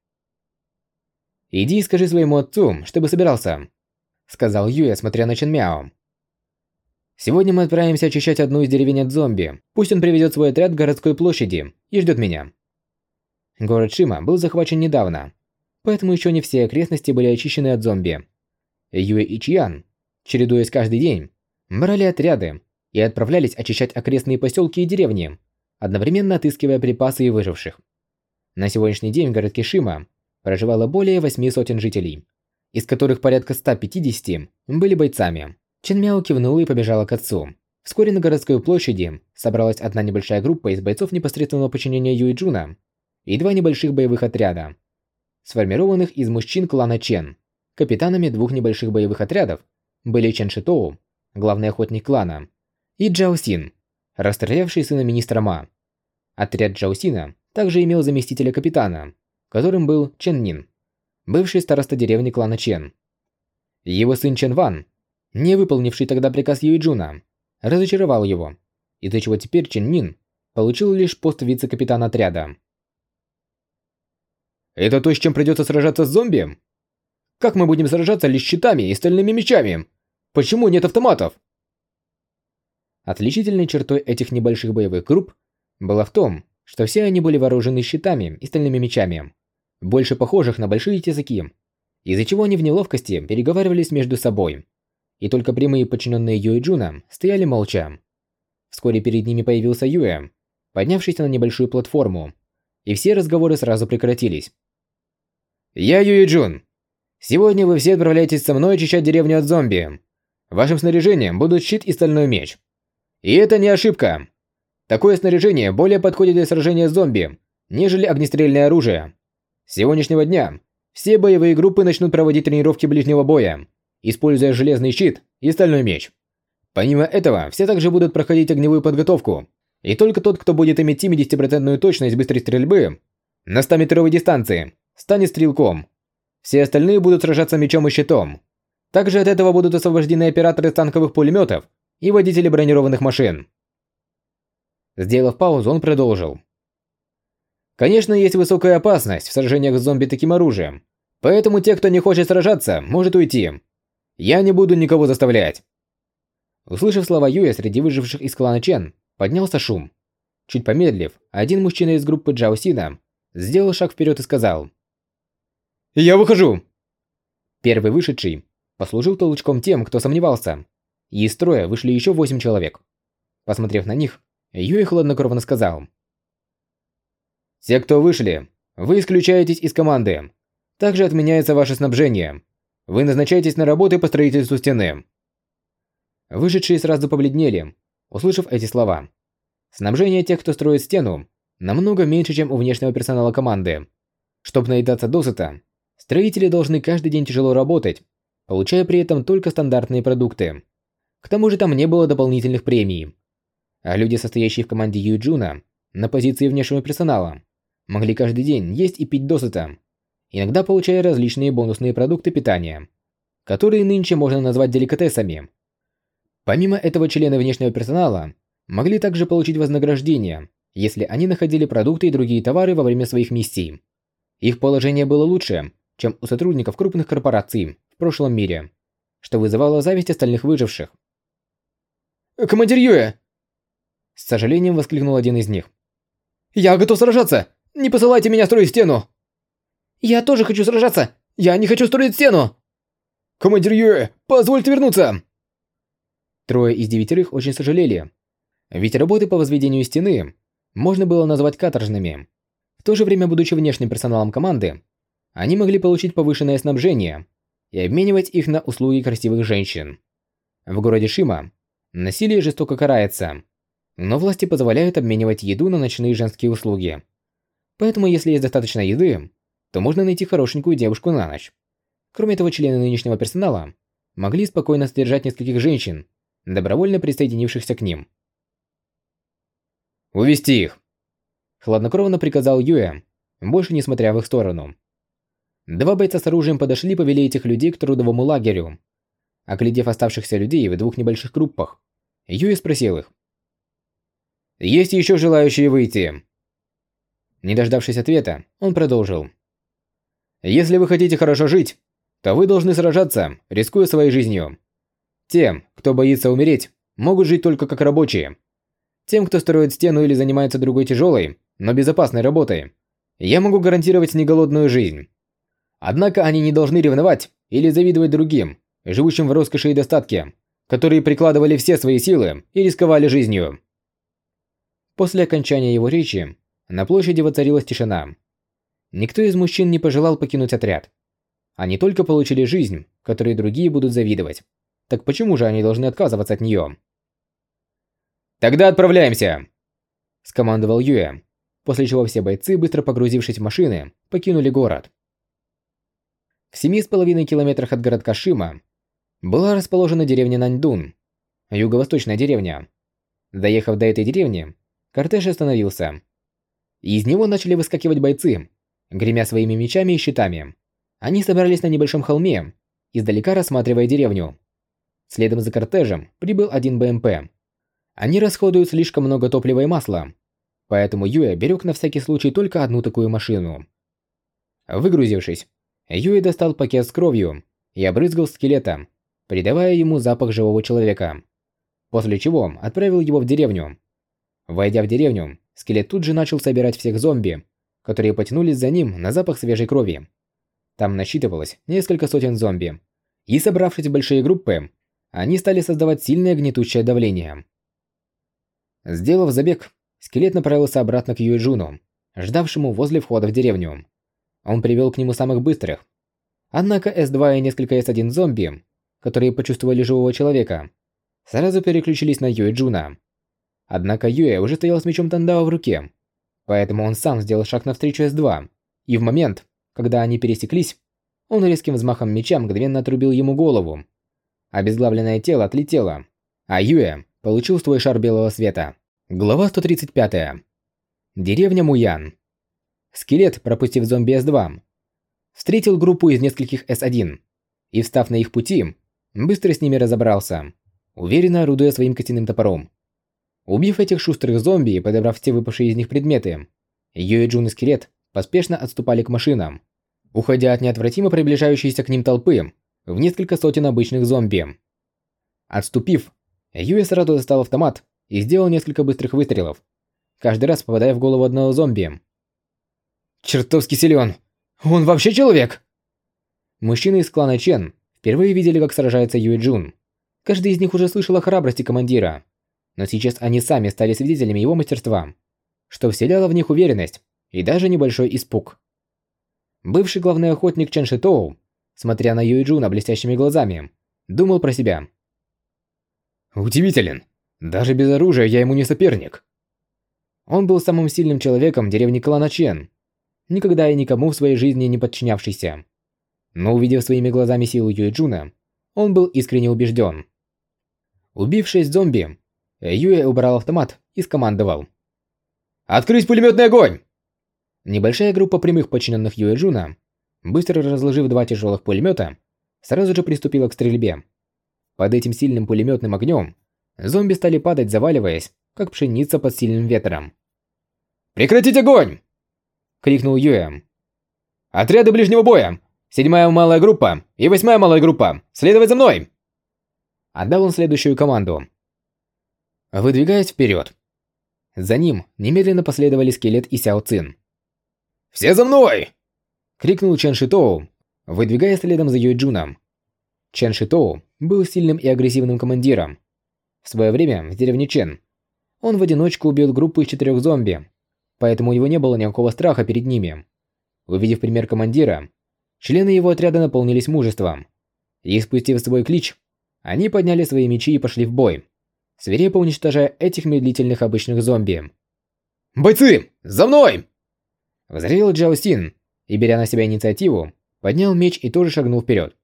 «Иди и скажи своему отцу, чтобы собирался», — сказал Юэ, смотря на Чен Мяо. «Сегодня мы отправимся очищать одну из деревень от зомби. Пусть он приведет свой отряд к городской площади и ждет меня». Город Шима был захвачен недавно, поэтому еще не все окрестности были очищены от зомби. Юэ и Чьян, чередуясь каждый день, брали отряды и отправлялись очищать окрестные поселки и деревни, одновременно отыскивая припасы и выживших. На сегодняшний день в городке Шима проживало более восьми сотен жителей, из которых порядка 150 были бойцами. Чен Мяо кивнула и побежала к отцу. Вскоре на городской площади собралась одна небольшая группа из бойцов непосредственного подчинения Юи Джуна и два небольших боевых отряда, сформированных из мужчин клана Чен. Капитанами двух небольших боевых отрядов были Чен Шитоу, главный охотник клана, и Джао Син, расстрелявший сына министра Ма. Отряд Джао Сина также имел заместителя капитана, которым был Чен Нин, бывший староста деревни клана Чен. Его сын Чен Ван, не выполнивший тогда приказ Юйджуна, разочаровал его, из-за чего теперь Чен Нин получил лишь пост вице-капитана отряда. Это то, с чем придется сражаться с зомби? Как мы будем сражаться лишь щитами и стальными мечами? Почему нет автоматов? Отличительной чертой этих небольших боевых групп было в том, что все они были вооружены щитами и стальными мечами, больше похожих на большие тесаки, из-за чего они в неловкости переговаривались между собой. И только прямые подчиненные Юэ Джуна стояли молча. Вскоре перед ними появился Юэ, поднявшийся на небольшую платформу, и все разговоры сразу прекратились. «Я Юи Джун. Сегодня вы все отправляетесь со мной очищать деревню от зомби. Вашим снаряжением будут щит и стальной меч. И это не ошибка. Такое снаряжение более подходит для сражения с зомби, нежели огнестрельное оружие. С сегодняшнего дня все боевые группы начнут проводить тренировки ближнего боя, используя железный щит и стальной меч. Помимо этого, все также будут проходить огневую подготовку, и только тот, кто будет иметь 70% точность быстрой стрельбы на 100-метровой дистанции, станет стрелком. Все остальные будут сражаться мечом и щитом. Также от этого будут освобождены операторы танковых пулеметов и водители бронированных машин. Сделав паузу, он продолжил. Конечно, есть высокая опасность в сражениях с зомби таким оружием, поэтому те, кто не хочет сражаться, может уйти. Я не буду никого заставлять. Услышав слова Юя среди выживших из клана Чен, поднялся шум. Чуть помедлив, один мужчина из группы Джао Сина сделал шаг вперед и сказал – «Я выхожу!» Первый вышедший послужил толчком тем, кто сомневался. И из строя вышли еще восемь человек. Посмотрев на них, Юи хладнокровно сказал. «Те, кто вышли, вы исключаетесь из команды. Также отменяется ваше снабжение. Вы назначаетесь на работы по строительству стены». Вышедшие сразу побледнели, услышав эти слова. Снабжение тех, кто строит стену, намного меньше, чем у внешнего персонала команды. Чтобы наедаться досыта, строители должны каждый день тяжело работать, получая при этом только стандартные продукты. К тому же там не было дополнительных премий. А люди, состоящие в команде Юджуна, на позиции внешнего персонала, могли каждый день есть и пить досыта, иногда получая различные бонусные продукты питания, которые нынче можно назвать деликатесами. Помимо этого, члены внешнего персонала могли также получить вознаграждение, если они находили продукты и другие товары во время своих миссий. Их положение было лучше, чем у сотрудников крупных корпораций в прошлом мире, что вызывало зависть остальных выживших. «Командир Юэ!» С сожалением воскликнул один из них. «Я готов сражаться! Не посылайте меня строить стену!» «Я тоже хочу сражаться! Я не хочу строить стену!» «Командир Юэ, позвольте вернуться!» Трое из девятерых очень сожалели. Ведь работы по возведению стены можно было назвать каторжными. В то же время, будучи внешним персоналом команды, они могли получить повышенное снабжение и обменивать их на услуги красивых женщин. В городе Шима насилие жестоко карается, но власти позволяют обменивать еду на ночные женские услуги. Поэтому, если есть достаточно еды, то можно найти хорошенькую девушку на ночь. Кроме того, члены нынешнего персонала могли спокойно содержать нескольких женщин, добровольно присоединившихся к ним. «Увести их!» Хладнокровно приказал Юэ, больше не смотря в их сторону. Два бойца с оружием подошли и повели этих людей к трудовому лагерю. Оглядев оставшихся людей в двух небольших группах, Юэ спросил их. «Есть еще желающие выйти?» Не дождавшись ответа, он продолжил. «Если вы хотите хорошо жить, то вы должны сражаться, рискуя своей жизнью. Тем, кто боится умереть, могут жить только как рабочие. Тем, кто строит стену или занимается другой тяжелой, но безопасной работой, я могу гарантировать неголодную жизнь. Однако они не должны ревновать или завидовать другим, живущим в роскоши и достатке, которые прикладывали все свои силы и рисковали жизнью. После окончания его речи на площади воцарилась тишина. Никто из мужчин не пожелал покинуть отряд. Они только получили жизнь, которой другие будут завидовать. Так почему же они должны отказываться от нее? «Тогда отправляемся!» Скомандовал Юэ, после чего все бойцы, быстро погрузившись в машины, покинули город. В семи с половиной километрах от городка Шима была расположена деревня Наньдун, юго-восточная деревня. Доехав до этой деревни, кортеж остановился. Из него начали выскакивать бойцы, гремя своими мечами и щитами. Они собрались на небольшом холме, издалека рассматривая деревню. Следом за кортежем прибыл один БМП. Они расходуют слишком много топлива и масла, поэтому Юэ берег на всякий случай только одну такую машину. Выгрузившись, Юэ достал пакет с кровью и обрызгал скелета, придавая ему запах живого человека. После чего отправил его в деревню. Войдя в деревню, скелет тут же начал собирать всех зомби, которые потянулись за ним на запах свежей крови. Там насчитывалось несколько сотен зомби. И собравшись в большие группы, они стали создавать сильное гнетущее давление. Сделав забег, скелет направился обратно к Юэджуну, ждавшему возле входа в деревню. Он привел к нему самых быстрых. Однако С2 и несколько С1 зомби, которые почувствовали живого человека, сразу переключились на Юэджуна. Однако Юэ уже стоял с мечом Тандао в руке, поэтому он сам сделал шаг навстречу С2, и в момент, когда они пересеклись, он резким взмахом меча мгновенно отрубил ему голову. Обезглавленное тело отлетело, а Юэ получил свой шар белого света. Глава 135. Деревня Муян. Скелет, пропустив зомби С2, встретил группу из нескольких С1 и, встав на их пути, быстро с ними разобрался, уверенно орудуя своим костяным топором. Убив этих шустрых зомби и подобрав все выпавшие из них предметы, Юэ Джун и Скелет поспешно отступали к машинам, уходя от неотвратимо приближающейся к ним толпы в несколько сотен обычных зомби. Отступив, Юэ сразу достал автомат и сделал несколько быстрых выстрелов, каждый раз попадая в голову одного зомби. «Чертовски силен! Он вообще человек!» Мужчины из клана Чен впервые видели, как сражается Юэ Джун. Каждый из них уже слышал о храбрости командира, но сейчас они сами стали свидетелями его мастерства, что вселяло в них уверенность и даже небольшой испуг. Бывший главный охотник Чен Шитоу, смотря на Юэ Джуна блестящими глазами, думал про себя. «Удивителен. Даже без оружия я ему не соперник. Он был самым сильным человеком деревни клана Чен, никогда и никому в своей жизни не подчинявшийся. Но увидев своими глазами силу Юэджуна, он был искренне убежден. Убив шесть зомби, Юэ убрал автомат и скомандовал. «Открыть пулеметный огонь!» Небольшая группа прямых подчиненных Юэджуна, быстро разложив два тяжелых пулемета, сразу же приступила к стрельбе. Под этим сильным пулеметным огнем зомби стали падать, заваливаясь, как пшеница под сильным ветром. «Прекратить огонь!» — крикнул Юэ. «Отряды ближнего боя! Седьмая малая группа и восьмая малая группа! Следовать за мной!» Отдал он следующую команду. Выдвигаясь вперед. За ним немедленно последовали Скелет и Сяо Цин. «Все за мной!» — крикнул Чен Шитоу, выдвигая следом за Юй Джуном. Чен Шитоу был сильным и агрессивным командиром. В свое время в деревне Чен он в одиночку убил группу из четырех зомби, поэтому у него не было никакого страха перед ними. Увидев пример командира, члены его отряда наполнились мужеством. И спустив свой клич, они подняли свои мечи и пошли в бой, свирепо уничтожая этих медлительных обычных зомби. «Бойцы, за мной!» Взревел Джао Син и, беря на себя инициативу, поднял меч и тоже шагнул вперед.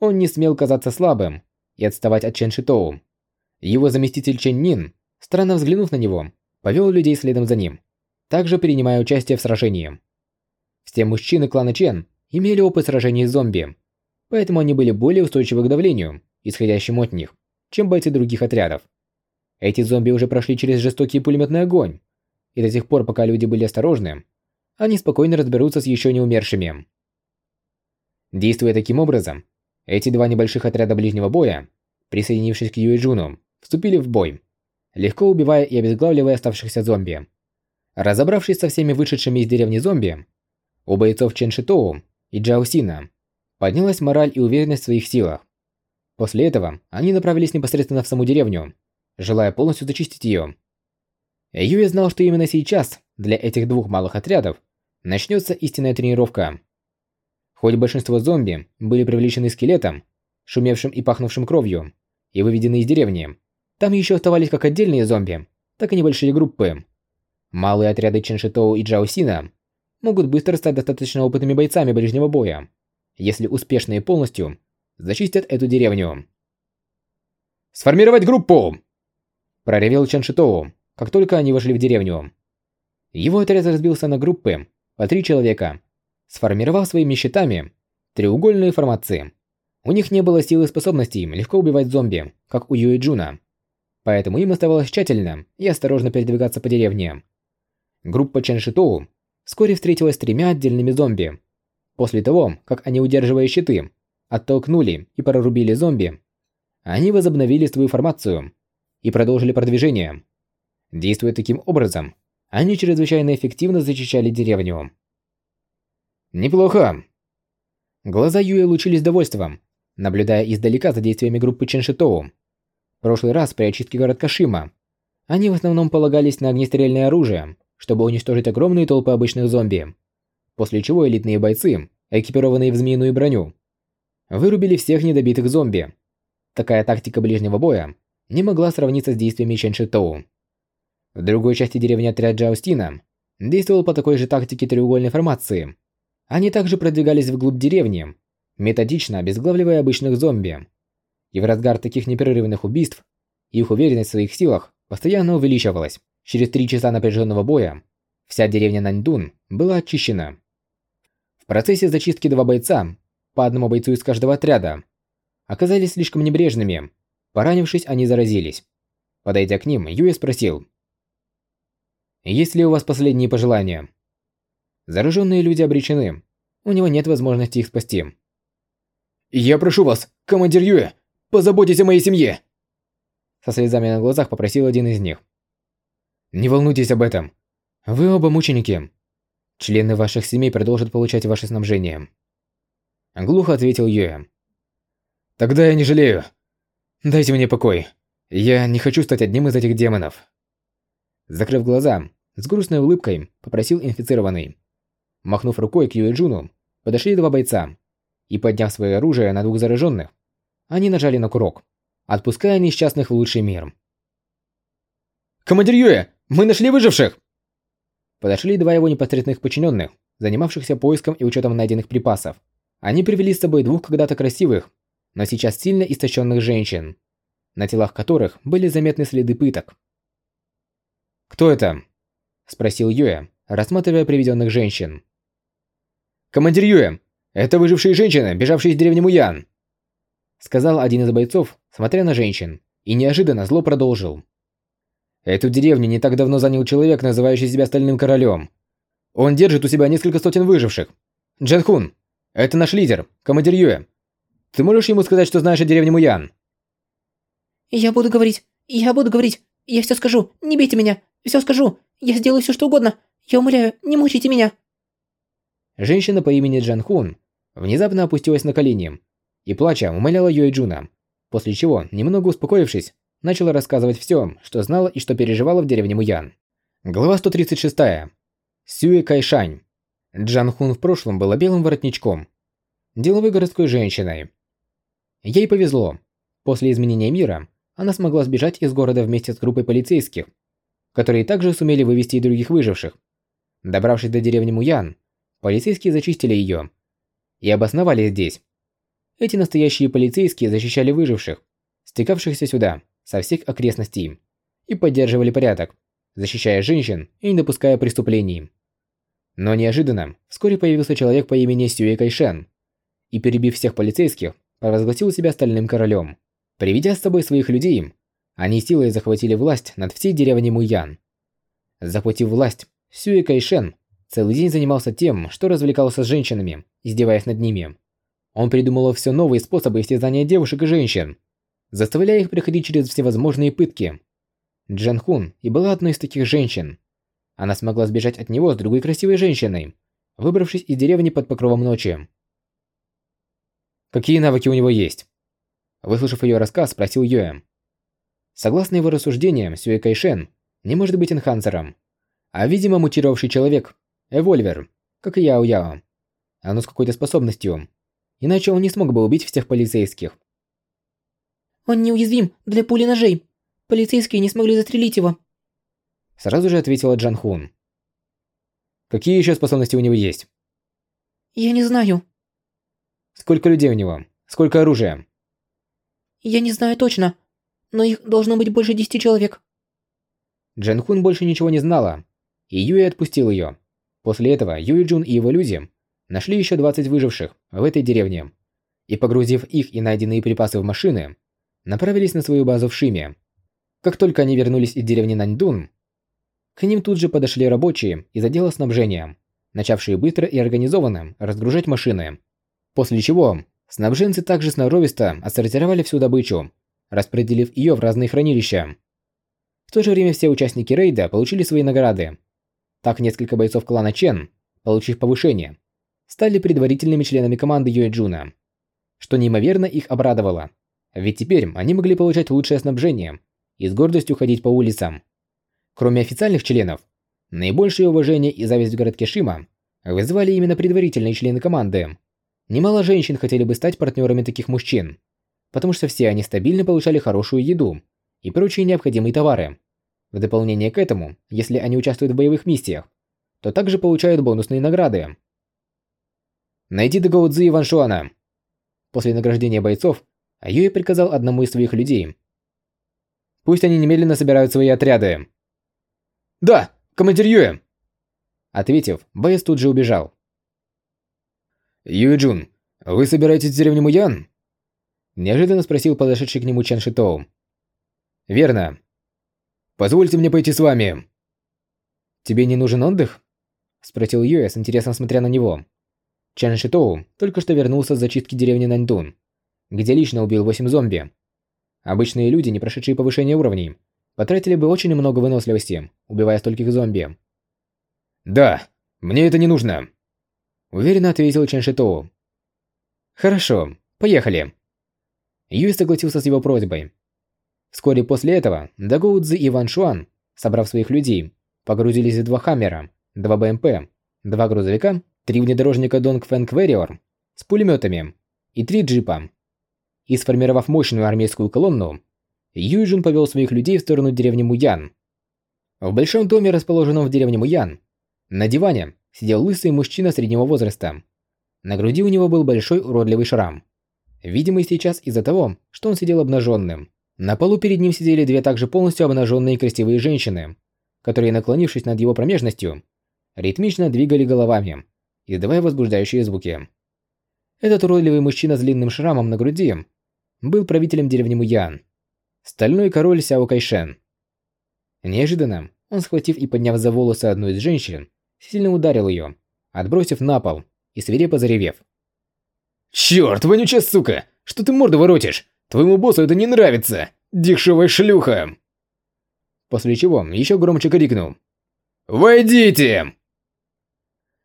Он не смел казаться слабым и отставать от Чен Шитоу. Его заместитель Чен Нин, странно взглянув на него, повел людей следом за ним, также принимая участие в сражении. Все мужчины клана Чен имели опыт сражений с зомби, поэтому они были более устойчивы к давлению, исходящему от них, чем бойцы других отрядов. Эти зомби уже прошли через жестокий пулеметный огонь, и до тех пор, пока люди были осторожны, они спокойно разберутся с еще не умершими. Действуя таким образом, эти два небольших отряда ближнего боя, присоединившись к Юэджуну, вступили в бой, легко убивая и обезглавливая оставшихся зомби. Разобравшись со всеми вышедшими из деревни зомби, у бойцов Чен Шитоу и Джао Сина поднялась мораль и уверенность в своих силах. После этого они направились непосредственно в саму деревню, желая полностью зачистить ее. Юэ знал, что именно сейчас для этих двух малых отрядов начнется истинная тренировка. Хоть большинство зомби были привлечены скелетом, шумевшим и пахнувшим кровью, и выведены из деревни, там еще оставались как отдельные зомби, так и небольшие группы. Малые отряды Ченшитоу и Джаосина могут быстро стать достаточно опытными бойцами ближнего боя, если успешно и полностью зачистят эту деревню. «Сформировать группу!» Проревел Чен Шитоу, как только они вошли в деревню. Его отряд разбился на группы по три человека, сформировав своими щитами треугольные формации. У них не было силы и способностей легко убивать зомби, как у Юи Джуна. Поэтому им оставалось тщательно и осторожно передвигаться по деревне. Группа Чен Шитоу вскоре встретилась с тремя отдельными зомби. После того, как они, удерживая щиты, оттолкнули и прорубили зомби, они возобновили свою формацию и продолжили продвижение. Действуя таким образом, они чрезвычайно эффективно защищали деревню. Неплохо. Глаза Юэ лучились довольством, наблюдая издалека за действиями группы Ченшитоу. В прошлый раз при очистке городка Шима они в основном полагались на огнестрельное оружие, чтобы уничтожить огромные толпы обычных зомби. После чего элитные бойцы, экипированные в змеиную броню, вырубили всех недобитых зомби. Такая тактика ближнего боя не могла сравниться с действиями Ченшитоу. В другой части деревни отряд Джаустина действовал по такой же тактике треугольной формации – они также продвигались вглубь деревни, методично обезглавливая обычных зомби. И в разгар таких непрерывных убийств их уверенность в своих силах постоянно увеличивалась. Через три часа напряженного боя вся деревня Наньдун была очищена. В процессе зачистки два бойца, по одному бойцу из каждого отряда, оказались слишком небрежными. Поранившись, они заразились. Подойдя к ним, Юэ спросил. «Есть ли у вас последние пожелания?» Зараженные люди обречены. У него нет возможности их спасти. «Я прошу вас, командир Юэ, позаботьтесь о моей семье!» Со слезами на глазах попросил один из них. «Не волнуйтесь об этом. Вы оба мученики. Члены ваших семей продолжат получать ваше снабжение». Глухо ответил Юэ. «Тогда я не жалею. Дайте мне покой. Я не хочу стать одним из этих демонов». Закрыв глаза, с грустной улыбкой попросил инфицированный. Махнув рукой к Юэджуну, подошли два бойца и, подняв свое оружие на двух зараженных, они нажали на курок, отпуская несчастных в лучший мир. «Командир Юэ, мы нашли выживших!» подошли два его непосредственных подчиненных, занимавшихся поиском и учетом найденных припасов. Они привели с собой двух когда-то красивых, но сейчас сильно истощенных женщин, на телах которых были заметны следы пыток. «Кто это?» – спросил Юэ, рассматривая приведенных женщин. «Командир Юэ, это выжившие женщины, бежавшие из деревни Муян!» Сказал один из бойцов, смотря на женщин, и неожиданно зло продолжил. Эту деревню не так давно занял человек, называющий себя Стальным Королем. Он держит у себя несколько сотен выживших. Джен Хун, это наш лидер, командир Юэ. Ты можешь ему сказать, что знаешь о деревне Муян? Я буду говорить, я буду говорить, я все скажу, не бейте меня, все скажу, я сделаю все что угодно, я умоляю, не мучайте меня. Женщина по имени Джан Хун внезапно опустилась на колени и, плача, умоляла Юэ Джуна, после чего, немного успокоившись, начала рассказывать все, что знала и что переживала в деревне Муян. Глава 136. Сюэ Кайшань. Джан Хун в прошлом была белым воротничком, деловой городской женщиной. Ей повезло. После изменения мира она смогла сбежать из города вместе с группой полицейских, которые также сумели вывести и других выживших. Добравшись до деревни Муян, полицейские зачистили ее и обосновали здесь. Эти настоящие полицейские защищали выживших, стекавшихся сюда со всех окрестностей и поддерживали порядок, защищая женщин и не допуская преступлений. Но неожиданно вскоре появился человек по имени Сюэ Кайшен и, перебив всех полицейских, провозгласил себя стальным королем. Приведя с собой своих людей, они силой захватили власть над всей деревней Муян. Захватив власть, Сюэ Кайшен целый день занимался тем, что развлекался с женщинами, издеваясь над ними. Он придумал все новые способы истязания девушек и женщин, заставляя их проходить через всевозможные пытки. Джан Хун и была одной из таких женщин. Она смогла сбежать от него с другой красивой женщиной, выбравшись из деревни под покровом ночи. Какие навыки у него есть? Выслушав ее рассказ, спросил Юэ. Согласно его рассуждениям, Сюэ Кайшен не может быть энхансером, а, видимо, мутировавший человек – эвольвер, как и Яо Яо. Оно с какой-то способностью. Иначе он не смог бы убить всех полицейских. Он неуязвим для пули ножей. Полицейские не смогли застрелить его. Сразу же ответила Джан Хун. Какие еще способности у него есть? Я не знаю. Сколько людей у него? Сколько оружия? Я не знаю точно, но их должно быть больше десяти человек. Джан Хун больше ничего не знала, и Юи отпустил ее. После этого Юи Джун и его люди нашли еще 20 выживших в этой деревне и, погрузив их и найденные припасы в машины, направились на свою базу в Шиме. Как только они вернулись из деревни Наньдун, к ним тут же подошли рабочие из отдела снабжения, начавшие быстро и организованно разгружать машины. После чего снабженцы также сноровисто отсортировали всю добычу, распределив ее в разные хранилища. В то же время все участники рейда получили свои награды. Так несколько бойцов клана Чен, получив повышение, стали предварительными членами команды Юэджуна, что неимоверно их обрадовало. Ведь теперь они могли получать лучшее снабжение и с гордостью ходить по улицам. Кроме официальных членов, наибольшее уважение и зависть в городке Шима вызывали именно предварительные члены команды. Немало женщин хотели бы стать партнерами таких мужчин, потому что все они стабильно получали хорошую еду и прочие необходимые товары. В дополнение к этому, если они участвуют в боевых миссиях, то также получают бонусные награды. Найди Дагаудзи и Ваншуана. После награждения бойцов а приказал одному из своих людей. Пусть они немедленно собирают свои отряды. «Да, командир Юэ!» Ответив, боец тут же убежал. «Юэ Джун, вы собираетесь в деревню Муян?» Неожиданно спросил подошедший к нему Чан Шитоу. «Верно. Позвольте мне пойти с вами». «Тебе не нужен отдых?» Спросил Юэ с интересом смотря на него. Чан Шитоу только что вернулся с зачистки деревни Наньдун где лично убил 8 зомби. Обычные люди, не прошедшие повышение уровней, потратили бы очень много выносливости, убивая стольких зомби. «Да, мне это не нужно», – уверенно ответил Чен Шитоу. «Хорошо, поехали». Юй согласился с его просьбой. Вскоре после этого Дагоу и Ван Шуан, собрав своих людей, погрузились в два Хаммера, два БМП, два грузовика, три внедорожника Донг Фэнк Вэриор с пулеметами и три джипа и сформировав мощную армейскую колонну, Юйджин повел своих людей в сторону деревни Муян. В большом доме, расположенном в деревне Муян, На диване сидел лысый мужчина среднего возраста. На груди у него был большой уродливый шрам. Видимо, сейчас из-за того, что он сидел обнаженным. На полу перед ним сидели две также полностью обнаженные красивые женщины, которые, наклонившись над его промежностью, ритмично двигали головами, издавая возбуждающие звуки. Этот уродливый мужчина с длинным шрамом на груди был правителем деревни Муян, стальной король Сяо Кайшен. Неожиданно он, схватив и подняв за волосы одну из женщин, сильно ударил ее, отбросив на пол и свирепо заревев. «Чёрт, вонючая сука! Что ты морду воротишь? Твоему боссу это не нравится! Дешевая шлюха!» После чего еще громче крикнул. «Войдите!»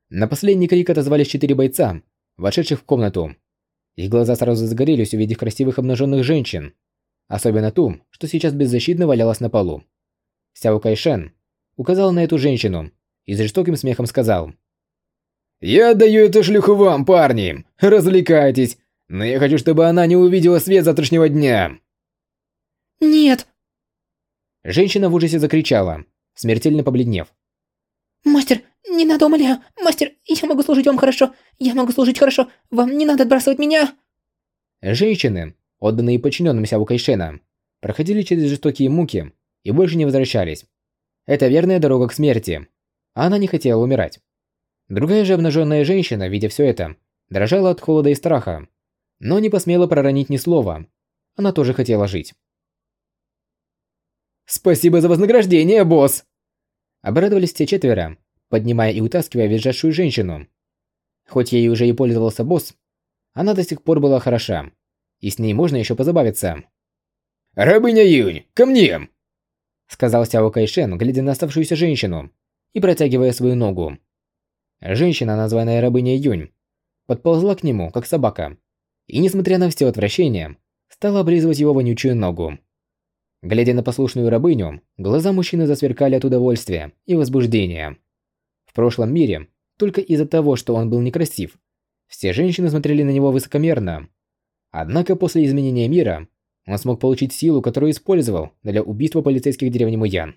На последний крик отозвались четыре бойца, вошедших в комнату. Их глаза сразу загорелись, увидев красивых обнаженных женщин. Особенно ту, что сейчас беззащитно валялась на полу. Сяо Кайшен указал на эту женщину и с жестоким смехом сказал. «Я отдаю эту шлюху вам, парни! Развлекайтесь! Но я хочу, чтобы она не увидела свет завтрашнего дня!» «Нет!» Женщина в ужасе закричала, смертельно побледнев. «Мастер, не надо, умоляю! Мастер, я могу служить вам хорошо! Я могу служить хорошо! Вам не надо отбрасывать меня!» Женщины, отданные подчиненным Сяо Кайшена, проходили через жестокие муки и больше не возвращались. Это верная дорога к смерти. А она не хотела умирать. Другая же обнаженная женщина, видя все это, дрожала от холода и страха, но не посмела проронить ни слова. Она тоже хотела жить. «Спасибо за вознаграждение, босс!» Обрадовались те четверо, поднимая и утаскивая визжащую женщину. Хоть ей уже и пользовался босс, она до сих пор была хороша, и с ней можно еще позабавиться. «Рабыня Юнь, ко мне!» Сказал Сяо Кайшен, глядя на оставшуюся женщину и протягивая свою ногу. Женщина, названная рабыней Юнь, подползла к нему, как собака, и, несмотря на все отвращение, стала облизывать его вонючую ногу. Глядя на послушную рабыню, глаза мужчины засверкали от удовольствия и возбуждения. В прошлом мире, только из-за того, что он был некрасив, все женщины смотрели на него высокомерно. Однако после изменения мира, он смог получить силу, которую использовал для убийства полицейских деревни Муян.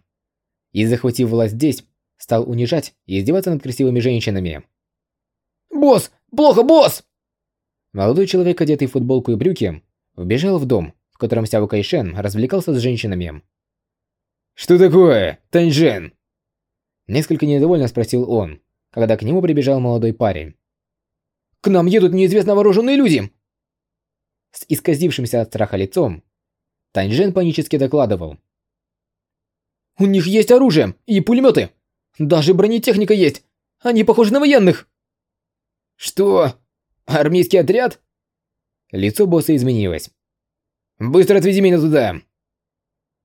И захватив власть здесь, стал унижать и издеваться над красивыми женщинами. «Босс! Плохо, босс!» Молодой человек, одетый в футболку и брюки, вбежал в дом, в котором Сяо Кайшен развлекался с женщинами. «Что такое, Таньжен?» Несколько недовольно спросил он, когда к нему прибежал молодой парень. «К нам едут неизвестно вооруженные люди!» С исказившимся от страха лицом, Таньжен панически докладывал. «У них есть оружие и пулеметы! Даже бронетехника есть! Они похожи на военных!» «Что? Армейский отряд?» Лицо босса изменилось. «Быстро отвези меня туда!»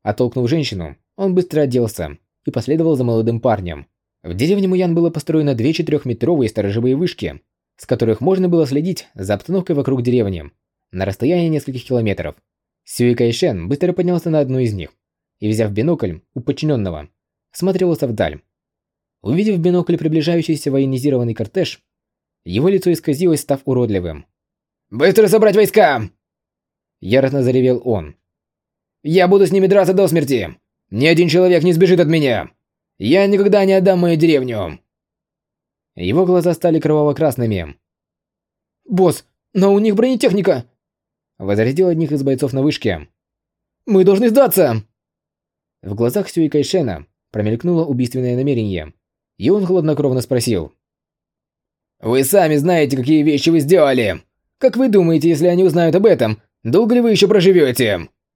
Оттолкнув женщину, он быстро оделся и последовал за молодым парнем. В деревне Муян было построено две четырехметровые сторожевые вышки, с которых можно было следить за обстановкой вокруг деревни на расстоянии нескольких километров. Сюи Кайшен быстро поднялся на одну из них и, взяв бинокль у подчиненного, смотрелся вдаль. Увидев в бинокль приближающийся военизированный кортеж, его лицо исказилось, став уродливым. «Быстро собрать войска!» Яростно заревел он. «Я буду с ними драться до смерти! Ни один человек не сбежит от меня! Я никогда не отдам мою деревню!» Его глаза стали кроваво-красными. «Босс, но у них бронетехника!» Возразил одних из бойцов на вышке. «Мы должны сдаться!» В глазах Сюи Кайшена промелькнуло убийственное намерение, и он хладнокровно спросил. «Вы сами знаете, какие вещи вы сделали! Как вы думаете, если они узнают об этом, долго ли вы еще проживете?»